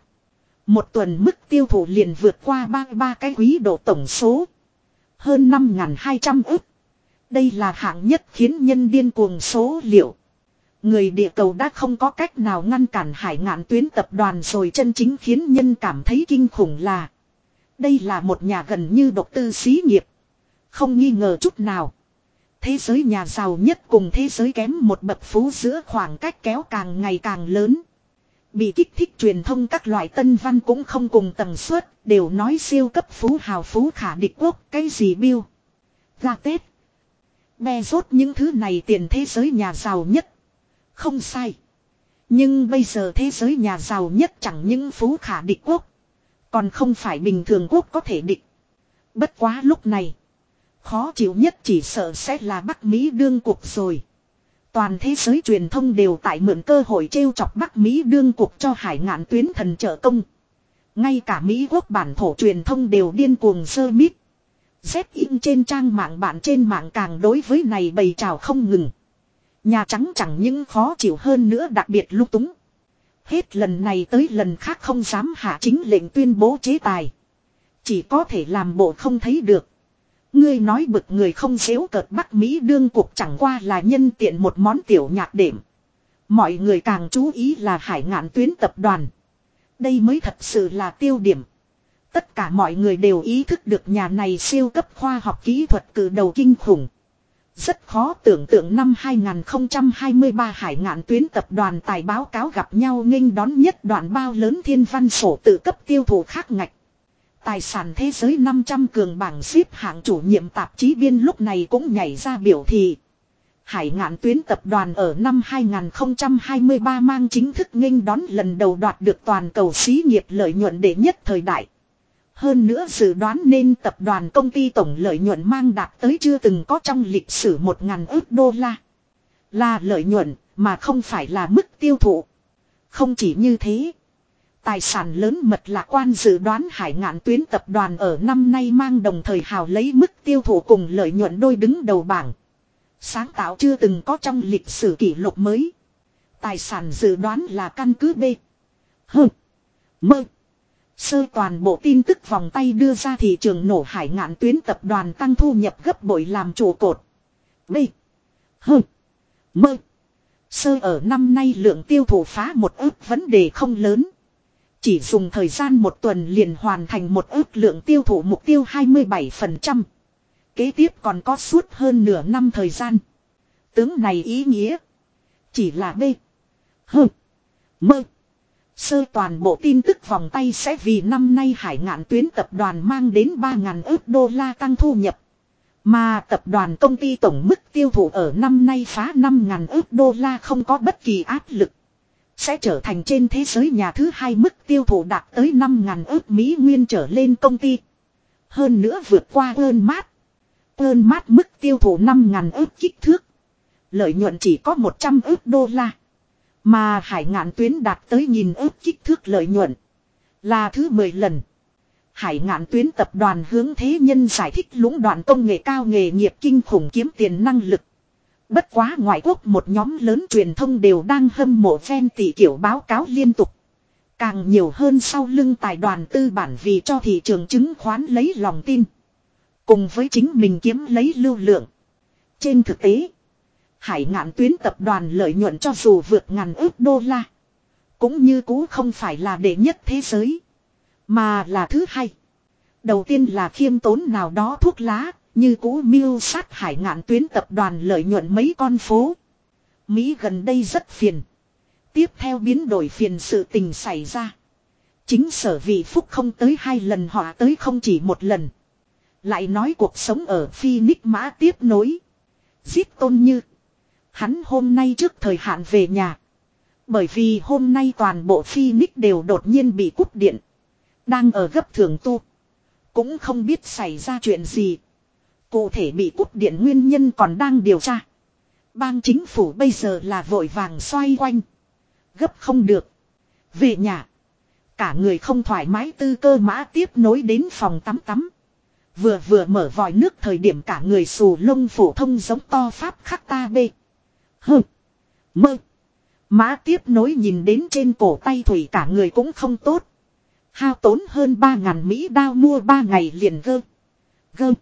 Một tuần mức tiêu thụ liền vượt qua ba ba cái quý độ tổng số. Hơn 5.200 ức. Đây là hạng nhất khiến nhân điên cuồng số liệu. Người địa cầu đã không có cách nào ngăn cản hải ngạn tuyến tập đoàn rồi chân chính khiến nhân cảm thấy kinh khủng là. Đây là một nhà gần như độc tư xí nghiệp. Không nghi ngờ chút nào. Thế giới nhà giàu nhất cùng thế giới kém một bậc phú giữa khoảng cách kéo càng ngày càng lớn. Bị kích thích truyền thông các loại tân văn cũng không cùng tầng suất, đều nói siêu cấp phú hào phú khả địch quốc, cái gì biêu. Ra Tết. Be rốt những thứ này tiền thế giới nhà giàu nhất. Không sai. Nhưng bây giờ thế giới nhà giàu nhất chẳng những phú khả địch quốc. Còn không phải bình thường quốc có thể địch. Bất quá lúc này. Khó chịu nhất chỉ sợ sẽ là Bắc Mỹ đương cuộc rồi. Toàn thế giới truyền thông đều tại mượn cơ hội trêu chọc Bắc Mỹ đương cuộc cho hải ngạn tuyến thần trợ công. Ngay cả Mỹ quốc bản thổ truyền thông đều điên cuồng sơ mít. Xét in trên trang mạng bạn trên mạng càng đối với này bày trào không ngừng. Nhà Trắng chẳng những khó chịu hơn nữa đặc biệt lúc túng. Hết lần này tới lần khác không dám hạ chính lệnh tuyên bố chế tài. Chỉ có thể làm bộ không thấy được. Ngươi nói bực người không xéo cợt Bắc Mỹ đương cuộc chẳng qua là nhân tiện một món tiểu nhạc đệm. Mọi người càng chú ý là hải ngạn tuyến tập đoàn. Đây mới thật sự là tiêu điểm. Tất cả mọi người đều ý thức được nhà này siêu cấp khoa học kỹ thuật cử đầu kinh khủng. Rất khó tưởng tượng năm 2023 hải ngạn tuyến tập đoàn tài báo cáo gặp nhau nghênh đón nhất đoạn bao lớn thiên văn sổ tự cấp tiêu thụ khác ngạch. Tài sản thế giới 500 cường bảng xếp hạng chủ nhiệm tạp chí biên lúc này cũng nhảy ra biểu thị. Hải ngạn tuyến tập đoàn ở năm 2023 mang chính thức nghênh đón lần đầu đoạt được toàn cầu xí nghiệp lợi nhuận đệ nhất thời đại. Hơn nữa dự đoán nên tập đoàn công ty tổng lợi nhuận mang đạt tới chưa từng có trong lịch sử 1.000 ước đô la. Là lợi nhuận, mà không phải là mức tiêu thụ. Không chỉ như thế. Tài sản lớn mật lạc quan dự đoán hải ngạn tuyến tập đoàn ở năm nay mang đồng thời hào lấy mức tiêu thụ cùng lợi nhuận đôi đứng đầu bảng. Sáng tạo chưa từng có trong lịch sử kỷ lục mới. Tài sản dự đoán là căn cứ B. H. Mơ. Sơ toàn bộ tin tức vòng tay đưa ra thị trường nổ hải ngạn tuyến tập đoàn tăng thu nhập gấp bội làm trụ cột. B. H. Mơ. Sơ ở năm nay lượng tiêu thụ phá một ước vấn đề không lớn. Chỉ dùng thời gian một tuần liền hoàn thành một ước lượng tiêu thụ mục tiêu 27%. Kế tiếp còn có suốt hơn nửa năm thời gian. Tướng này ý nghĩa. Chỉ là B. H. Mơ. Sơ toàn bộ tin tức vòng tay sẽ vì năm nay hải ngạn tuyến tập đoàn mang đến 3.000 ước đô la tăng thu nhập. Mà tập đoàn công ty tổng mức tiêu thụ ở năm nay phá 5.000 ước đô la không có bất kỳ áp lực. Sẽ trở thành trên thế giới nhà thứ hai mức tiêu thụ đạt tới 5.000 ước Mỹ nguyên trở lên công ty. Hơn nữa vượt qua ơn mát. Ơn mát mức tiêu thụ 5.000 ước kích thước. Lợi nhuận chỉ có 100 ước đô la. Mà hải ngạn tuyến đạt tới nhìn ước kích thước lợi nhuận. Là thứ 10 lần. Hải ngạn tuyến tập đoàn hướng thế nhân giải thích lũng đoạn công nghệ cao nghề nghiệp kinh khủng kiếm tiền năng lực. Bất quá ngoại quốc một nhóm lớn truyền thông đều đang hâm mộ phen tỷ kiểu báo cáo liên tục. Càng nhiều hơn sau lưng tài đoàn tư bản vì cho thị trường chứng khoán lấy lòng tin. Cùng với chính mình kiếm lấy lưu lượng. Trên thực tế, hải ngạn tuyến tập đoàn lợi nhuận cho dù vượt ngàn ước đô la. Cũng như cũ không phải là đệ nhất thế giới. Mà là thứ hai. Đầu tiên là khiêm tốn nào đó thuốc lá, như cũ mưu sát hải ngạn tuyến tập đoàn lợi nhuận mấy con phố. Mỹ gần đây rất phiền. Tiếp theo biến đổi phiền sự tình xảy ra. Chính sở vị phúc không tới hai lần, họ tới không chỉ một lần. Lại nói cuộc sống ở Phoenix mã tiếp nối. Giết tôn như. Hắn hôm nay trước thời hạn về nhà. Bởi vì hôm nay toàn bộ Phoenix đều đột nhiên bị cúp điện. Đang ở gấp thường tu. Cũng không biết xảy ra chuyện gì. Cụ thể bị cúp điện nguyên nhân còn đang điều tra. Bang chính phủ bây giờ là vội vàng xoay quanh. Gấp không được. Về nhà. Cả người không thoải mái tư cơ mã tiếp nối đến phòng tắm tắm. Vừa vừa mở vòi nước thời điểm cả người xù lông phổ thông giống to pháp khắc ta bê. hừ, Mơ. Mã tiếp nối nhìn đến trên cổ tay thủy cả người cũng không tốt. Hao tốn hơn 3.000 Mỹ đao mua 3 ngày liền gơ. Gơ.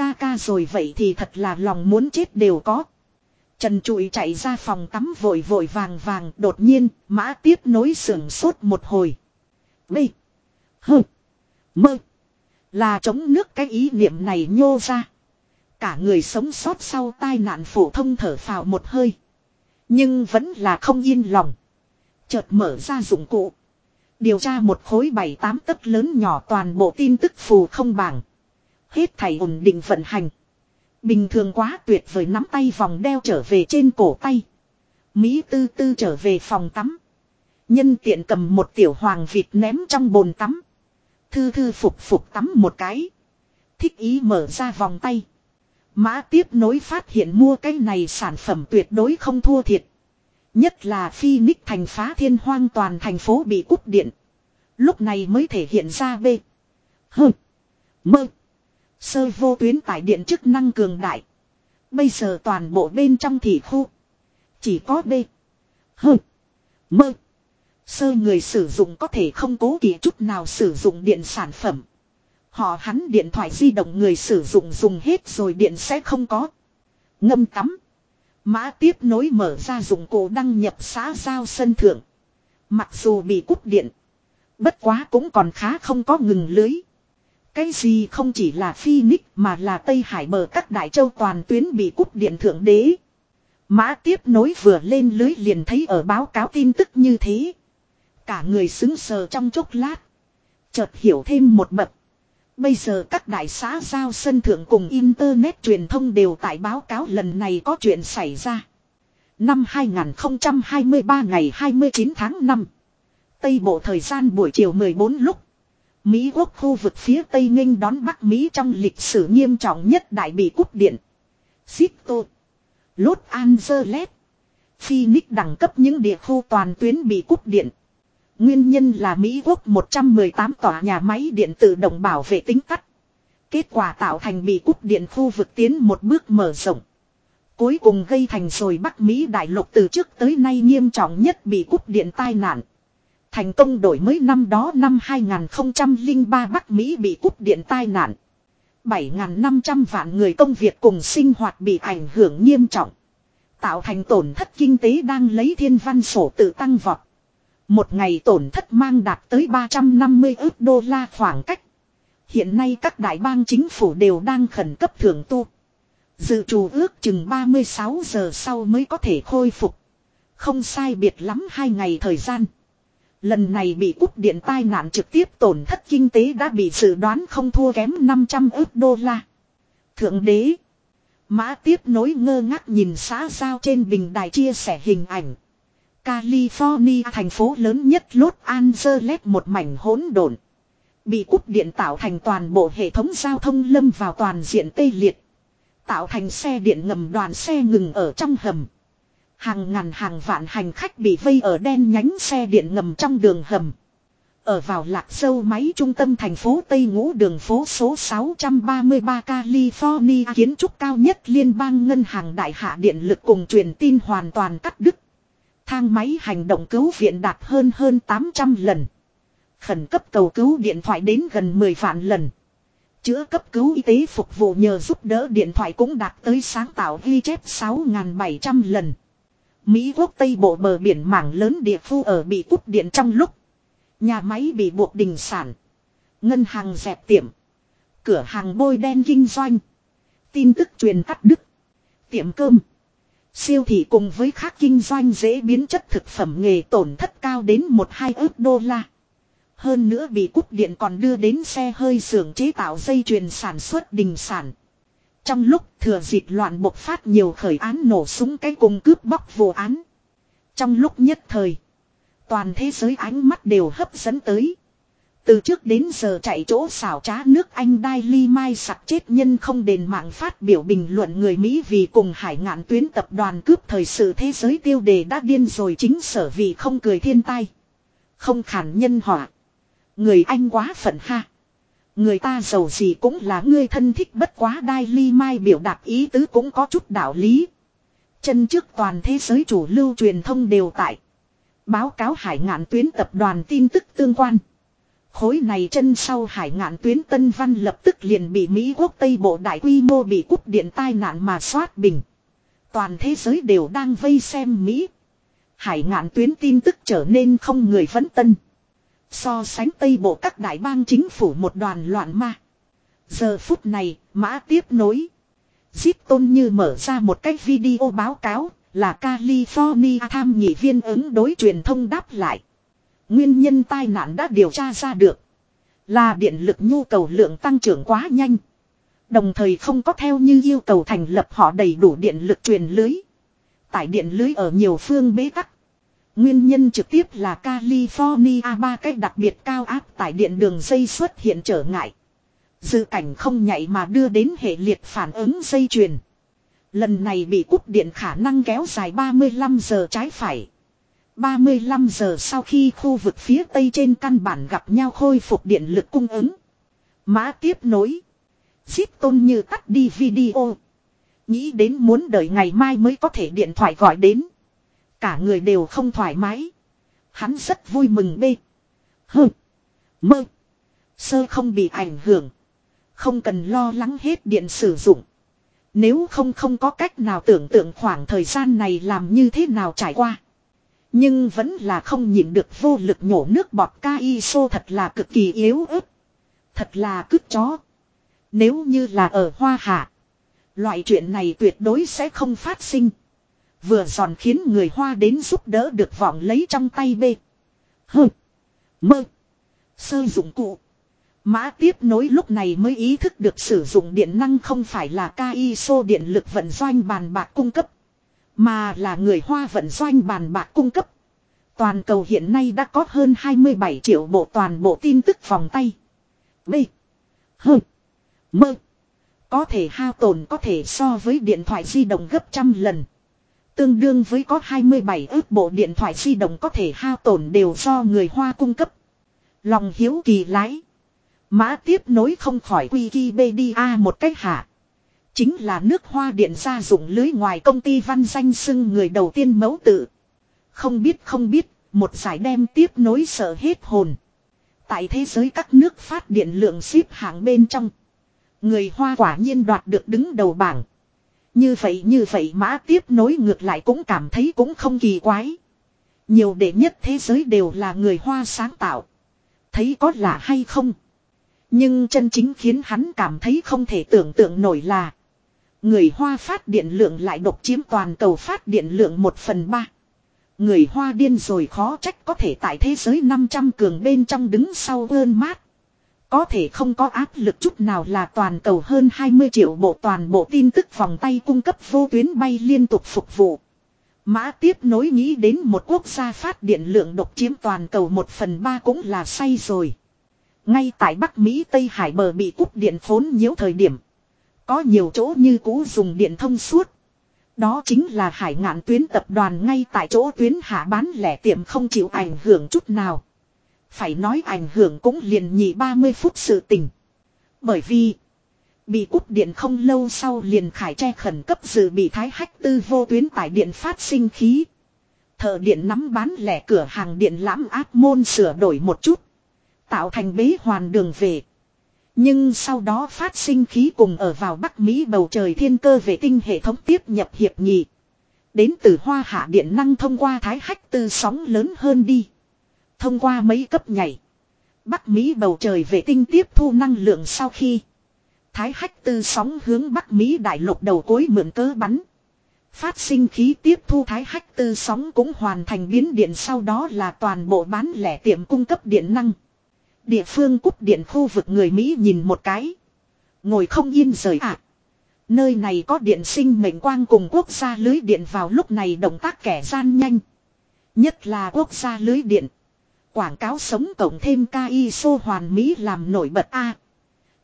Ca ca rồi vậy thì thật là lòng muốn chết đều có. Trần trụi chạy ra phòng tắm vội vội vàng vàng, đột nhiên, mã tiếp nối sưởng sốt một hồi. Bê. Hơ. Mơ. Là chống nước cái ý niệm này nhô ra. Cả người sống sót sau tai nạn phổ thông thở phào một hơi. Nhưng vẫn là không yên lòng. Chợt mở ra dụng cụ. Điều tra một khối bảy tám tấc lớn nhỏ toàn bộ tin tức phù không bảng. Hết thảy ổn định vận hành. Bình thường quá tuyệt vời nắm tay vòng đeo trở về trên cổ tay. Mỹ tư tư trở về phòng tắm. Nhân tiện cầm một tiểu hoàng vịt ném trong bồn tắm. Thư thư phục phục tắm một cái. Thích ý mở ra vòng tay. Mã tiếp nối phát hiện mua cái này sản phẩm tuyệt đối không thua thiệt. Nhất là Phoenix thành phá thiên hoang toàn thành phố bị cúp điện. Lúc này mới thể hiện ra B. H. Mơ. Sơ vô tuyến tải điện chức năng cường đại. Bây giờ toàn bộ bên trong thị khu. Chỉ có B. H. Mơ. Sơ người sử dụng có thể không cố kỳ chút nào sử dụng điện sản phẩm. Họ hắn điện thoại di động người sử dụng dùng hết rồi điện sẽ không có. Ngâm tắm. Mã tiếp nối mở ra dụng cụ đăng nhập xã giao sân thượng. Mặc dù bị cúp điện. Bất quá cũng còn khá không có ngừng lưới. Cái gì không chỉ là Phoenix mà là Tây Hải bờ các đại châu toàn tuyến bị cúp điện thượng đế. Mã tiếp nối vừa lên lưới liền thấy ở báo cáo tin tức như thế. Cả người xứng sờ trong chốc lát. Chợt hiểu thêm một bậc. Bây giờ các đại xã giao sân thượng cùng Internet truyền thông đều tại báo cáo lần này có chuyện xảy ra. Năm 2023 ngày 29 tháng 5. Tây Bộ thời gian buổi chiều 14 lúc. Mỹ quốc khu vực phía Tây nghênh đón Bắc Mỹ trong lịch sử nghiêm trọng nhất đại bị cúp điện. Sito. Los Angeles. Phoenix đẳng cấp những địa khu toàn tuyến bị cúp điện. Nguyên nhân là Mỹ Quốc 118 tòa nhà máy điện tự động bảo vệ tính tắt. Kết quả tạo thành bị cúp điện khu vực tiến một bước mở rộng. Cuối cùng gây thành rồi Bắc Mỹ đại lục từ trước tới nay nghiêm trọng nhất bị cúp điện tai nạn. Thành công đổi mới năm đó năm 2003 Bắc Mỹ bị cúp điện tai nạn. 7.500 vạn người công việc cùng sinh hoạt bị ảnh hưởng nghiêm trọng. Tạo thành tổn thất kinh tế đang lấy thiên văn sổ tự tăng vọt. Một ngày tổn thất mang đạt tới 350 ước đô la khoảng cách. Hiện nay các đại bang chính phủ đều đang khẩn cấp thưởng tu. Dự trù ước chừng 36 giờ sau mới có thể khôi phục. Không sai biệt lắm hai ngày thời gian. Lần này bị cúp điện tai nạn trực tiếp tổn thất kinh tế đã bị dự đoán không thua kém 500 ước đô la. Thượng đế. Mã tiếp nối ngơ ngác nhìn xã giao trên bình đài chia sẻ hình ảnh. California, thành phố lớn nhất Los Angeles, một mảnh hỗn độn. Bị cúp điện tạo thành toàn bộ hệ thống giao thông lâm vào toàn diện tê liệt. Tạo thành xe điện ngầm đoàn xe ngừng ở trong hầm. Hàng ngàn hàng vạn hành khách bị vây ở đen nhánh xe điện ngầm trong đường hầm. Ở vào lạc sâu máy trung tâm thành phố Tây Ngũ đường phố số 633 California, kiến trúc cao nhất liên bang ngân hàng đại hạ điện lực cùng truyền tin hoàn toàn cắt đứt. Thang máy hành động cứu viện đạt hơn hơn 800 lần. Khẩn cấp cầu cứu điện thoại đến gần 10 vạn lần. Chữa cấp cứu y tế phục vụ nhờ giúp đỡ điện thoại cũng đạt tới sáng tạo ghi chép 6.700 lần. Mỹ quốc Tây Bộ bờ biển mảng lớn địa phu ở bị cúp điện trong lúc. Nhà máy bị buộc đình sản. Ngân hàng dẹp tiệm. Cửa hàng bôi đen kinh doanh. Tin tức truyền cắt đứt. Tiệm cơm. Siêu thị cùng với khác kinh doanh dễ biến chất thực phẩm nghề tổn thất cao đến 1-2 ước đô la. Hơn nữa bị cúp điện còn đưa đến xe hơi xưởng chế tạo dây chuyền sản xuất đình sản. Trong lúc thừa dịp loạn bộc phát nhiều khởi án nổ súng cái cùng cướp bóc vô án. Trong lúc nhất thời, toàn thế giới ánh mắt đều hấp dẫn tới. Từ trước đến giờ chạy chỗ xảo trá nước Anh Đai Ly Mai sặc chết nhân không đền mạng phát biểu bình luận người Mỹ vì cùng hải ngạn tuyến tập đoàn cướp thời sự thế giới tiêu đề đã điên rồi chính sở vì không cười thiên tai. Không khản nhân họa. Người Anh quá phận ha. Người ta giàu gì cũng là người thân thích bất quá Đai Ly Mai biểu đạt ý tứ cũng có chút đạo lý. Chân trước toàn thế giới chủ lưu truyền thông đều tại. Báo cáo hải ngạn tuyến tập đoàn tin tức tương quan. Khối này chân sau hải ngạn tuyến Tân Văn lập tức liền bị Mỹ quốc Tây Bộ đại quy mô bị cúp điện tai nạn mà xoát bình. Toàn thế giới đều đang vây xem Mỹ. Hải ngạn tuyến tin tức trở nên không người phấn tân. So sánh Tây Bộ các đại bang chính phủ một đoàn loạn ma. Giờ phút này, mã tiếp nối. Zip tôn như mở ra một cái video báo cáo, Là California tham nghị viên ứng đối truyền thông đáp lại. Nguyên nhân tai nạn đã điều tra ra được. Là điện lực nhu cầu lượng tăng trưởng quá nhanh. Đồng thời không có theo như yêu cầu thành lập họ đầy đủ điện lực truyền lưới. Tải điện lưới ở nhiều phương bế tắc. Nguyên nhân trực tiếp là California ba cách đặc biệt cao áp tại điện đường dây xuất hiện trở ngại. Dự cảnh không nhạy mà đưa đến hệ liệt phản ứng dây chuyền. Lần này bị cúp điện khả năng kéo dài 35 giờ trái phải. 35 giờ sau khi khu vực phía tây trên căn bản gặp nhau khôi phục điện lực cung ứng. Mã tiếp nối. Zip tôn như tắt đi video. Nghĩ đến muốn đợi ngày mai mới có thể điện thoại gọi đến. Cả người đều không thoải mái. Hắn rất vui mừng bê. hừ, Mơ. Sơ không bị ảnh hưởng. Không cần lo lắng hết điện sử dụng. Nếu không không có cách nào tưởng tượng khoảng thời gian này làm như thế nào trải qua. Nhưng vẫn là không nhịn được vô lực nhổ nước bọt ca iso thật là cực kỳ yếu ớt. Thật là cứt chó. Nếu như là ở Hoa Hạ. Loại chuyện này tuyệt đối sẽ không phát sinh. Vừa giòn khiến người Hoa đến giúp đỡ được vọng lấy trong tay bê. Hừ. Mơ. Sơ dụng cụ. Mã tiếp nối lúc này mới ý thức được sử dụng điện năng không phải là KISO điện lực vận doanh bàn bạc cung cấp. Mà là người Hoa vận doanh bàn bạc cung cấp. Toàn cầu hiện nay đã có hơn 27 triệu bộ toàn bộ tin tức vòng tay. B. H. Mơ. Có thể hao tổn có thể so với điện thoại di động gấp trăm lần. Tương đương với có 27 ước bộ điện thoại di động có thể hao tổn đều do người Hoa cung cấp. Lòng hiếu kỳ lái. Mã tiếp nối không khỏi Wikipedia một cách hạ. Chính là nước hoa điện gia dụng lưới ngoài công ty văn danh xưng người đầu tiên mẫu tự. Không biết không biết, một giải đem tiếp nối sợ hết hồn. Tại thế giới các nước phát điện lượng ship hạng bên trong. Người hoa quả nhiên đoạt được đứng đầu bảng. Như vậy như vậy mã tiếp nối ngược lại cũng cảm thấy cũng không kỳ quái. Nhiều đệ nhất thế giới đều là người hoa sáng tạo. Thấy có lạ hay không? Nhưng chân chính khiến hắn cảm thấy không thể tưởng tượng nổi là, Người Hoa phát điện lượng lại độc chiếm toàn cầu phát điện lượng 1 phần 3. Người Hoa điên rồi khó trách có thể tại thế giới 500 cường bên trong đứng sau ơn mát. Có thể không có áp lực chút nào là toàn cầu hơn 20 triệu bộ toàn bộ tin tức vòng tay cung cấp vô tuyến bay liên tục phục vụ. Mã tiếp nối nghĩ đến một quốc gia phát điện lượng độc chiếm toàn cầu 1 phần 3 cũng là say rồi. Ngay tại Bắc Mỹ Tây Hải bờ bị cúp điện phốn nhiễu thời điểm. Có nhiều chỗ như cũ dùng điện thông suốt. Đó chính là hải ngạn tuyến tập đoàn ngay tại chỗ tuyến hạ bán lẻ tiệm không chịu ảnh hưởng chút nào. Phải nói ảnh hưởng cũng liền nhị 30 phút sự tình. Bởi vì, bị cúp điện không lâu sau liền khải tre khẩn cấp dự bị thái hách tư vô tuyến tải điện phát sinh khí. Thợ điện nắm bán lẻ cửa hàng điện lãm áp môn sửa đổi một chút. Tạo thành bế hoàn đường về. Nhưng sau đó phát sinh khí cùng ở vào Bắc Mỹ bầu trời thiên cơ vệ tinh hệ thống tiếp nhập hiệp nghị. Đến từ hoa hạ điện năng thông qua thái hách tư sóng lớn hơn đi. Thông qua mấy cấp nhảy. Bắc Mỹ bầu trời vệ tinh tiếp thu năng lượng sau khi. Thái hách tư sóng hướng Bắc Mỹ đại lục đầu cối mượn cớ bắn. Phát sinh khí tiếp thu thái hách tư sóng cũng hoàn thành biến điện sau đó là toàn bộ bán lẻ tiệm cung cấp điện năng. Địa phương cúp điện khu vực người Mỹ nhìn một cái. Ngồi không yên rời ạ. À. Nơi này có điện sinh mệnh quang cùng quốc gia lưới điện vào lúc này động tác kẻ gian nhanh. Nhất là quốc gia lưới điện. Quảng cáo sống cộng thêm KISO hoàn Mỹ làm nổi bật A.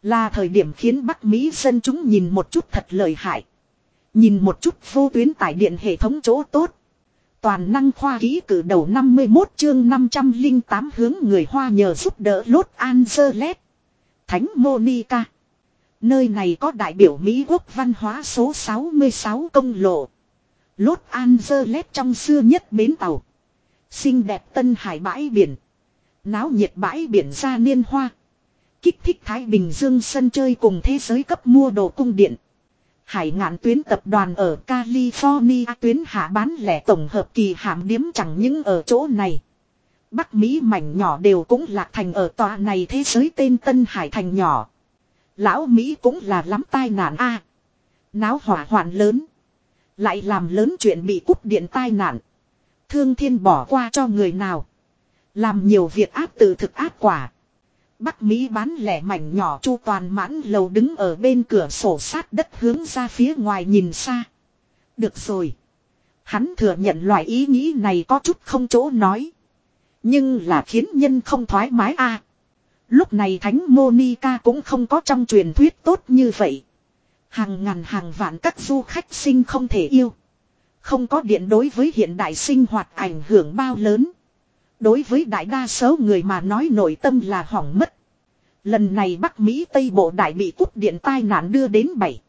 Là thời điểm khiến Bắc Mỹ dân chúng nhìn một chút thật lợi hại. Nhìn một chút vô tuyến tải điện hệ thống chỗ tốt. Toàn năng khoa ký cử đầu 51 chương 508 hướng người Hoa nhờ giúp đỡ Los Angeles. Thánh Monica. Nơi này có đại biểu Mỹ quốc văn hóa số 66 công lộ. Los Angeles trong xưa nhất bến tàu. Xinh đẹp tân hải bãi biển. Náo nhiệt bãi biển ra niên hoa. Kích thích Thái Bình Dương sân chơi cùng thế giới cấp mua đồ cung điện. Hải ngạn tuyến tập đoàn ở California tuyến hạ bán lẻ tổng hợp kỳ hàm điếm chẳng những ở chỗ này. Bắc Mỹ mảnh nhỏ đều cũng lạc thành ở tòa này thế giới tên Tân Hải thành nhỏ. Lão Mỹ cũng là lắm tai nạn a Náo hỏa hoạn lớn. Lại làm lớn chuyện bị cúp điện tai nạn. Thương thiên bỏ qua cho người nào. Làm nhiều việc áp tự thực áp quả. Bắc Mỹ bán lẻ mảnh nhỏ chu toàn mãn lầu đứng ở bên cửa sổ sát đất hướng ra phía ngoài nhìn xa. Được rồi. Hắn thừa nhận loại ý nghĩ này có chút không chỗ nói. Nhưng là khiến nhân không thoải mái a. Lúc này Thánh Monica cũng không có trong truyền thuyết tốt như vậy. Hàng ngàn hàng vạn các du khách sinh không thể yêu. Không có điện đối với hiện đại sinh hoạt ảnh hưởng bao lớn. Đối với đại đa số người mà nói nội tâm là hỏng mất. Lần này Bắc Mỹ Tây Bộ Đại bị cúp điện tai nạn đưa đến 7.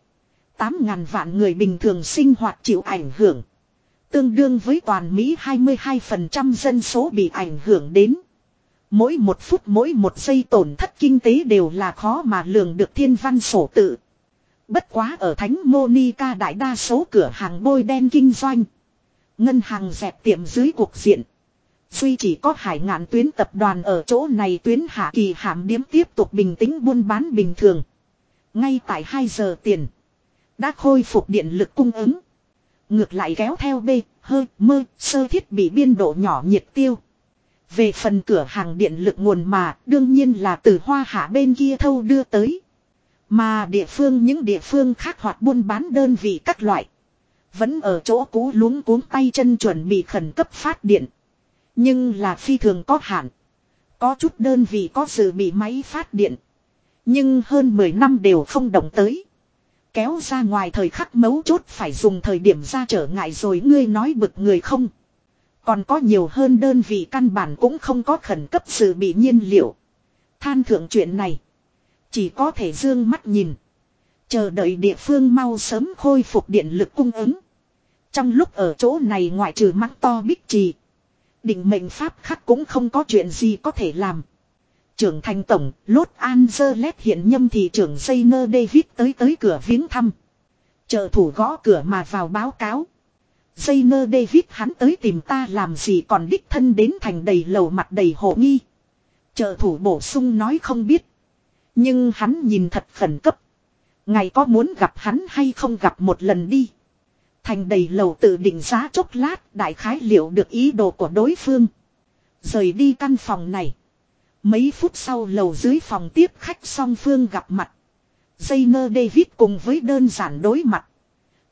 8 ngàn vạn người bình thường sinh hoạt chịu ảnh hưởng. Tương đương với toàn Mỹ 22% dân số bị ảnh hưởng đến. Mỗi một phút mỗi một giây tổn thất kinh tế đều là khó mà lường được thiên văn sổ tự. Bất quá ở Thánh Monica đại đa số cửa hàng bôi đen kinh doanh. Ngân hàng dẹp tiệm dưới cuộc diện. Duy chỉ có hải ngạn tuyến tập đoàn ở chỗ này tuyến hạ kỳ hàm điếm tiếp tục bình tĩnh buôn bán bình thường. Ngay tại 2 giờ tiền. Đã khôi phục điện lực cung ứng. Ngược lại kéo theo B, hơi, mơ, sơ thiết bị biên độ nhỏ nhiệt tiêu. Về phần cửa hàng điện lực nguồn mà đương nhiên là từ hoa hạ bên kia thâu đưa tới. Mà địa phương những địa phương khác hoạt buôn bán đơn vị các loại. Vẫn ở chỗ cũ luống cuống tay chân chuẩn bị khẩn cấp phát điện. Nhưng là phi thường có hạn. Có chút đơn vị có dự bị máy phát điện. Nhưng hơn 10 năm đều không động tới. Kéo ra ngoài thời khắc mấu chốt phải dùng thời điểm ra trở ngại rồi ngươi nói bực người không. Còn có nhiều hơn đơn vị căn bản cũng không có khẩn cấp sự bị nhiên liệu. Than thượng chuyện này. Chỉ có thể dương mắt nhìn. Chờ đợi địa phương mau sớm khôi phục điện lực cung ứng. Trong lúc ở chỗ này ngoại trừ mắt to bích trì. Định mệnh pháp khắc cũng không có chuyện gì có thể làm. Trưởng thành tổng, Los Angeles hiện nhâm thị trưởng zayner David tới tới cửa viếng thăm. Trợ thủ gõ cửa mà vào báo cáo. zayner David hắn tới tìm ta làm gì còn đích thân đến thành đầy lầu mặt đầy hổ nghi. Trợ thủ bổ sung nói không biết. Nhưng hắn nhìn thật khẩn cấp. Ngày có muốn gặp hắn hay không gặp một lần đi. Thành đầy lầu tự định giá chốc lát, đại khái liệu được ý đồ của đối phương. Rời đi căn phòng này. Mấy phút sau lầu dưới phòng tiếp khách song phương gặp mặt. dây ngơ David cùng với đơn giản đối mặt.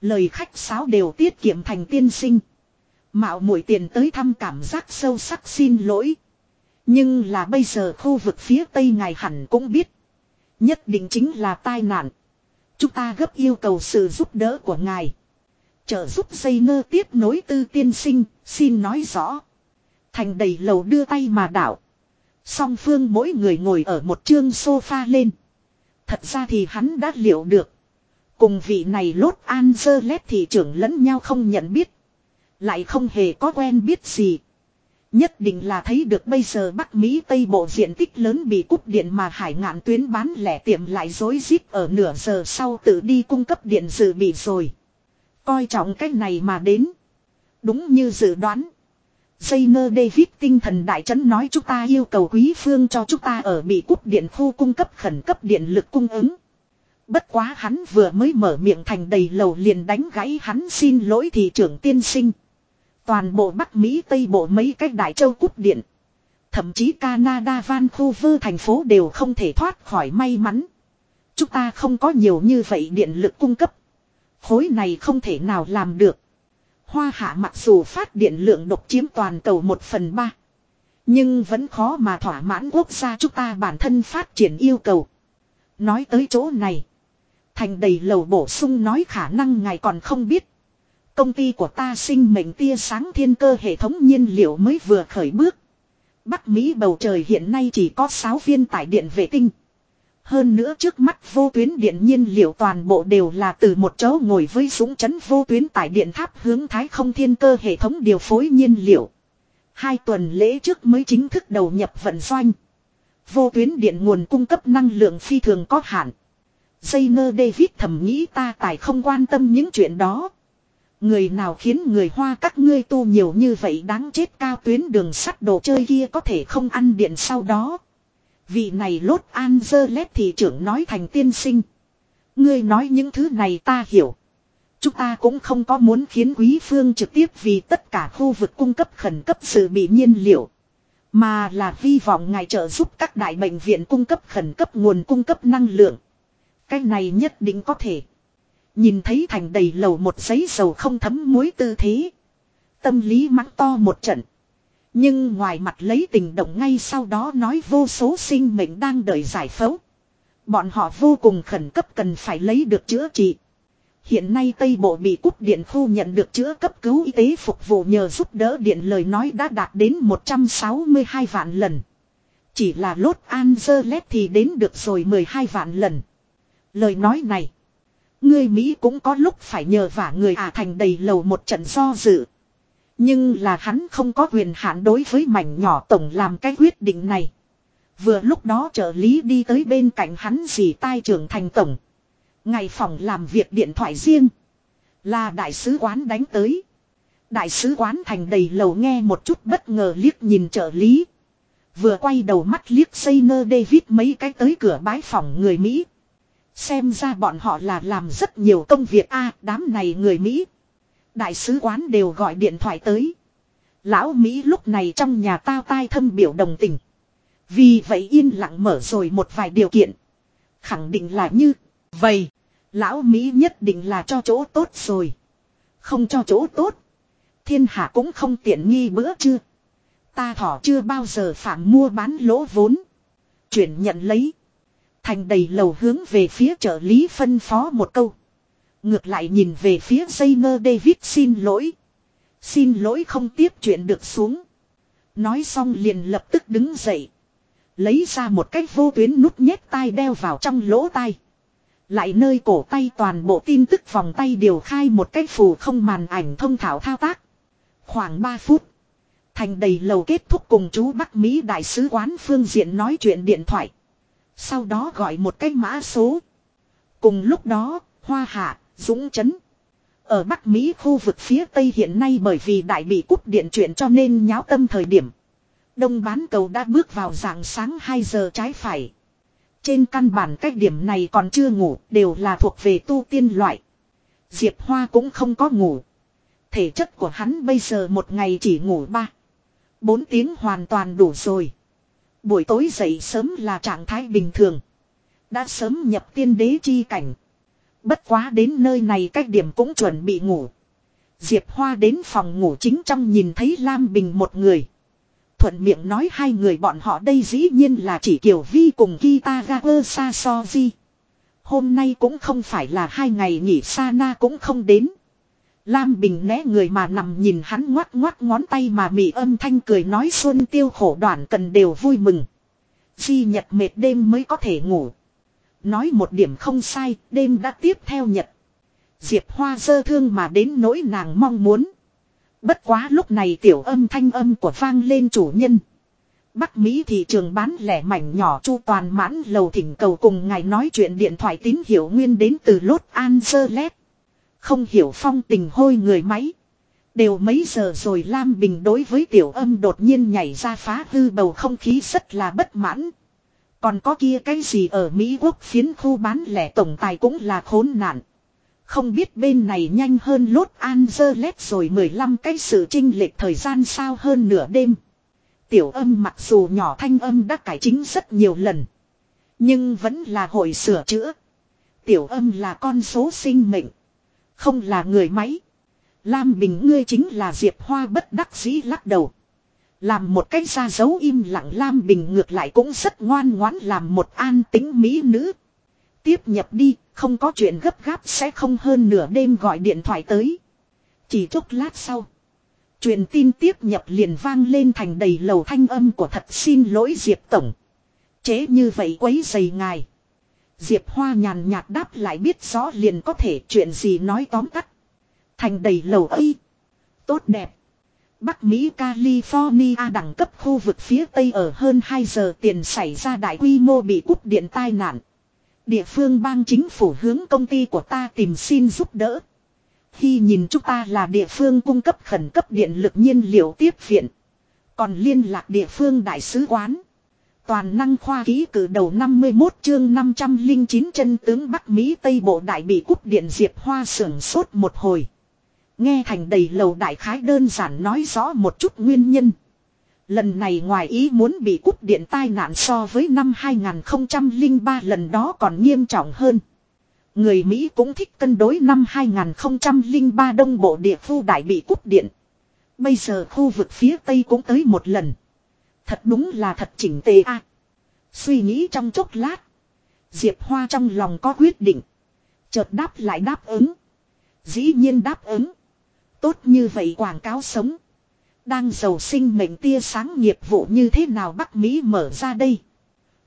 Lời khách sáo đều tiết kiệm thành tiên sinh. Mạo muội tiền tới thăm cảm giác sâu sắc xin lỗi. Nhưng là bây giờ khu vực phía tây ngài hẳn cũng biết. Nhất định chính là tai nạn. Chúng ta gấp yêu cầu sự giúp đỡ của ngài. Trợ giúp dây nơ tiếp nối tư tiên sinh, xin nói rõ. Thành đầy lầu đưa tay mà đảo. Song phương mỗi người ngồi ở một chương sofa lên. Thật ra thì hắn đã liệu được. Cùng vị này lốt Angeles thị trưởng lẫn nhau không nhận biết. Lại không hề có quen biết gì. Nhất định là thấy được bây giờ Bắc Mỹ Tây Bộ diện tích lớn bị cúp điện mà hải ngạn tuyến bán lẻ tiệm lại dối rít ở nửa giờ sau tự đi cung cấp điện dự bị rồi. Coi trọng cách này mà đến. Đúng như dự đoán. Zainer David tinh thần đại chấn nói chúng ta yêu cầu quý phương cho chúng ta ở bị cúp điện khu cung cấp khẩn cấp điện lực cung ứng. Bất quá hắn vừa mới mở miệng thành đầy lầu liền đánh gãy hắn xin lỗi thị trưởng tiên sinh. Toàn bộ Bắc Mỹ, Tây Bộ mấy cách đại châu cúp điện. Thậm chí Canada, Vancouver thành phố đều không thể thoát khỏi may mắn. Chúng ta không có nhiều như vậy điện lực cung cấp. Khối này không thể nào làm được. Hoa hạ mặc dù phát điện lượng độc chiếm toàn cầu một phần ba. Nhưng vẫn khó mà thỏa mãn quốc gia chúng ta bản thân phát triển yêu cầu. Nói tới chỗ này. Thành đầy lầu bổ sung nói khả năng ngài còn không biết. Công ty của ta sinh mệnh tia sáng thiên cơ hệ thống nhiên liệu mới vừa khởi bước. Bắc Mỹ bầu trời hiện nay chỉ có 6 viên tải điện vệ tinh. Hơn nữa trước mắt vô tuyến điện nhiên liệu toàn bộ đều là từ một chỗ ngồi với súng chấn vô tuyến tại điện tháp hướng thái không thiên cơ hệ thống điều phối nhiên liệu. Hai tuần lễ trước mới chính thức đầu nhập vận doanh. Vô tuyến điện nguồn cung cấp năng lượng phi thường có hạn. Zainer David thầm nghĩ ta tài không quan tâm những chuyện đó. Người nào khiến người hoa các ngươi tu nhiều như vậy đáng chết cao tuyến đường sắt đồ chơi kia có thể không ăn điện sau đó. Vị này lốt Angeles thị trưởng nói thành tiên sinh. Ngươi nói những thứ này ta hiểu. Chúng ta cũng không có muốn khiến quý phương trực tiếp vì tất cả khu vực cung cấp khẩn cấp sự bị nhiên liệu. Mà là hy vọng ngài trợ giúp các đại bệnh viện cung cấp khẩn cấp nguồn cung cấp năng lượng. Cái này nhất định có thể. Nhìn thấy thành đầy lầu một giấy dầu không thấm muối tư thế. Tâm lý mắng to một trận. Nhưng ngoài mặt lấy tình động ngay sau đó nói vô số sinh mệnh đang đợi giải phẫu. Bọn họ vô cùng khẩn cấp cần phải lấy được chữa trị. Hiện nay Tây Bộ bị cúp điện khu nhận được chữa cấp cứu y tế phục vụ nhờ giúp đỡ điện lời nói đã đạt đến 162 vạn lần. Chỉ là Los Angeles thì đến được rồi 12 vạn lần. Lời nói này. Người Mỹ cũng có lúc phải nhờ vả người à thành đầy lầu một trận do dự. Nhưng là hắn không có quyền hạn đối với mảnh nhỏ tổng làm cái quyết định này. Vừa lúc đó trợ lý đi tới bên cạnh hắn dì tai trưởng thành tổng. Ngày phòng làm việc điện thoại riêng. Là đại sứ quán đánh tới. Đại sứ quán thành đầy lầu nghe một chút bất ngờ liếc nhìn trợ lý. Vừa quay đầu mắt liếc xây nơ David mấy cái tới cửa bái phòng người Mỹ. Xem ra bọn họ là làm rất nhiều công việc a, đám này người Mỹ. Đại sứ quán đều gọi điện thoại tới. Lão Mỹ lúc này trong nhà tao tai thâm biểu đồng tình. Vì vậy yên lặng mở rồi một vài điều kiện. Khẳng định là như vậy. Lão Mỹ nhất định là cho chỗ tốt rồi. Không cho chỗ tốt. Thiên hạ cũng không tiện nghi bữa chưa. Ta thỏ chưa bao giờ phạm mua bán lỗ vốn. Chuyển nhận lấy. Thành đầy lầu hướng về phía trợ lý phân phó một câu. Ngược lại nhìn về phía dây ngơ David xin lỗi. Xin lỗi không tiếp chuyện được xuống. Nói xong liền lập tức đứng dậy. Lấy ra một cái vô tuyến nút nhét tai đeo vào trong lỗ tai. Lại nơi cổ tay toàn bộ tin tức vòng tay điều khai một cái phù không màn ảnh thông thảo thao tác. Khoảng 3 phút. Thành đầy lầu kết thúc cùng chú Bắc Mỹ đại sứ quán phương diện nói chuyện điện thoại. Sau đó gọi một cái mã số. Cùng lúc đó, Hoa Hạ, Dũng Chấn. Ở Bắc Mỹ khu vực phía Tây hiện nay bởi vì đại bị cúp điện chuyện cho nên nháo tâm thời điểm. Đông bán cầu đã bước vào dạng sáng 2 giờ trái phải. Trên căn bản cách điểm này còn chưa ngủ, đều là thuộc về tu tiên loại. Diệp Hoa cũng không có ngủ. Thể chất của hắn bây giờ một ngày chỉ ngủ 3. 4 tiếng hoàn toàn đủ rồi. Buổi tối dậy sớm là trạng thái bình thường. Đã sớm nhập tiên đế chi cảnh. Bất quá đến nơi này cách điểm cũng chuẩn bị ngủ. Diệp Hoa đến phòng ngủ chính trong nhìn thấy Lam Bình một người. Thuận miệng nói hai người bọn họ đây dĩ nhiên là chỉ Kiều Vi cùng Kitagawa Sasoji. Hôm nay cũng không phải là hai ngày nghỉ Sana cũng không đến. Lam Bình né người mà nằm nhìn hắn ngoắt ngoắt ngón tay mà mị âm thanh cười nói xuân tiêu khổ đoạn cần đều vui mừng. Di nhật mệt đêm mới có thể ngủ. Nói một điểm không sai, đêm đã tiếp theo nhật. Diệp Hoa dơ thương mà đến nỗi nàng mong muốn. Bất quá lúc này tiểu âm thanh âm của vang lên chủ nhân. Bắc Mỹ thị trường bán lẻ mảnh nhỏ chu toàn mãn lầu thỉnh cầu cùng ngài nói chuyện điện thoại tín hiệu nguyên đến từ Los Angeles. Không hiểu phong tình hôi người máy. Đều mấy giờ rồi Lam Bình đối với tiểu âm đột nhiên nhảy ra phá hư bầu không khí rất là bất mãn. Còn có kia cái gì ở Mỹ quốc phiến khu bán lẻ tổng tài cũng là khốn nạn. Không biết bên này nhanh hơn Los Angeles rồi 15 cái sự trinh lệch thời gian sao hơn nửa đêm. Tiểu âm mặc dù nhỏ thanh âm đã cải chính rất nhiều lần. Nhưng vẫn là hội sửa chữa. Tiểu âm là con số sinh mệnh. Không là người máy. Lam Bình ngươi chính là Diệp Hoa bất đắc dĩ lắc đầu. Làm một cách ra dấu im lặng Lam Bình ngược lại cũng rất ngoan ngoãn làm một an tính mỹ nữ. Tiếp nhập đi, không có chuyện gấp gáp sẽ không hơn nửa đêm gọi điện thoại tới. Chỉ chốc lát sau. Truyền tin tiếp nhập liền vang lên thành đầy lầu thanh âm của thật xin lỗi Diệp Tổng. Chế như vậy quấy dày ngài. Diệp Hoa nhàn nhạt đáp lại biết rõ liền có thể chuyện gì nói tóm tắt. Thành đầy lầu ấy. Tốt đẹp. Bắc Mỹ California đẳng cấp khu vực phía Tây ở hơn 2 giờ tiền xảy ra đại quy mô bị cúp điện tai nạn. Địa phương bang chính phủ hướng công ty của ta tìm xin giúp đỡ. Khi nhìn chúng ta là địa phương cung cấp khẩn cấp điện lực nhiên liệu tiếp viện. Còn liên lạc địa phương đại sứ quán. Toàn năng khoa ký cử đầu 51 chương 509 chân tướng Bắc Mỹ Tây Bộ Đại bị cúp điện Diệp Hoa sưởng sốt một hồi. Nghe thành đầy lầu đại khái đơn giản nói rõ một chút nguyên nhân. Lần này ngoài ý muốn bị cúp điện tai nạn so với năm 2003 lần đó còn nghiêm trọng hơn. Người Mỹ cũng thích cân đối năm 2003 đông bộ địa khu đại bị cúp điện. Bây giờ khu vực phía Tây cũng tới một lần. Thật đúng là thật chỉnh tề a. suy nghĩ trong chốc lát. Diệp Hoa trong lòng có quyết định. Chợt đáp lại đáp ứng. Dĩ nhiên đáp ứng. Tốt như vậy quảng cáo sống. Đang giàu sinh mệnh tia sáng nghiệp vụ như thế nào Bắc Mỹ mở ra đây.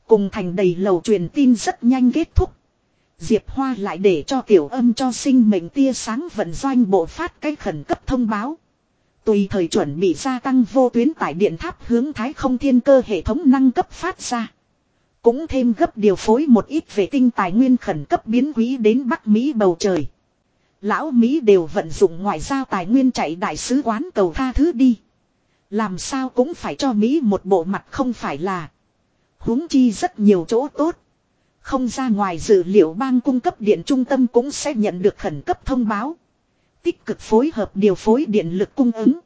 Cùng thành đầy lầu truyền tin rất nhanh kết thúc. Diệp Hoa lại để cho tiểu âm cho sinh mệnh tia sáng vận doanh bộ phát cái khẩn cấp thông báo. Tùy thời chuẩn bị gia tăng vô tuyến tải điện tháp hướng thái không thiên cơ hệ thống năng cấp phát ra. Cũng thêm gấp điều phối một ít vệ tinh tài nguyên khẩn cấp biến quý đến Bắc Mỹ bầu trời. Lão Mỹ đều vận dụng ngoại giao tài nguyên chạy đại sứ quán cầu tha thứ đi. Làm sao cũng phải cho Mỹ một bộ mặt không phải là. huống chi rất nhiều chỗ tốt. Không ra ngoài dự liệu bang cung cấp điện trung tâm cũng sẽ nhận được khẩn cấp thông báo. Tích cực phối hợp điều phối điện lực cung ứng.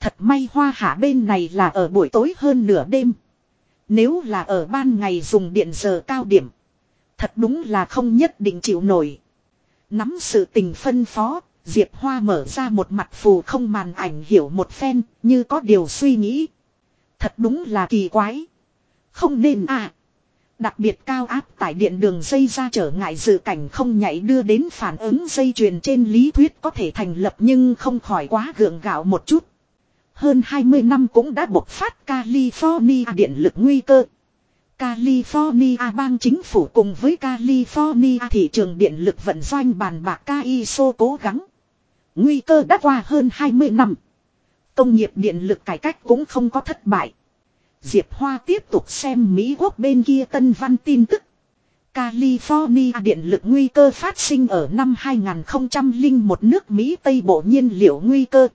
Thật may hoa hạ bên này là ở buổi tối hơn nửa đêm. Nếu là ở ban ngày dùng điện giờ cao điểm. Thật đúng là không nhất định chịu nổi. Nắm sự tình phân phó, Diệp Hoa mở ra một mặt phù không màn ảnh hiểu một phen, như có điều suy nghĩ. Thật đúng là kỳ quái. Không nên à. Đặc biệt cao áp tải điện đường dây ra trở ngại dự cảnh không nhảy đưa đến phản ứng dây chuyền trên lý thuyết có thể thành lập nhưng không khỏi quá gượng gạo một chút. Hơn 20 năm cũng đã bộc phát California điện lực nguy cơ. California bang chính phủ cùng với California thị trường điện lực vận doanh bàn bạc CAISO cố gắng. Nguy cơ đã qua hơn 20 năm. Công nghiệp điện lực cải cách cũng không có thất bại. Diệp Hoa tiếp tục xem Mỹ quốc bên kia tân văn tin tức. California điện lực nguy cơ phát sinh ở năm 2001 nước Mỹ Tây Bộ nhiên liệu nguy cơ.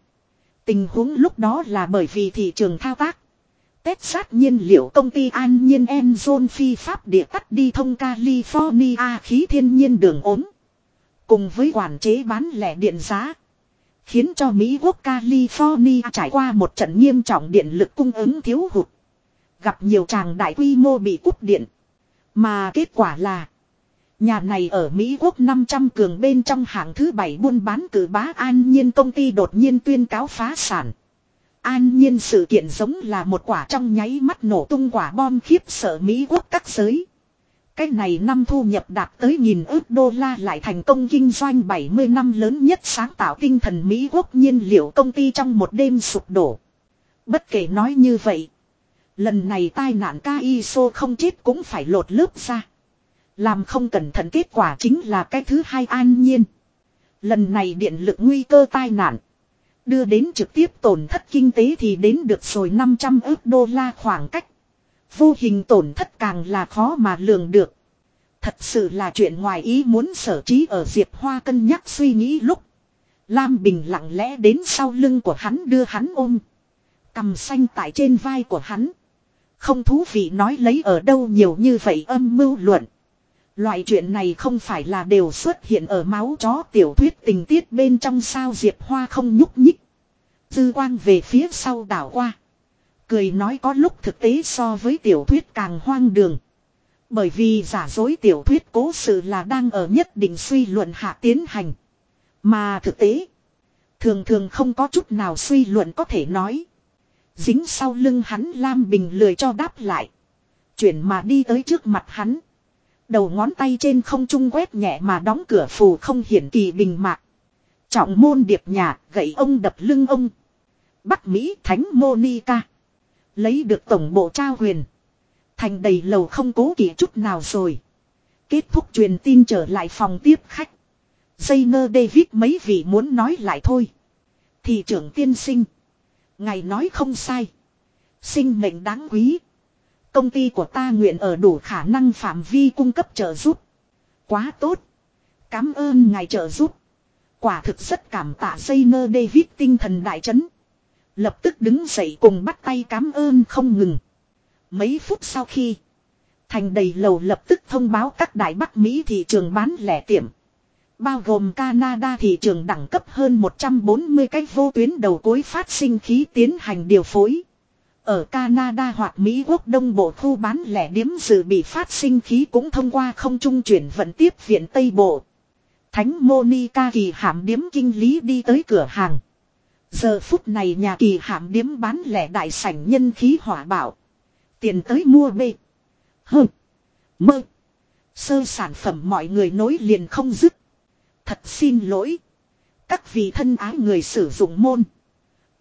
Tình huống lúc đó là bởi vì thị trường thao tác. Tết sát nhiên liệu công ty an nhiên Enzone phi pháp địa tắt đi thông California khí thiên nhiên đường ốm. Cùng với quản chế bán lẻ điện giá. Khiến cho Mỹ quốc California trải qua một trận nghiêm trọng điện lực cung ứng thiếu hụt. Gặp nhiều tràng đại quy mô bị cúp điện. Mà kết quả là. Nhà này ở Mỹ quốc 500 cường bên trong hạng thứ bảy buôn bán cử bá an nhiên công ty đột nhiên tuyên cáo phá sản. An nhiên sự kiện giống là một quả trong nháy mắt nổ tung quả bom khiếp sợ Mỹ quốc các giới. Cái này năm thu nhập đạt tới nghìn ước đô la lại thành công kinh doanh 70 năm lớn nhất sáng tạo tinh thần Mỹ quốc nhiên liệu công ty trong một đêm sụp đổ. Bất kể nói như vậy. Lần này tai nạn ca iso không chết cũng phải lột lớp ra. Làm không cẩn thận kết quả chính là cái thứ hai an nhiên. Lần này điện lực nguy cơ tai nạn. Đưa đến trực tiếp tổn thất kinh tế thì đến được rồi 500 ước đô la khoảng cách. Vô hình tổn thất càng là khó mà lường được. Thật sự là chuyện ngoài ý muốn sở trí ở Diệp Hoa cân nhắc suy nghĩ lúc. Lam Bình lặng lẽ đến sau lưng của hắn đưa hắn ôm. Cầm xanh tại trên vai của hắn. Không thú vị nói lấy ở đâu nhiều như vậy âm mưu luận. Loại chuyện này không phải là đều xuất hiện ở máu chó tiểu thuyết tình tiết bên trong sao Diệp Hoa không nhúc nhích. Dư quang về phía sau đảo qua. Cười nói có lúc thực tế so với tiểu thuyết càng hoang đường. Bởi vì giả dối tiểu thuyết cố sự là đang ở nhất định suy luận hạ tiến hành. Mà thực tế, thường thường không có chút nào suy luận có thể nói. Dính sau lưng hắn Lam Bình lười cho đáp lại. Chuyển mà đi tới trước mặt hắn. Đầu ngón tay trên không trung quét nhẹ mà đóng cửa phù không hiển kỳ bình mạc. Trọng môn điệp nhà, gậy ông đập lưng ông. Bắc Mỹ Thánh Monica. Lấy được tổng bộ trao huyền. Thành đầy lầu không cố kỵ chút nào rồi. Kết thúc truyền tin trở lại phòng tiếp khách. Dây nơ David mấy vị muốn nói lại thôi. Thị trưởng tiên sinh. Ngài nói không sai. Sinh mệnh đáng quý. Công ty của ta nguyện ở đủ khả năng phạm vi cung cấp trợ giúp. Quá tốt. Cảm ơn ngài trợ giúp. Quả thực rất cảm tạ xây nơ David tinh thần đại chấn. Lập tức đứng dậy cùng bắt tay cảm ơn không ngừng. Mấy phút sau khi. Thành đầy lầu lập tức thông báo các đại Bắc Mỹ thị trường bán lẻ tiệm. Bao gồm Canada thị trường đẳng cấp hơn 140 cách vô tuyến đầu cuối phát sinh khí tiến hành điều phối. Ở Canada hoặc Mỹ quốc đông bộ khu bán lẻ điếm dự bị phát sinh khí cũng thông qua không trung chuyển vận tiếp viện Tây Bộ. Thánh Monica kỳ hạm điếm kinh lý đi tới cửa hàng. Giờ phút này nhà kỳ hạm điếm bán lẻ đại sảnh nhân khí hỏa bảo. Tiền tới mua bê. Hừ. Mơ. Sơ sản phẩm mọi người nối liền không dứt. Thật xin lỗi. Các vị thân ái người sử dụng môn.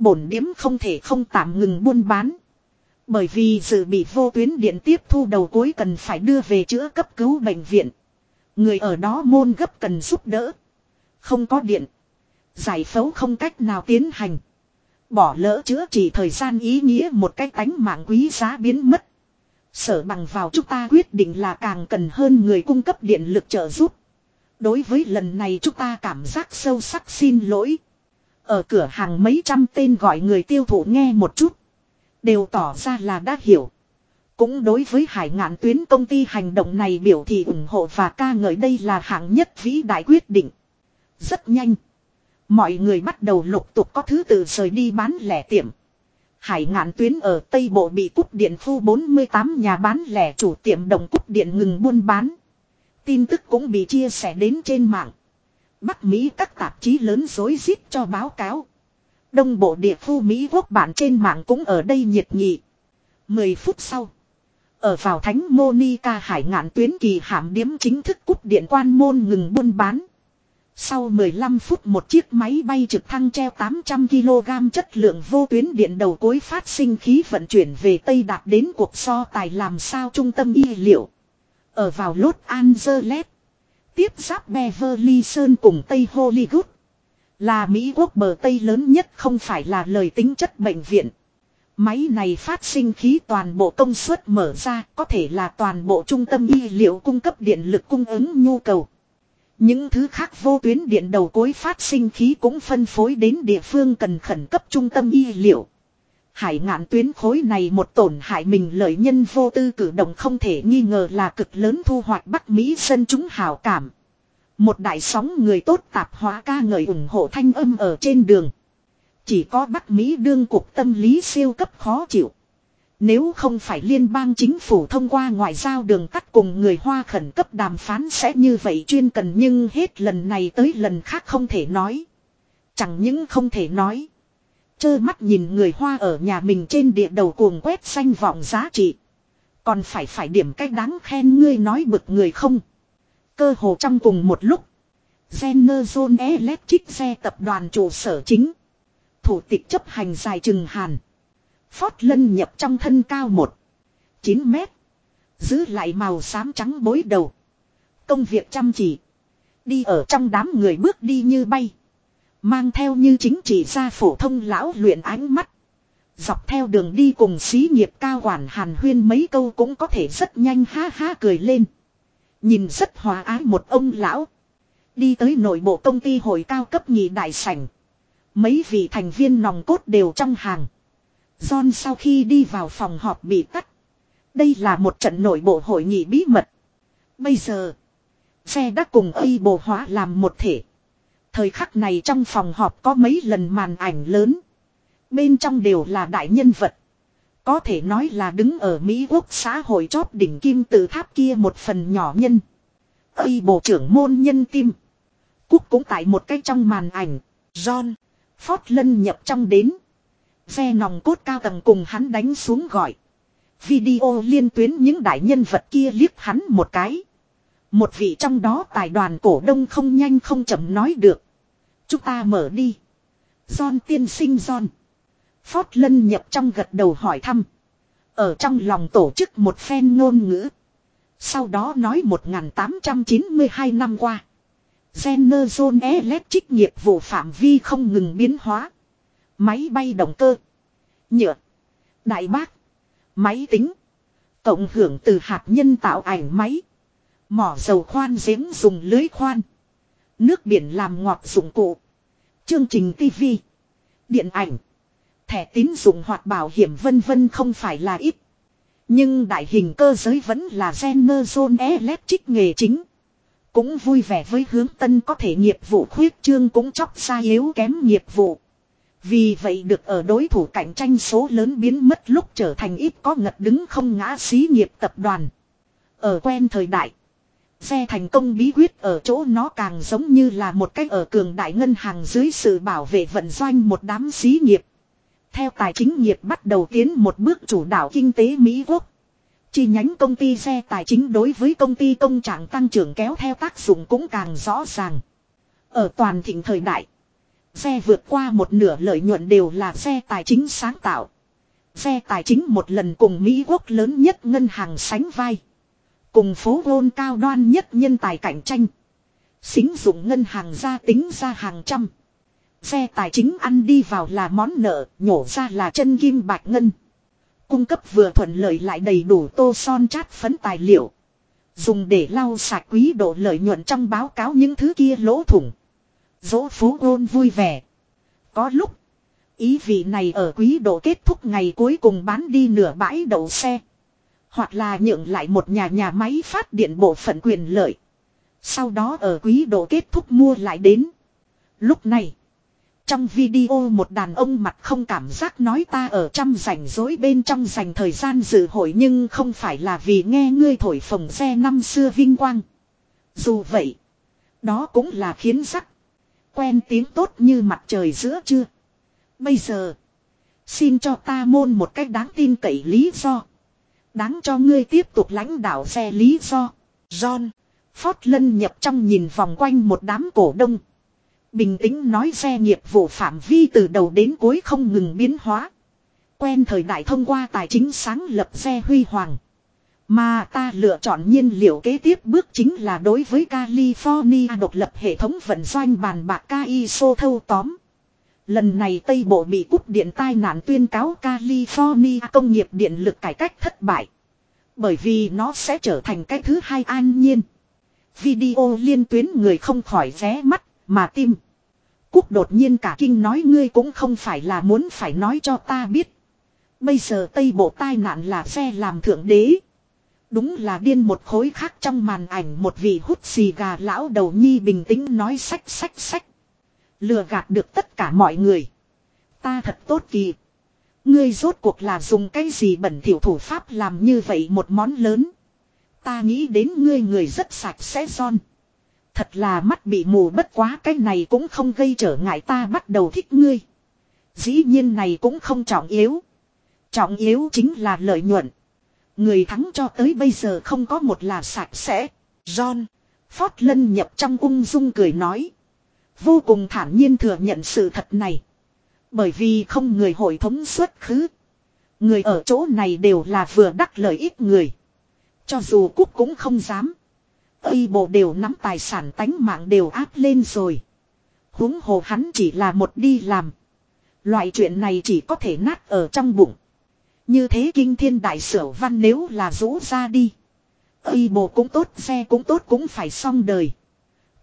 Bổn điếm không thể không tạm ngừng buôn bán. Bởi vì dự bị vô tuyến điện tiếp thu đầu cuối cần phải đưa về chữa cấp cứu bệnh viện. Người ở đó môn gấp cần giúp đỡ. Không có điện. Giải phẫu không cách nào tiến hành. Bỏ lỡ chữa trị thời gian ý nghĩa một cái tánh mạng quý giá biến mất. Sở bằng vào chúng ta quyết định là càng cần hơn người cung cấp điện lực trợ giúp. Đối với lần này chúng ta cảm giác sâu sắc xin lỗi. Ở cửa hàng mấy trăm tên gọi người tiêu thụ nghe một chút. Đều tỏ ra là đã hiểu. Cũng đối với hải ngạn tuyến công ty hành động này biểu thị ủng hộ và ca ngợi đây là hạng nhất vĩ đại quyết định. Rất nhanh. Mọi người bắt đầu lục tục có thứ tự rời đi bán lẻ tiệm. Hải ngạn tuyến ở Tây Bộ bị cúp điện khu 48 nhà bán lẻ, chủ tiệm đồng cúp điện ngừng buôn bán. Tin tức cũng bị chia sẻ đến trên mạng. Bắc Mỹ các tạp chí lớn dối rít cho báo cáo. Đông bộ địa khu Mỹ quốc bản trên mạng cũng ở đây nhiệt nghị. 10 phút sau. Ở vào Thánh Monica hải ngạn tuyến kỳ hạm điếm chính thức cúp điện quan môn ngừng buôn bán. Sau 15 phút một chiếc máy bay trực thăng treo 800kg chất lượng vô tuyến điện đầu cối phát sinh khí vận chuyển về Tây đạt đến cuộc so tài làm sao trung tâm y liệu. Ở vào Los Angeles. Tiếp giáp Beverly Sơn cùng Tây Hollywood. Là Mỹ quốc bờ Tây lớn nhất không phải là lời tính chất bệnh viện. Máy này phát sinh khí toàn bộ công suất mở ra, có thể là toàn bộ trung tâm y liệu cung cấp điện lực cung ứng nhu cầu. Những thứ khác vô tuyến điện đầu cối phát sinh khí cũng phân phối đến địa phương cần khẩn cấp trung tâm y liệu. Hải ngạn tuyến khối này một tổn hại mình lợi nhân vô tư cử động không thể nghi ngờ là cực lớn thu hoạch Bắc Mỹ dân chúng hào cảm. Một đại sóng người tốt tạp hóa ca ngợi ủng hộ thanh âm ở trên đường. Chỉ có Bắc Mỹ đương cục tâm lý siêu cấp khó chịu. Nếu không phải liên bang chính phủ thông qua ngoại giao đường tắt cùng người Hoa khẩn cấp đàm phán sẽ như vậy chuyên cần nhưng hết lần này tới lần khác không thể nói. Chẳng những không thể nói. Chơ mắt nhìn người Hoa ở nhà mình trên địa đầu cuồng quét xanh vọng giá trị. Còn phải phải điểm cách đáng khen ngươi nói bực người không. Cơ hồ trong cùng một lúc. General Electric xe tập đoàn trụ sở chính. Thủ tịch chấp hành dài trừng hàn. Phót lân nhập trong thân cao một 9 mét. Giữ lại màu xám trắng bối đầu. Công việc chăm chỉ. Đi ở trong đám người bước đi như bay. Mang theo như chính trị gia phổ thông lão luyện ánh mắt. Dọc theo đường đi cùng xí nghiệp cao quản hàn huyên mấy câu cũng có thể rất nhanh ha ha cười lên. Nhìn rất hòa ái một ông lão. Đi tới nội bộ công ty hội cao cấp nhị đại sảnh. Mấy vị thành viên nòng cốt đều trong hàng. John sau khi đi vào phòng họp bị tắt. Đây là một trận nội bộ hội nghị bí mật. Bây giờ, xe đã cùng y bộ hóa làm một thể. Thời khắc này trong phòng họp có mấy lần màn ảnh lớn. Bên trong đều là đại nhân vật. Có thể nói là đứng ở Mỹ quốc xã hội chóp đỉnh kim tự tháp kia một phần nhỏ nhân. Ây bộ trưởng môn nhân tim. Cúc cũng tại một cái trong màn ảnh. John. Ford lân nhập trong đến. ve nòng cốt cao tầng cùng hắn đánh xuống gọi. Video liên tuyến những đại nhân vật kia liếc hắn một cái. Một vị trong đó tài đoàn cổ đông không nhanh không chậm nói được. Chúng ta mở đi. John tiên sinh John. Phót lân nhập trong gật đầu hỏi thăm. Ở trong lòng tổ chức một phen ngôn ngữ. Sau đó nói 1892 năm qua. General Electric nghiệp vụ phạm vi không ngừng biến hóa. Máy bay động cơ. Nhựa. Đại bác. Máy tính. Cộng hưởng từ hạt nhân tạo ảnh máy. Mỏ dầu khoan giếng dùng lưới khoan. Nước biển làm ngọt dụng cụ. Chương trình TV. Điện ảnh. Thẻ tín dụng hoặc bảo hiểm vân vân không phải là ít. Nhưng đại hình cơ giới vẫn là Generation Electric nghề chính. Cũng vui vẻ với hướng tân có thể nghiệp vụ khuyết trương cũng chóc xa yếu kém nghiệp vụ. Vì vậy được ở đối thủ cạnh tranh số lớn biến mất lúc trở thành ít có ngật đứng không ngã xí nghiệp tập đoàn. Ở quen thời đại. Xe thành công bí quyết ở chỗ nó càng giống như là một cách ở cường đại ngân hàng dưới sự bảo vệ vận doanh một đám xí nghiệp. Theo tài chính nghiệp bắt đầu tiến một bước chủ đạo kinh tế Mỹ Quốc. Chi nhánh công ty xe tài chính đối với công ty công trạng tăng trưởng kéo theo tác dụng cũng càng rõ ràng. Ở toàn thịnh thời đại, xe vượt qua một nửa lợi nhuận đều là xe tài chính sáng tạo. Xe tài chính một lần cùng Mỹ Quốc lớn nhất ngân hàng sánh vai. Cùng phố gôn cao đoan nhất nhân tài cạnh tranh. Xính dụng ngân hàng ra tính ra hàng trăm. Xe tài chính ăn đi vào là món nợ, nhổ ra là chân kim bạch ngân. Cung cấp vừa thuận lợi lại đầy đủ tô son chát phấn tài liệu. Dùng để lau sạch quý độ lợi nhuận trong báo cáo những thứ kia lỗ thủng. Dỗ phố ôn vui vẻ. Có lúc, ý vị này ở quý độ kết thúc ngày cuối cùng bán đi nửa bãi đậu xe. Hoặc là nhượng lại một nhà nhà máy phát điện bộ phận quyền lợi. Sau đó ở quý độ kết thúc mua lại đến. Lúc này, trong video một đàn ông mặt không cảm giác nói ta ở trăm rảnh rối bên trong dành thời gian dự hội nhưng không phải là vì nghe ngươi thổi phồng xe năm xưa vinh quang. Dù vậy, đó cũng là khiến sắc. Quen tiếng tốt như mặt trời giữa chưa. Bây giờ, xin cho ta môn một cách đáng tin cậy lý do. Đáng cho ngươi tiếp tục lãnh đạo xe lý do. John, Ford lân nhập trong nhìn vòng quanh một đám cổ đông. Bình tĩnh nói xe nghiệp vụ phạm vi từ đầu đến cuối không ngừng biến hóa. Quen thời đại thông qua tài chính sáng lập xe huy hoàng. Mà ta lựa chọn nhiên liệu kế tiếp bước chính là đối với California độc lập hệ thống vận doanh bàn bạc KISO thâu tóm. Lần này Tây Bộ bị cúp điện tai nạn tuyên cáo California công nghiệp điện lực cải cách thất bại. Bởi vì nó sẽ trở thành cái thứ hai an nhiên. Video liên tuyến người không khỏi ré mắt, mà tim. Cúc đột nhiên cả kinh nói ngươi cũng không phải là muốn phải nói cho ta biết. Bây giờ Tây Bộ tai nạn là xe làm thượng đế. Đúng là điên một khối khác trong màn ảnh một vị hút xì gà lão đầu nhi bình tĩnh nói sách sách sách. Lừa gạt được tất cả mọi người. Ta thật tốt kỳ. Ngươi rốt cuộc là dùng cái gì bẩn thỉu thủ pháp làm như vậy một món lớn. Ta nghĩ đến ngươi người rất sạch sẽ son. Thật là mắt bị mù bất quá cái này cũng không gây trở ngại ta bắt đầu thích ngươi. Dĩ nhiên này cũng không trọng yếu. Trọng yếu chính là lợi nhuận. Người thắng cho tới bây giờ không có một là sạch sẽ. John. Phót lân nhập trong ung dung cười nói. Vô cùng thản nhiên thừa nhận sự thật này. Bởi vì không người hội thống xuất khứ. Người ở chỗ này đều là vừa đắc lợi ích người. Cho dù cúc cũng không dám. Ây bộ đều nắm tài sản tánh mạng đều áp lên rồi. huống hồ hắn chỉ là một đi làm. Loại chuyện này chỉ có thể nát ở trong bụng. Như thế kinh thiên đại sở văn nếu là rũ ra đi. Ây bộ cũng tốt, xe cũng tốt, cũng phải xong đời.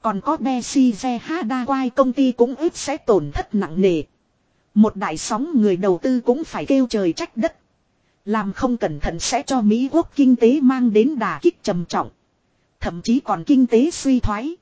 Còn có Messi Hadawai công ty cũng ít sẽ tổn thất nặng nề. Một đại sóng người đầu tư cũng phải kêu trời trách đất. Làm không cẩn thận sẽ cho Mỹ quốc kinh tế mang đến đà kích trầm trọng. Thậm chí còn kinh tế suy thoái.